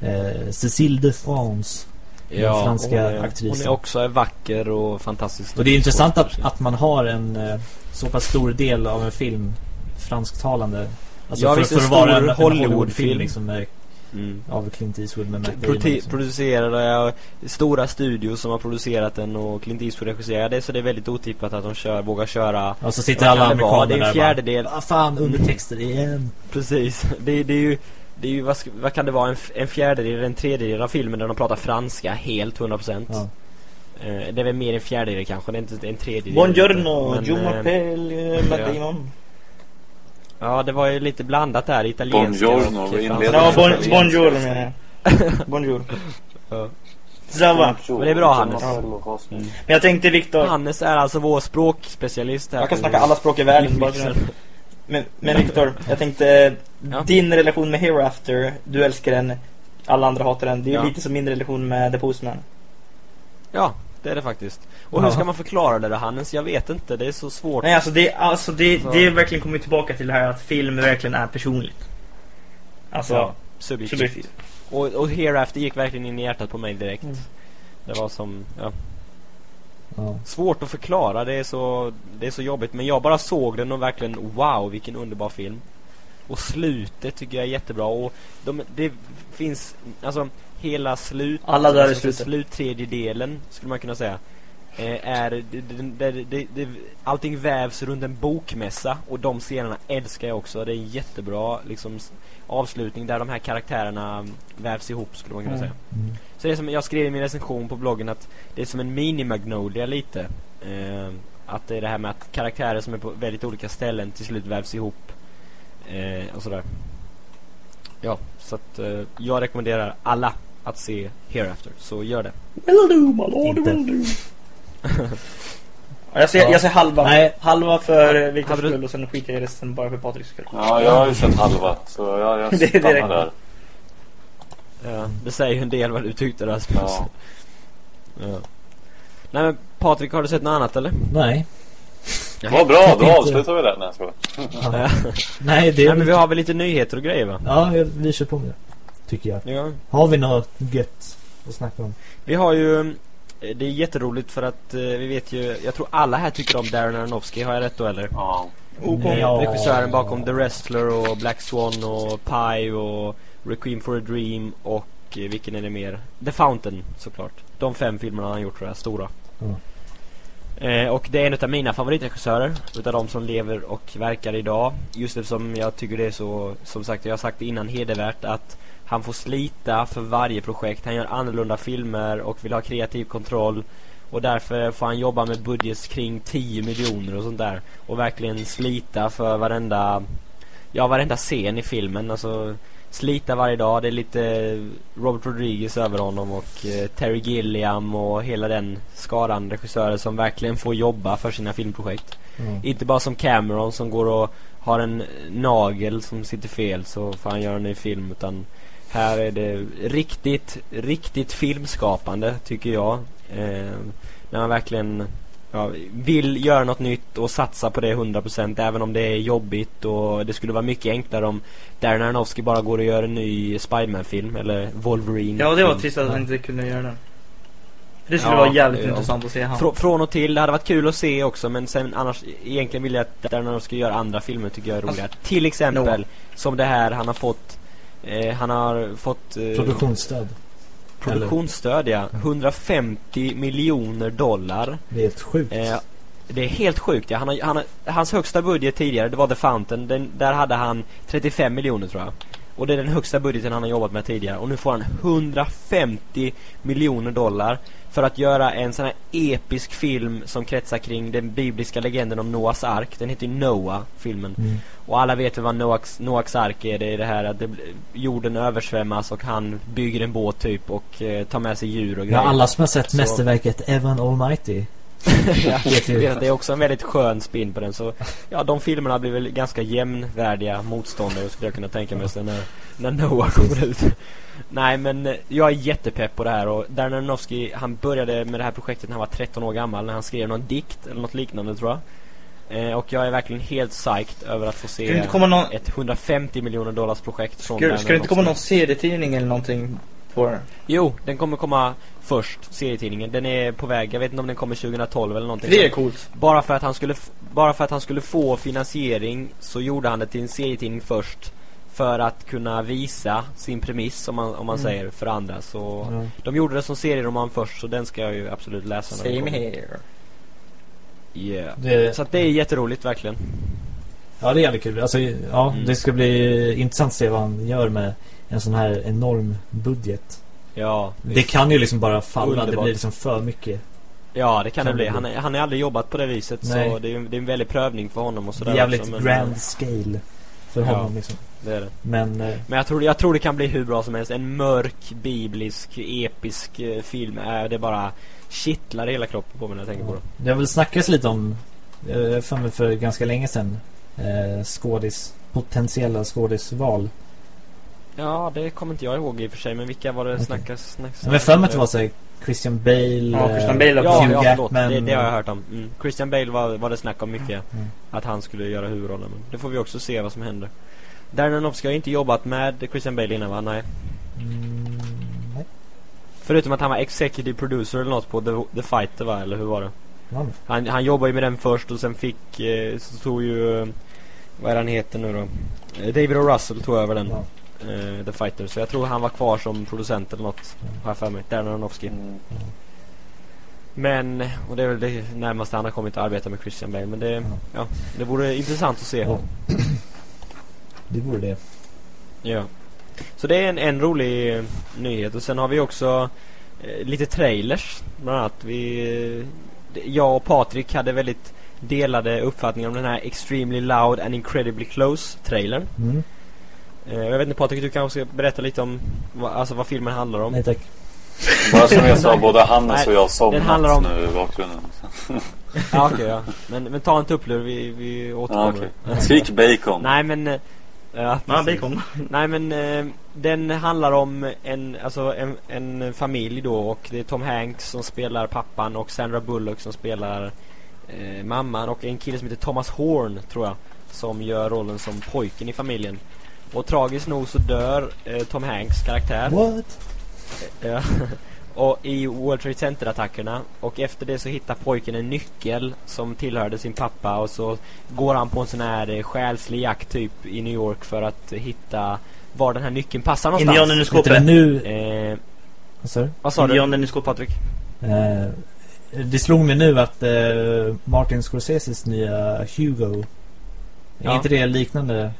Speaker 5: eh, Cécile de France. Ja, den franska hon är, aktrisen.
Speaker 3: Hon är också vacker och fantastisk.
Speaker 5: Och det är intressant att, att man har en eh, så pass stor del av en film fransktalande. Alltså ja, för, för att vara en, en Hollywoodfilm liksom med, mm. av Clint Eastwood med Matt Damon.
Speaker 3: Liksom. Producerade stora studios som har producerat den och Clint Eastwood regisserar det så det är väldigt otippat att de kör, vågar köra.
Speaker 5: Och så sitter alla amerikaner
Speaker 3: där Det är en fjärdedel.
Speaker 5: Vad fan, undertexter igen.
Speaker 3: Precis. Det, det är ju det är ju, vad, vad kan det vara, en, en fjärdedel, en tredjedel av filmen där de pratar franska helt 100%. Ja. Eh, det är väl mer en fjärdedel kanske, det är inte en tredjedel.
Speaker 4: Buongiorno, men, Joe Marpel, eh, Damon.
Speaker 3: Ja, det var ju lite blandat där, italienska
Speaker 2: Buongiorno,
Speaker 3: och
Speaker 4: Ja, bon, buongiorno menar jag. [laughs] Bonjour. ja. Zava.
Speaker 3: Men det är bra Hannes.
Speaker 4: Men jag tänkte Viktor.
Speaker 3: Hannes är alltså vår språkspecialist här.
Speaker 4: Jag kan snacka alla språk i världen. Men, men Viktor, jag tänkte ja. din relation med Hereafter, du älskar den, alla andra hatar den. Det är ju ja. lite som min relation med The Postman.
Speaker 3: Ja, det är det faktiskt. Och ja. hur ska man förklara det då Hannes? Jag vet inte, det är så svårt.
Speaker 4: Nej, alltså det, alltså det, så. det är verkligen kommit tillbaka till det här att film verkligen är personligt. Alltså, ja,
Speaker 3: subjektivt. subjektivt. Och, och Hereafter gick verkligen in i hjärtat på mig direkt. Mm. Det var som, ja. Ja. Svårt att förklara, det är, så, det är så jobbigt. Men jag bara såg den och verkligen, wow, vilken underbar film. Och slutet tycker jag är jättebra. Och de, det finns, alltså hela slut
Speaker 4: Alla där
Speaker 3: alltså, slut tredjedelen skulle man kunna säga eh, är det, det, det, det, allting vävs runt en bokmässa och de scenerna älskar jag också. Det är en jättebra liksom avslutning där de här karaktärerna vävs ihop skulle man kunna mm. säga. Så det är som jag skrev i min recension på bloggen att det är som en mini Magnolia lite. Eh, att det är det här med att karaktärer som är på väldigt olika ställen till slut vävs ihop eh, och sådär. Ja, så att eh, jag rekommenderar alla att se Hereafter. Så gör det.
Speaker 4: Will do, my lord, will do. jag, ser, ja. jag ser halva. Nej. Halva för Viktors skull och sen skiter jag i resten bara för Patriks skull.
Speaker 2: Ja, jag har ju sett halva. Så jag, jag [laughs] det, stannar där.
Speaker 3: Ja, det säger ju en del vad du tyckte Rasmus. Ja. ja. Nej men Patrik, har du sett något annat eller?
Speaker 5: Nej.
Speaker 2: Vad bra, då [laughs]
Speaker 5: Inte-
Speaker 2: avslutar vi där. Nej, jag.
Speaker 3: Ja.
Speaker 5: Nej, det är
Speaker 3: Nej, men vi har väl lite nyheter och grejer va?
Speaker 5: Ja, vi kör på med det. Tycker jag.
Speaker 3: Ja.
Speaker 5: Har vi något gött att snacka om?
Speaker 3: Vi har ju eh, Det är jätteroligt för att eh, vi vet ju Jag tror alla här tycker om Darren Aronofsky Har jag rätt då eller?
Speaker 2: Ja.
Speaker 5: Ja.
Speaker 3: Regissören bakom The Wrestler och Black Swan och Pie och Requiem for a Dream och eh, vilken är det mer? The Fountain såklart. De fem filmerna har han gjort tror jag, stora.
Speaker 5: Mm.
Speaker 3: Eh, och det är en av mina favoritregissörer utav de som lever och verkar idag. Just eftersom jag tycker det är så, som sagt jag har sagt det innan, hedervärt att han får slita för varje projekt. Han gör annorlunda filmer och vill ha kreativ kontroll. Och därför får han jobba med budgets kring 10 miljoner och sånt där. Och verkligen slita för varenda Ja, varenda scen i filmen. Alltså slita varje dag. Det är lite Robert Rodriguez över honom och eh, Terry Gilliam och hela den skaran regissörer som verkligen får jobba för sina filmprojekt.
Speaker 5: Mm.
Speaker 3: Inte bara som Cameron som går och har en nagel som sitter fel så får han göra en ny film utan här är det riktigt, riktigt filmskapande tycker jag. Eh, när man verkligen ja, vill göra något nytt och satsa på det 100% även om det är jobbigt och det skulle vara mycket enklare om Darren Aronofsky bara går och gör en ny Spiderman-film eller Wolverine.
Speaker 4: Ja, det var trist att han inte kunde göra den. Det skulle
Speaker 3: Ja,
Speaker 4: vara jävligt
Speaker 3: ja.
Speaker 4: intressant att se han.
Speaker 3: Frå, från och till, det hade varit kul att se också men sen annars egentligen vill jag att Darren Aronofsky gör andra filmer tycker jag är roligare. Till exempel
Speaker 4: Noah.
Speaker 3: som det här han har fått eh, Han har fått eh,
Speaker 5: Produktionsstöd.
Speaker 3: Produktionsstöd ja. 150 miljoner dollar.
Speaker 5: Det är helt sjukt.
Speaker 3: Eh, det är helt sjukt ja. han har, han har, Hans högsta budget tidigare det var The Fountain. Den, där hade han 35 miljoner tror jag. Och det är den högsta budgeten han har jobbat med tidigare. Och nu får han 150 miljoner dollar för att göra en sån här episk film som kretsar kring den bibliska legenden om Noahs ark. Den heter Noah, filmen.
Speaker 5: Mm.
Speaker 3: Och alla vet vad Noaks, Noaks ark är. Det är det här att det, jorden översvämmas och han bygger en båt typ och eh, tar med sig djur och
Speaker 5: Ja,
Speaker 3: grejer.
Speaker 5: alla som har sett
Speaker 3: Så-
Speaker 5: mästerverket Evan Almighty. [laughs]
Speaker 3: Ja, det är också en väldigt skön spin på den. Så Ja de filmerna blir väl ganska jämnvärdiga motståndare skulle jag kunna tänka mig sen när, när Noah kommer ut. Nej men jag är jättepepp på det här och Darren Aronofsky han började med det här projektet när han var 13 år gammal när han skrev någon dikt eller något liknande tror jag. Eh, Och jag är verkligen helt psyched över att få se
Speaker 4: någon,
Speaker 3: ett 150 miljoner dollars projekt från Darren
Speaker 4: ska det inte komma någon serietidning eller någonting på den?
Speaker 3: Jo, den kommer komma först, serietidningen Den är på väg, jag vet inte om den kommer 2012 eller någonting
Speaker 4: Det är coolt.
Speaker 3: bara för att han skulle Bara för att han skulle få finansiering Så gjorde han det till en serietidning först För att kunna visa sin premiss om man, om man
Speaker 4: Mm.
Speaker 3: säger för andra så
Speaker 5: Ja.
Speaker 3: De gjorde det som serieroman först så den ska jag ju absolut läsa
Speaker 4: Same here.
Speaker 3: Yeah.
Speaker 5: Det,
Speaker 3: Så att det är jätteroligt verkligen
Speaker 5: ja, det är jävligt kul. Alltså, ja,
Speaker 3: Mm.
Speaker 5: det ska bli intressant att se vad han gör med en sån här enorm budget.
Speaker 3: Ja,
Speaker 5: Det kan ju liksom bara falla. Det
Speaker 3: Underbart.
Speaker 5: blir liksom för mycket.
Speaker 3: ja det kan,
Speaker 5: kan
Speaker 3: det bli.
Speaker 5: det.
Speaker 3: Han, är- han har aldrig jobbat på det viset
Speaker 5: Nej.
Speaker 3: så det är, det är en väldig prövning för honom och
Speaker 5: Det
Speaker 3: sådär
Speaker 5: är jävligt
Speaker 3: också, men-
Speaker 5: grand scale för
Speaker 3: Ja.
Speaker 5: honom liksom.
Speaker 3: Det är det.
Speaker 5: Men eh,
Speaker 3: Men jag tror, jag tror det kan bli hur bra som helst. En mörk, biblisk, episk eh, film. Äh, det bara kittlar hela kroppen på mig när jag tänker på det.
Speaker 5: det har väl snackats lite om, eh, för för ganska länge sedan, eh, skådis, potentiella skådisval.
Speaker 3: Ja, det kommer inte jag ihåg i och för sig. Men vilka var det
Speaker 5: Okej.
Speaker 3: snackas? snackas
Speaker 5: Men för mig att det var så Christian Bale,
Speaker 4: Ja, Christian Bale också.
Speaker 3: Ja,
Speaker 5: Hugh
Speaker 3: ja.
Speaker 5: Jackman.
Speaker 3: Det, det har jag hört om. Mm. Christian Bale var, var det snack om mycket.
Speaker 5: Mm.
Speaker 3: Att han skulle göra huvudrollen. Men det får vi också se vad som händer. Darren Aronofsky har inte jobbat med Christian Bale innan va? Nej.
Speaker 5: Mm, nej.
Speaker 3: Förutom att han var executive producer eller något på The, The Fighter va? Eller hur var det? Han, han jobbade ju med den först och sen fick eh, så tog ju eh, vad är han heter nu då? Eh, David O. Russell tog över den
Speaker 5: ja.
Speaker 3: Eh, The Fighter så jag tror han var kvar som producent eller något har jag för mig Darren Aronofsky
Speaker 2: Mm.
Speaker 3: Men och det är väl det närmaste han har kommit att arbeta med Christian Bale men det
Speaker 5: Ja.
Speaker 3: det vore intressant att se
Speaker 5: Ja. Det vore det.
Speaker 3: Ja. Så det är en, en rolig eh, nyhet och sen har vi också eh, lite trailers bland annat. Vi, eh, jag och Patrik hade väldigt delade uppfattningar om den här Extremely Loud and Incredibly Close trailern.
Speaker 5: Mm.
Speaker 3: Eh, jag vet inte Patrik, du kanske ska berätta lite om vad, alltså vad filmen handlar om?
Speaker 5: Nej tack.
Speaker 2: Bara som jag sa, både Hannes
Speaker 3: Nej,
Speaker 2: och jag har
Speaker 3: den handlar
Speaker 2: somnat
Speaker 3: om-
Speaker 2: nu i bakgrunden. [laughs]
Speaker 3: Ja okej ja. Men, men ta en tupplur, vi, vi
Speaker 2: Ja,
Speaker 3: återkommer.
Speaker 2: okej. Skrik bacon.
Speaker 3: Nej men eh, Ja,
Speaker 4: Ja,
Speaker 3: precis.
Speaker 4: bacon.
Speaker 3: Nej men eh, den handlar om en, alltså en, en familj då och det är Tom Hanks som spelar pappan och Sandra Bullock som spelar eh, mamman och en kille som heter Thomas Horn tror jag. Som gör rollen som pojken i familjen. Och tragiskt nog så dör eh, Tom Hanks karaktär.
Speaker 5: What?
Speaker 3: Ja. [laughs] och i World Trade Center-attackerna. Och efter det så hittar pojken en nyckel som tillhörde sin pappa. Och så går han på en sån här eh, själslig jakt typ i New York för att hitta var den här nyckeln passar någonstans.
Speaker 4: Indianen i skåpet.
Speaker 5: nu?
Speaker 3: Eh,
Speaker 5: Vad sa du?
Speaker 3: vad sa du?
Speaker 4: Indianen i skåpet.
Speaker 3: Patrik?
Speaker 5: Eh, det slog mig nu att eh, Martin Scorseses nya Hugo Är
Speaker 3: Ja.
Speaker 5: inte det liknande?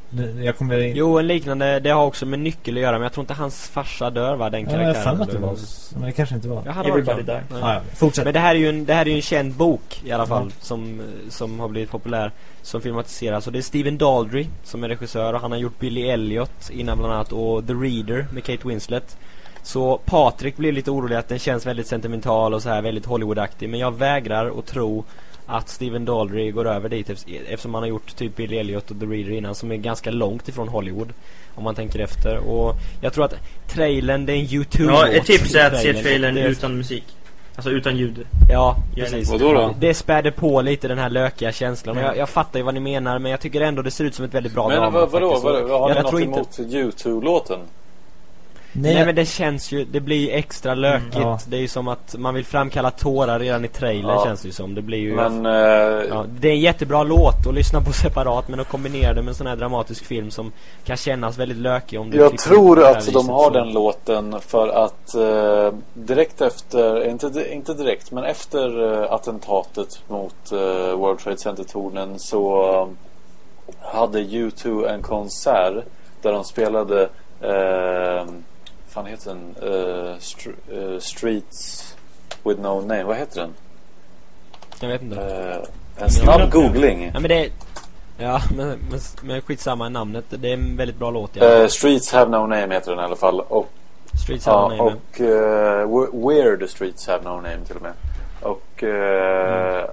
Speaker 5: Jag kommer...
Speaker 3: Jo, en liknande, det har också med nyckel att göra Men jag tror inte hans farsa dör va, den
Speaker 5: ja, jag har
Speaker 3: karaktären
Speaker 5: för mig att det var Men det kanske inte var.
Speaker 3: Jag hade varit
Speaker 4: Everybody
Speaker 3: det.
Speaker 4: dies.
Speaker 3: Ja.
Speaker 5: Ja, ja. Fortsätt.
Speaker 3: Men det här är ju en, det här är ju en känd bok i alla fall
Speaker 5: Ja.
Speaker 3: som, som har blivit populär Som filmatiseras och det är Steven Daldry som är regissör och han har gjort Billy Elliot innan bland annat och The Reader med Kate Winslet Så Patrik blir lite orolig att den känns väldigt sentimental och så här väldigt Hollywoodaktig Men jag vägrar att tro att Steven Daldry går över dit ef- eftersom han har gjort typ Billy Elliot och The Reader innan som är ganska långt ifrån Hollywood Om man tänker efter och jag tror att trailern det är en YouTube
Speaker 4: Ja, ett tips är att se trailern utan musik. Alltså utan ljud.
Speaker 3: Ja, precis.
Speaker 2: Vadå då?
Speaker 3: Det späder på lite den här lökiga känslan. Och jag, jag fattar ju vad ni menar, men jag tycker ändå det ser ut som ett väldigt bra
Speaker 2: Men
Speaker 3: drama.
Speaker 2: vad, vadå,
Speaker 3: faktiskt.
Speaker 2: vadå, har
Speaker 3: Jag
Speaker 2: ni något
Speaker 3: tror inte-
Speaker 2: emot YouTube-låten?
Speaker 5: Nej,
Speaker 3: Nej men det känns ju, det blir extra lökigt.
Speaker 5: Mm, ja.
Speaker 3: Det är ju som att man vill framkalla tårar redan i trailern
Speaker 2: Ja.
Speaker 3: känns det ju som. Det blir ju...
Speaker 2: Men... eh,
Speaker 3: Ja, det är en jättebra låt att lyssna på [laughs] separat men att kombinera det med en sån här dramatisk film som kan kännas väldigt lökig om du
Speaker 2: Jag
Speaker 3: klipper
Speaker 2: tror att de har
Speaker 3: så-
Speaker 2: den låten för att eh, direkt efter, inte, inte direkt, men efter eh, attentatet mot eh, World Trade Center-tornen så eh, hade U2 en konsert där de spelade, eh, fan heter den? Eh, str- eh, Streets with no name, vad heter den?
Speaker 3: Jag vet inte.
Speaker 2: Eh, en snabb googling.
Speaker 3: Ja men det Ja men, men, men skitsamma namnet. Det är en väldigt bra låt ja.
Speaker 2: Streets have no name heter den i alla fall. Och
Speaker 3: Streets Have No Name.
Speaker 2: och uh, Weird Streets Have No Name till och med. Och eh,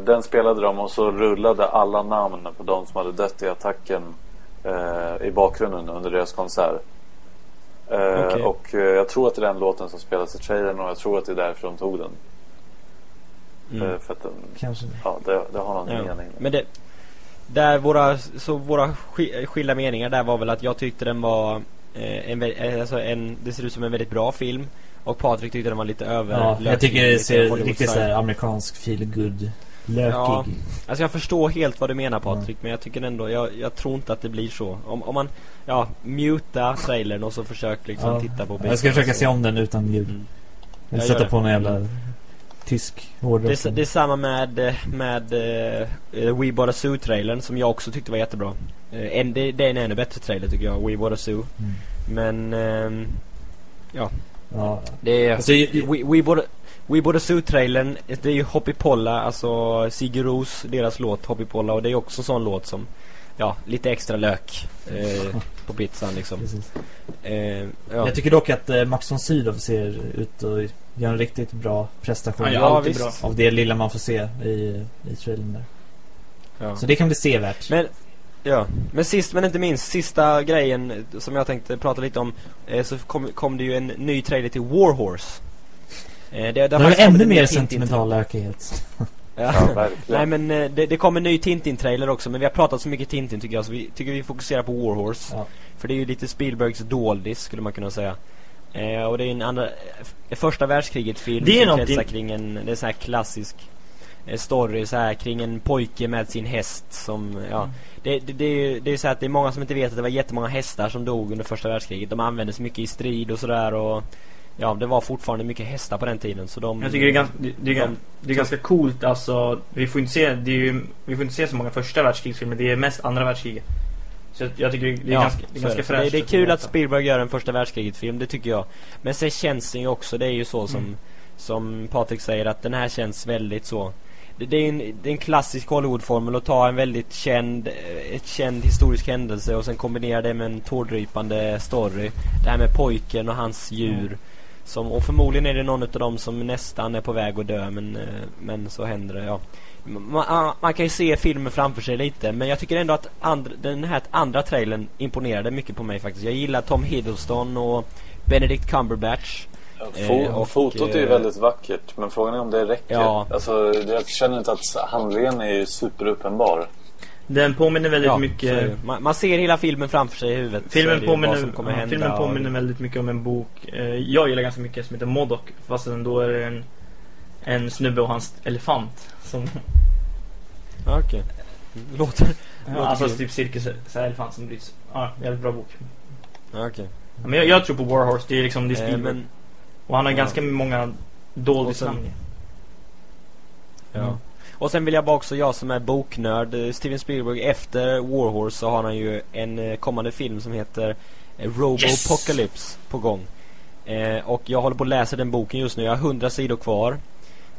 Speaker 2: den spelade de och så rullade alla namn på de som hade dött i attacken i bakgrunden under deras konsert. Eh,
Speaker 3: Okej.
Speaker 2: Och eh, jag tror att det är den låten som spelas i trailern och jag tror att det är därför de tog den.
Speaker 3: Mm.
Speaker 2: Eh, för att den,
Speaker 5: kanske.
Speaker 2: ja, det, det har någon
Speaker 3: Ja.
Speaker 2: mening.
Speaker 3: Men det där våra så våra sk- skilda meningar där var väl att jag tyckte den var en, alltså en det ser ut som en väldigt bra film och Patrik tyckte den var lite över
Speaker 5: Ja, jag tycker det ser riktigt såhär amerikansk feel good lökig.
Speaker 3: Ja. Alltså jag förstår helt vad du menar Patrik
Speaker 5: Mm.
Speaker 3: men jag tycker ändå jag, jag tror inte att det blir så. Om, om man ja, muta trailern och så försök liksom
Speaker 5: Ja.
Speaker 3: titta på
Speaker 5: Jag ska försöka se om den utan ljud.
Speaker 3: Mm.
Speaker 5: Jag sätta på någon jävla tysk hårdrock.
Speaker 3: Det, det är samma med, med uh, We Bought a Zoo-trailern som jag också tyckte var jättebra. Uh, en, det, det är en ännu bättre trailer tycker jag, We Bought a Zoo.
Speaker 5: Mm.
Speaker 3: Men ehm,
Speaker 5: Ja.
Speaker 3: det är...
Speaker 5: Alltså,
Speaker 3: We, We Bought a, We Bought a Zoo-trailern, det är ju Hoppy Polla, alltså Sigur Ros, deras låt Hoppy Polla och det är också en sån låt som Ja, lite extra lök eh, [laughs] på pizzan liksom. Eh, ja.
Speaker 5: Jag tycker dock att eh, Max von Sydow ser ut att göra en riktigt bra prestation.
Speaker 3: Ja,
Speaker 4: alltid
Speaker 3: visst.
Speaker 4: bra.
Speaker 5: Av det lilla man får se i, i trailern där.
Speaker 3: ja.
Speaker 5: Så det kan bli sevärt.
Speaker 3: Men, ja. Men sist men inte minst, sista grejen som jag tänkte prata lite om eh, Så kom, kom det ju en ny trailer till Warhorse det, det,
Speaker 5: det
Speaker 3: har kommit
Speaker 5: ännu mer sentimental lökighet. [laughs]
Speaker 3: Ja.
Speaker 2: Ja.
Speaker 3: Nej men eh, det, det kom en ny Tintin-trailer också Men vi har pratat så mycket Tintin tycker jag Så vi tycker vi fokuserar på Warhorse
Speaker 5: Ja.
Speaker 3: För det är ju lite Spielbergs doldis skulle man kunna säga eh, Och det är en andra eh, Första världskriget-film
Speaker 4: Det är
Speaker 3: som
Speaker 4: någonting-
Speaker 3: kretsar kring en, det är sån här klassisk eh, Story så här kring en pojke med sin häst som, ja det, det, det, är ju det är så att det är många som inte vet att det var jättemånga hästar som dog under första världskriget De användes mycket i strid och sådär och Ja, det var fortfarande mycket hästar på den tiden så de
Speaker 4: Jag tycker det är ganska, det, är, gan- det är ganska coolt alltså. Vi får inte se, det är ju, vi får inte se så många första världskrigsfilmer. Det är mest andra världskriget. Så jag, jag tycker det är
Speaker 3: Ja,
Speaker 4: ganska, det är ganska fräscht.
Speaker 3: Det, det är kul att Spielberg gör en första världskriget-film, det tycker jag. Men sen känns den ju också, det är ju så som,
Speaker 4: Mm.
Speaker 3: som Patrik säger, att den här känns väldigt så. Det, det, är, en, det är en klassisk Hollywood-formel att ta en väldigt känd, eh, ett känd historisk händelse och sen kombinera det med en tårdrypande story. Det här med pojken och hans djur. Som, och förmodligen är det någon av dem som nästan är på väg att dö men, eh, men så händer det, ja. Man, man kan ju se filmen framför sig lite men jag tycker ändå att andra, den här andra trailern imponerade mycket på mig faktiskt. Jag gillar Tom Hiddleston och Benedict Cumberbatch. Eh, och,
Speaker 2: fotot är ju
Speaker 3: eh,
Speaker 2: väldigt vackert men frågan är om det räcker.
Speaker 3: Ja.
Speaker 2: Alltså, jag känner inte att handlingen är ju superuppenbar.
Speaker 4: Den påminner väldigt
Speaker 3: Ja,
Speaker 4: mycket...
Speaker 3: man, man ser hela filmen framför sig i huvudet.
Speaker 4: Filmen påminner, ja,
Speaker 3: hända
Speaker 4: filmen
Speaker 3: och-
Speaker 4: påminner väldigt mycket om en bok eh, jag gillar ganska mycket som heter Modok fast då är det en, en snubbe och hans elefant som,
Speaker 3: Okej. Låter...
Speaker 4: ja,
Speaker 3: Låter
Speaker 4: alltså typ cirkus så här elefant som bryts. Ja, jävligt bra bok.
Speaker 3: Okej.
Speaker 4: Ja, Men jag, jag tror på Warhorse, det är liksom det är
Speaker 3: Eh, men,
Speaker 4: och han har
Speaker 3: ja.
Speaker 4: ganska många
Speaker 3: Och
Speaker 4: doldisnamn.
Speaker 3: sen- ja. Och sen vill jag bara också, jag som är boknörd, eh, Steven Spielberg efter Warhorse så har han ju en eh, kommande film som heter eh, Robopocalypse på gång. Eh, och jag håller på att läsa den boken just nu, jag har 100 sidor kvar.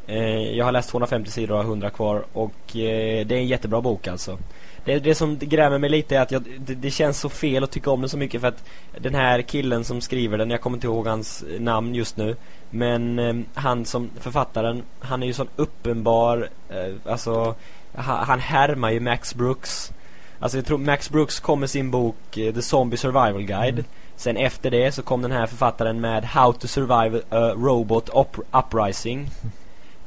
Speaker 3: Eh, jag har läst 250 sidor och har 100 kvar och eh, det är en jättebra bok alltså. Det, det som grämer mig lite är att jag, det, det känns så fel att tycka om den så mycket för att den här killen som skriver den, jag kommer inte ihåg hans namn just nu men eh, han som författaren, han är ju sån uppenbar, eh, alltså ha, han härmar ju Max Brooks. Alltså jag tror Max Brooks kom med sin bok eh, The Zombie Survival Guide.
Speaker 5: Mm.
Speaker 3: Sen efter det så kom den här författaren med How to Survive a Robot up- Uprising. [laughs]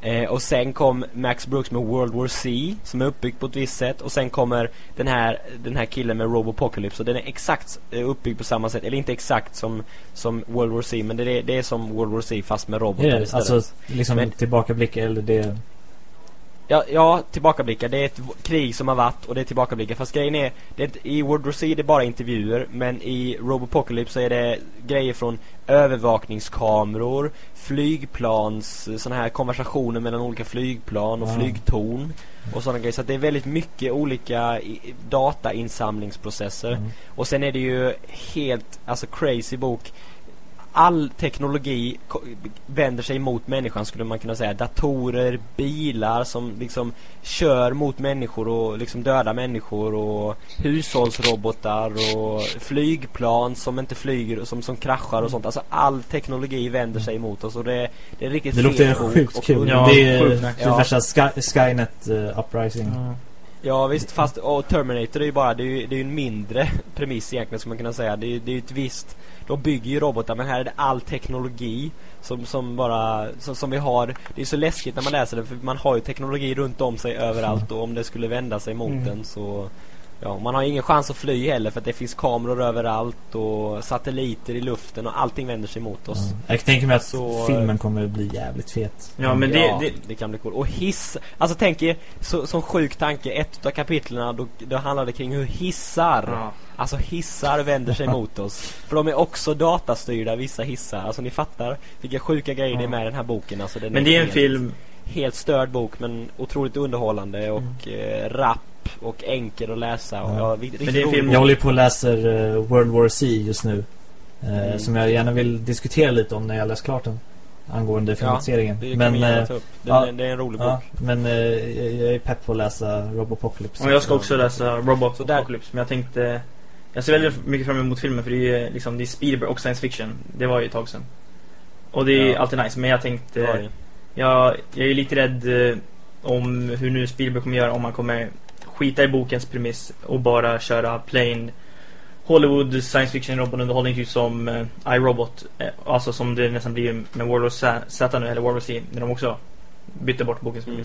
Speaker 3: Eh, och sen kom Max Brooks med World War C som är uppbyggt på ett visst sätt. Och sen kommer den här, den här killen med Robopocalypse. Och den är exakt eh, uppbyggd på samma sätt, eller inte exakt som, som World War C men det är, det är som World War C fast med robotar
Speaker 5: Ja,
Speaker 3: istället.
Speaker 5: alltså liksom
Speaker 3: Men-
Speaker 5: tillbakablick eller det...
Speaker 3: Ja, ja, tillbakablickar. Det är ett krig som har varit och det är tillbakablickar. Fast grejen är, det är i World War C är det bara intervjuer. Men i Robopocalypse så är det grejer från övervakningskameror, flygplans, såna här konversationer mellan olika flygplan och
Speaker 5: Wow.
Speaker 3: flygtorn. Och sådana grejer. Så det är väldigt mycket olika datainsamlingsprocesser.
Speaker 5: Mm.
Speaker 3: Och sen är det ju helt, alltså crazy bok. All teknologi vänder sig mot människan skulle man kunna säga. Datorer, bilar som liksom kör mot människor och liksom dödar människor och hushållsrobotar och flygplan som inte flyger och som, som kraschar och sånt. Alltså all teknologi vänder sig emot oss och det, det är riktigt
Speaker 5: Det låter sjukt kul.
Speaker 4: Ja,
Speaker 5: det är
Speaker 4: sjukt
Speaker 5: det
Speaker 4: nice.
Speaker 3: Ja.
Speaker 5: värsta Sky, Skynet uh, Uprising.
Speaker 4: Ja.
Speaker 3: Ja visst, fast och Terminator är ju bara, det är ju, det är ju en mindre [laughs] premiss egentligen skulle man kunna säga. Det är, det är ju ett visst, de bygger ju robotar men här är det all teknologi som, som bara, som, som vi har. Det är så läskigt när man läser det för man har ju teknologi runt om sig överallt och om det skulle vända sig mot
Speaker 4: Mm.
Speaker 3: den så Ja, man har ingen chans att fly heller för att det finns kameror överallt och satelliter i luften och allting vänder sig mot oss.
Speaker 5: Ja. Jag tänker mig att
Speaker 3: Så,
Speaker 5: filmen kommer att bli jävligt fet.
Speaker 4: ja, men det,
Speaker 3: ja,
Speaker 4: det,
Speaker 3: det kan bli coolt. Och hiss, alltså tänk er, så, som sjuk tanke, ett av kapitlerna då, då handlar det kring hur hissar
Speaker 4: ja.
Speaker 3: Alltså hissar vänder sig mot oss. För de är också datastyrda, vissa hissar. Alltså ni fattar vilka sjuka grejer det är med den här boken. Alltså, den
Speaker 4: Men det är en
Speaker 3: helt,
Speaker 4: film
Speaker 3: Helt störd bok men otroligt underhållande och eh, rapp och enkel att läsa. Och,
Speaker 5: Ja.
Speaker 3: ja, riktigt
Speaker 4: Men det är film-.
Speaker 5: Jag håller på och läser eh, World War C just nu. eh,
Speaker 3: Mm.
Speaker 5: Som jag gärna vill diskutera lite om när jag läst klart den. Angående filmatiseringen.
Speaker 3: Kan
Speaker 5: men,
Speaker 3: upp. Den,
Speaker 5: ja.
Speaker 3: det är en rolig bok.
Speaker 5: ja, men jag jag är pepp på att läsa Robopocalypse.
Speaker 4: Och jag ska också läsa Apocalypse, men jag tänkte Jag ser väldigt mycket fram emot filmen för det är ju liksom, det är Spielberg och science fiction Det var ju ett tag sedan Och det är
Speaker 3: Ja.
Speaker 4: alltid nice, men jag tänkte
Speaker 3: Ja,
Speaker 4: jag, jag är lite rädd eh, om hur nu Spielberg kommer göra om han kommer skita i bokens premiss och bara köra plain Hollywood science fiction robotunderhållning typ som eh, iRobot eh, Alltså som det nästan blir med World of Z Z nu, eller World of C När de också bytte bort bokens
Speaker 3: Mm.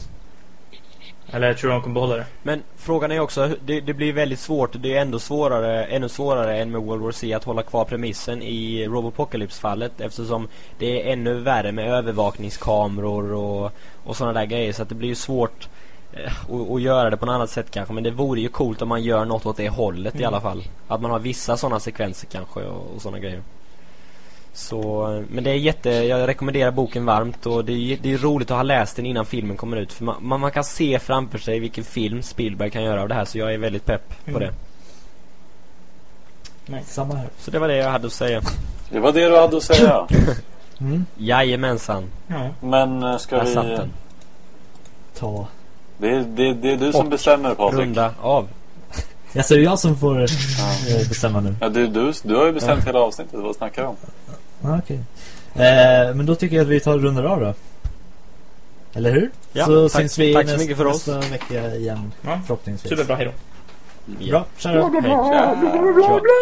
Speaker 4: Eller tror de kommer behålla det
Speaker 3: Men frågan är också, det, det blir väldigt svårt, det är ändå svårare, ännu svårare än med World War C att hålla kvar premissen i Robopocalypse-fallet eftersom det är ännu värre med övervakningskameror och, och sådana där grejer så att det blir ju svårt eh, att, att göra det på något annat sätt kanske men det vore ju coolt om man gör något åt det hållet i
Speaker 4: Mm.
Speaker 3: alla fall. Att man har vissa sådana sekvenser kanske och, och sådana grejer. Så, eh, men det är jätte, jag rekommenderar boken varmt och det är, det är roligt att ha läst den innan filmen kommer ut för man, man, kan se framför sig vilken film Spielberg kan göra av det här så jag är väldigt pepp på
Speaker 4: Mm.
Speaker 3: det.
Speaker 4: Nice.
Speaker 5: Samma här.
Speaker 3: Så det var det jag hade att säga.
Speaker 2: Det var det du hade att säga. [laughs]
Speaker 5: Mm.
Speaker 3: Jajamensan,
Speaker 4: Ja.
Speaker 2: Men eh, ska
Speaker 3: där
Speaker 2: vi...
Speaker 3: satt den.
Speaker 5: Ta.
Speaker 2: Det är, det, det är du som
Speaker 3: Och
Speaker 2: bestämmer Patrik.
Speaker 3: Runda av.
Speaker 5: Jag ser det jag som får eh,
Speaker 2: Ja.
Speaker 5: bestämma nu.
Speaker 2: Ja, du, du, du har ju bestämt hela avsnittet. Vad snackar du om?
Speaker 5: Ah, Okej. Eh, men då tycker jag att vi tar och rundar av då. Eller hur?
Speaker 3: Ja,
Speaker 5: så
Speaker 3: tack-
Speaker 5: syns vi
Speaker 3: tack så mycket för oss.
Speaker 5: nästa vecka igen.
Speaker 4: Ja.
Speaker 5: Förhoppningsvis.
Speaker 4: Superbra, hejdå
Speaker 5: Bra, tja då.
Speaker 3: Hej. Tja.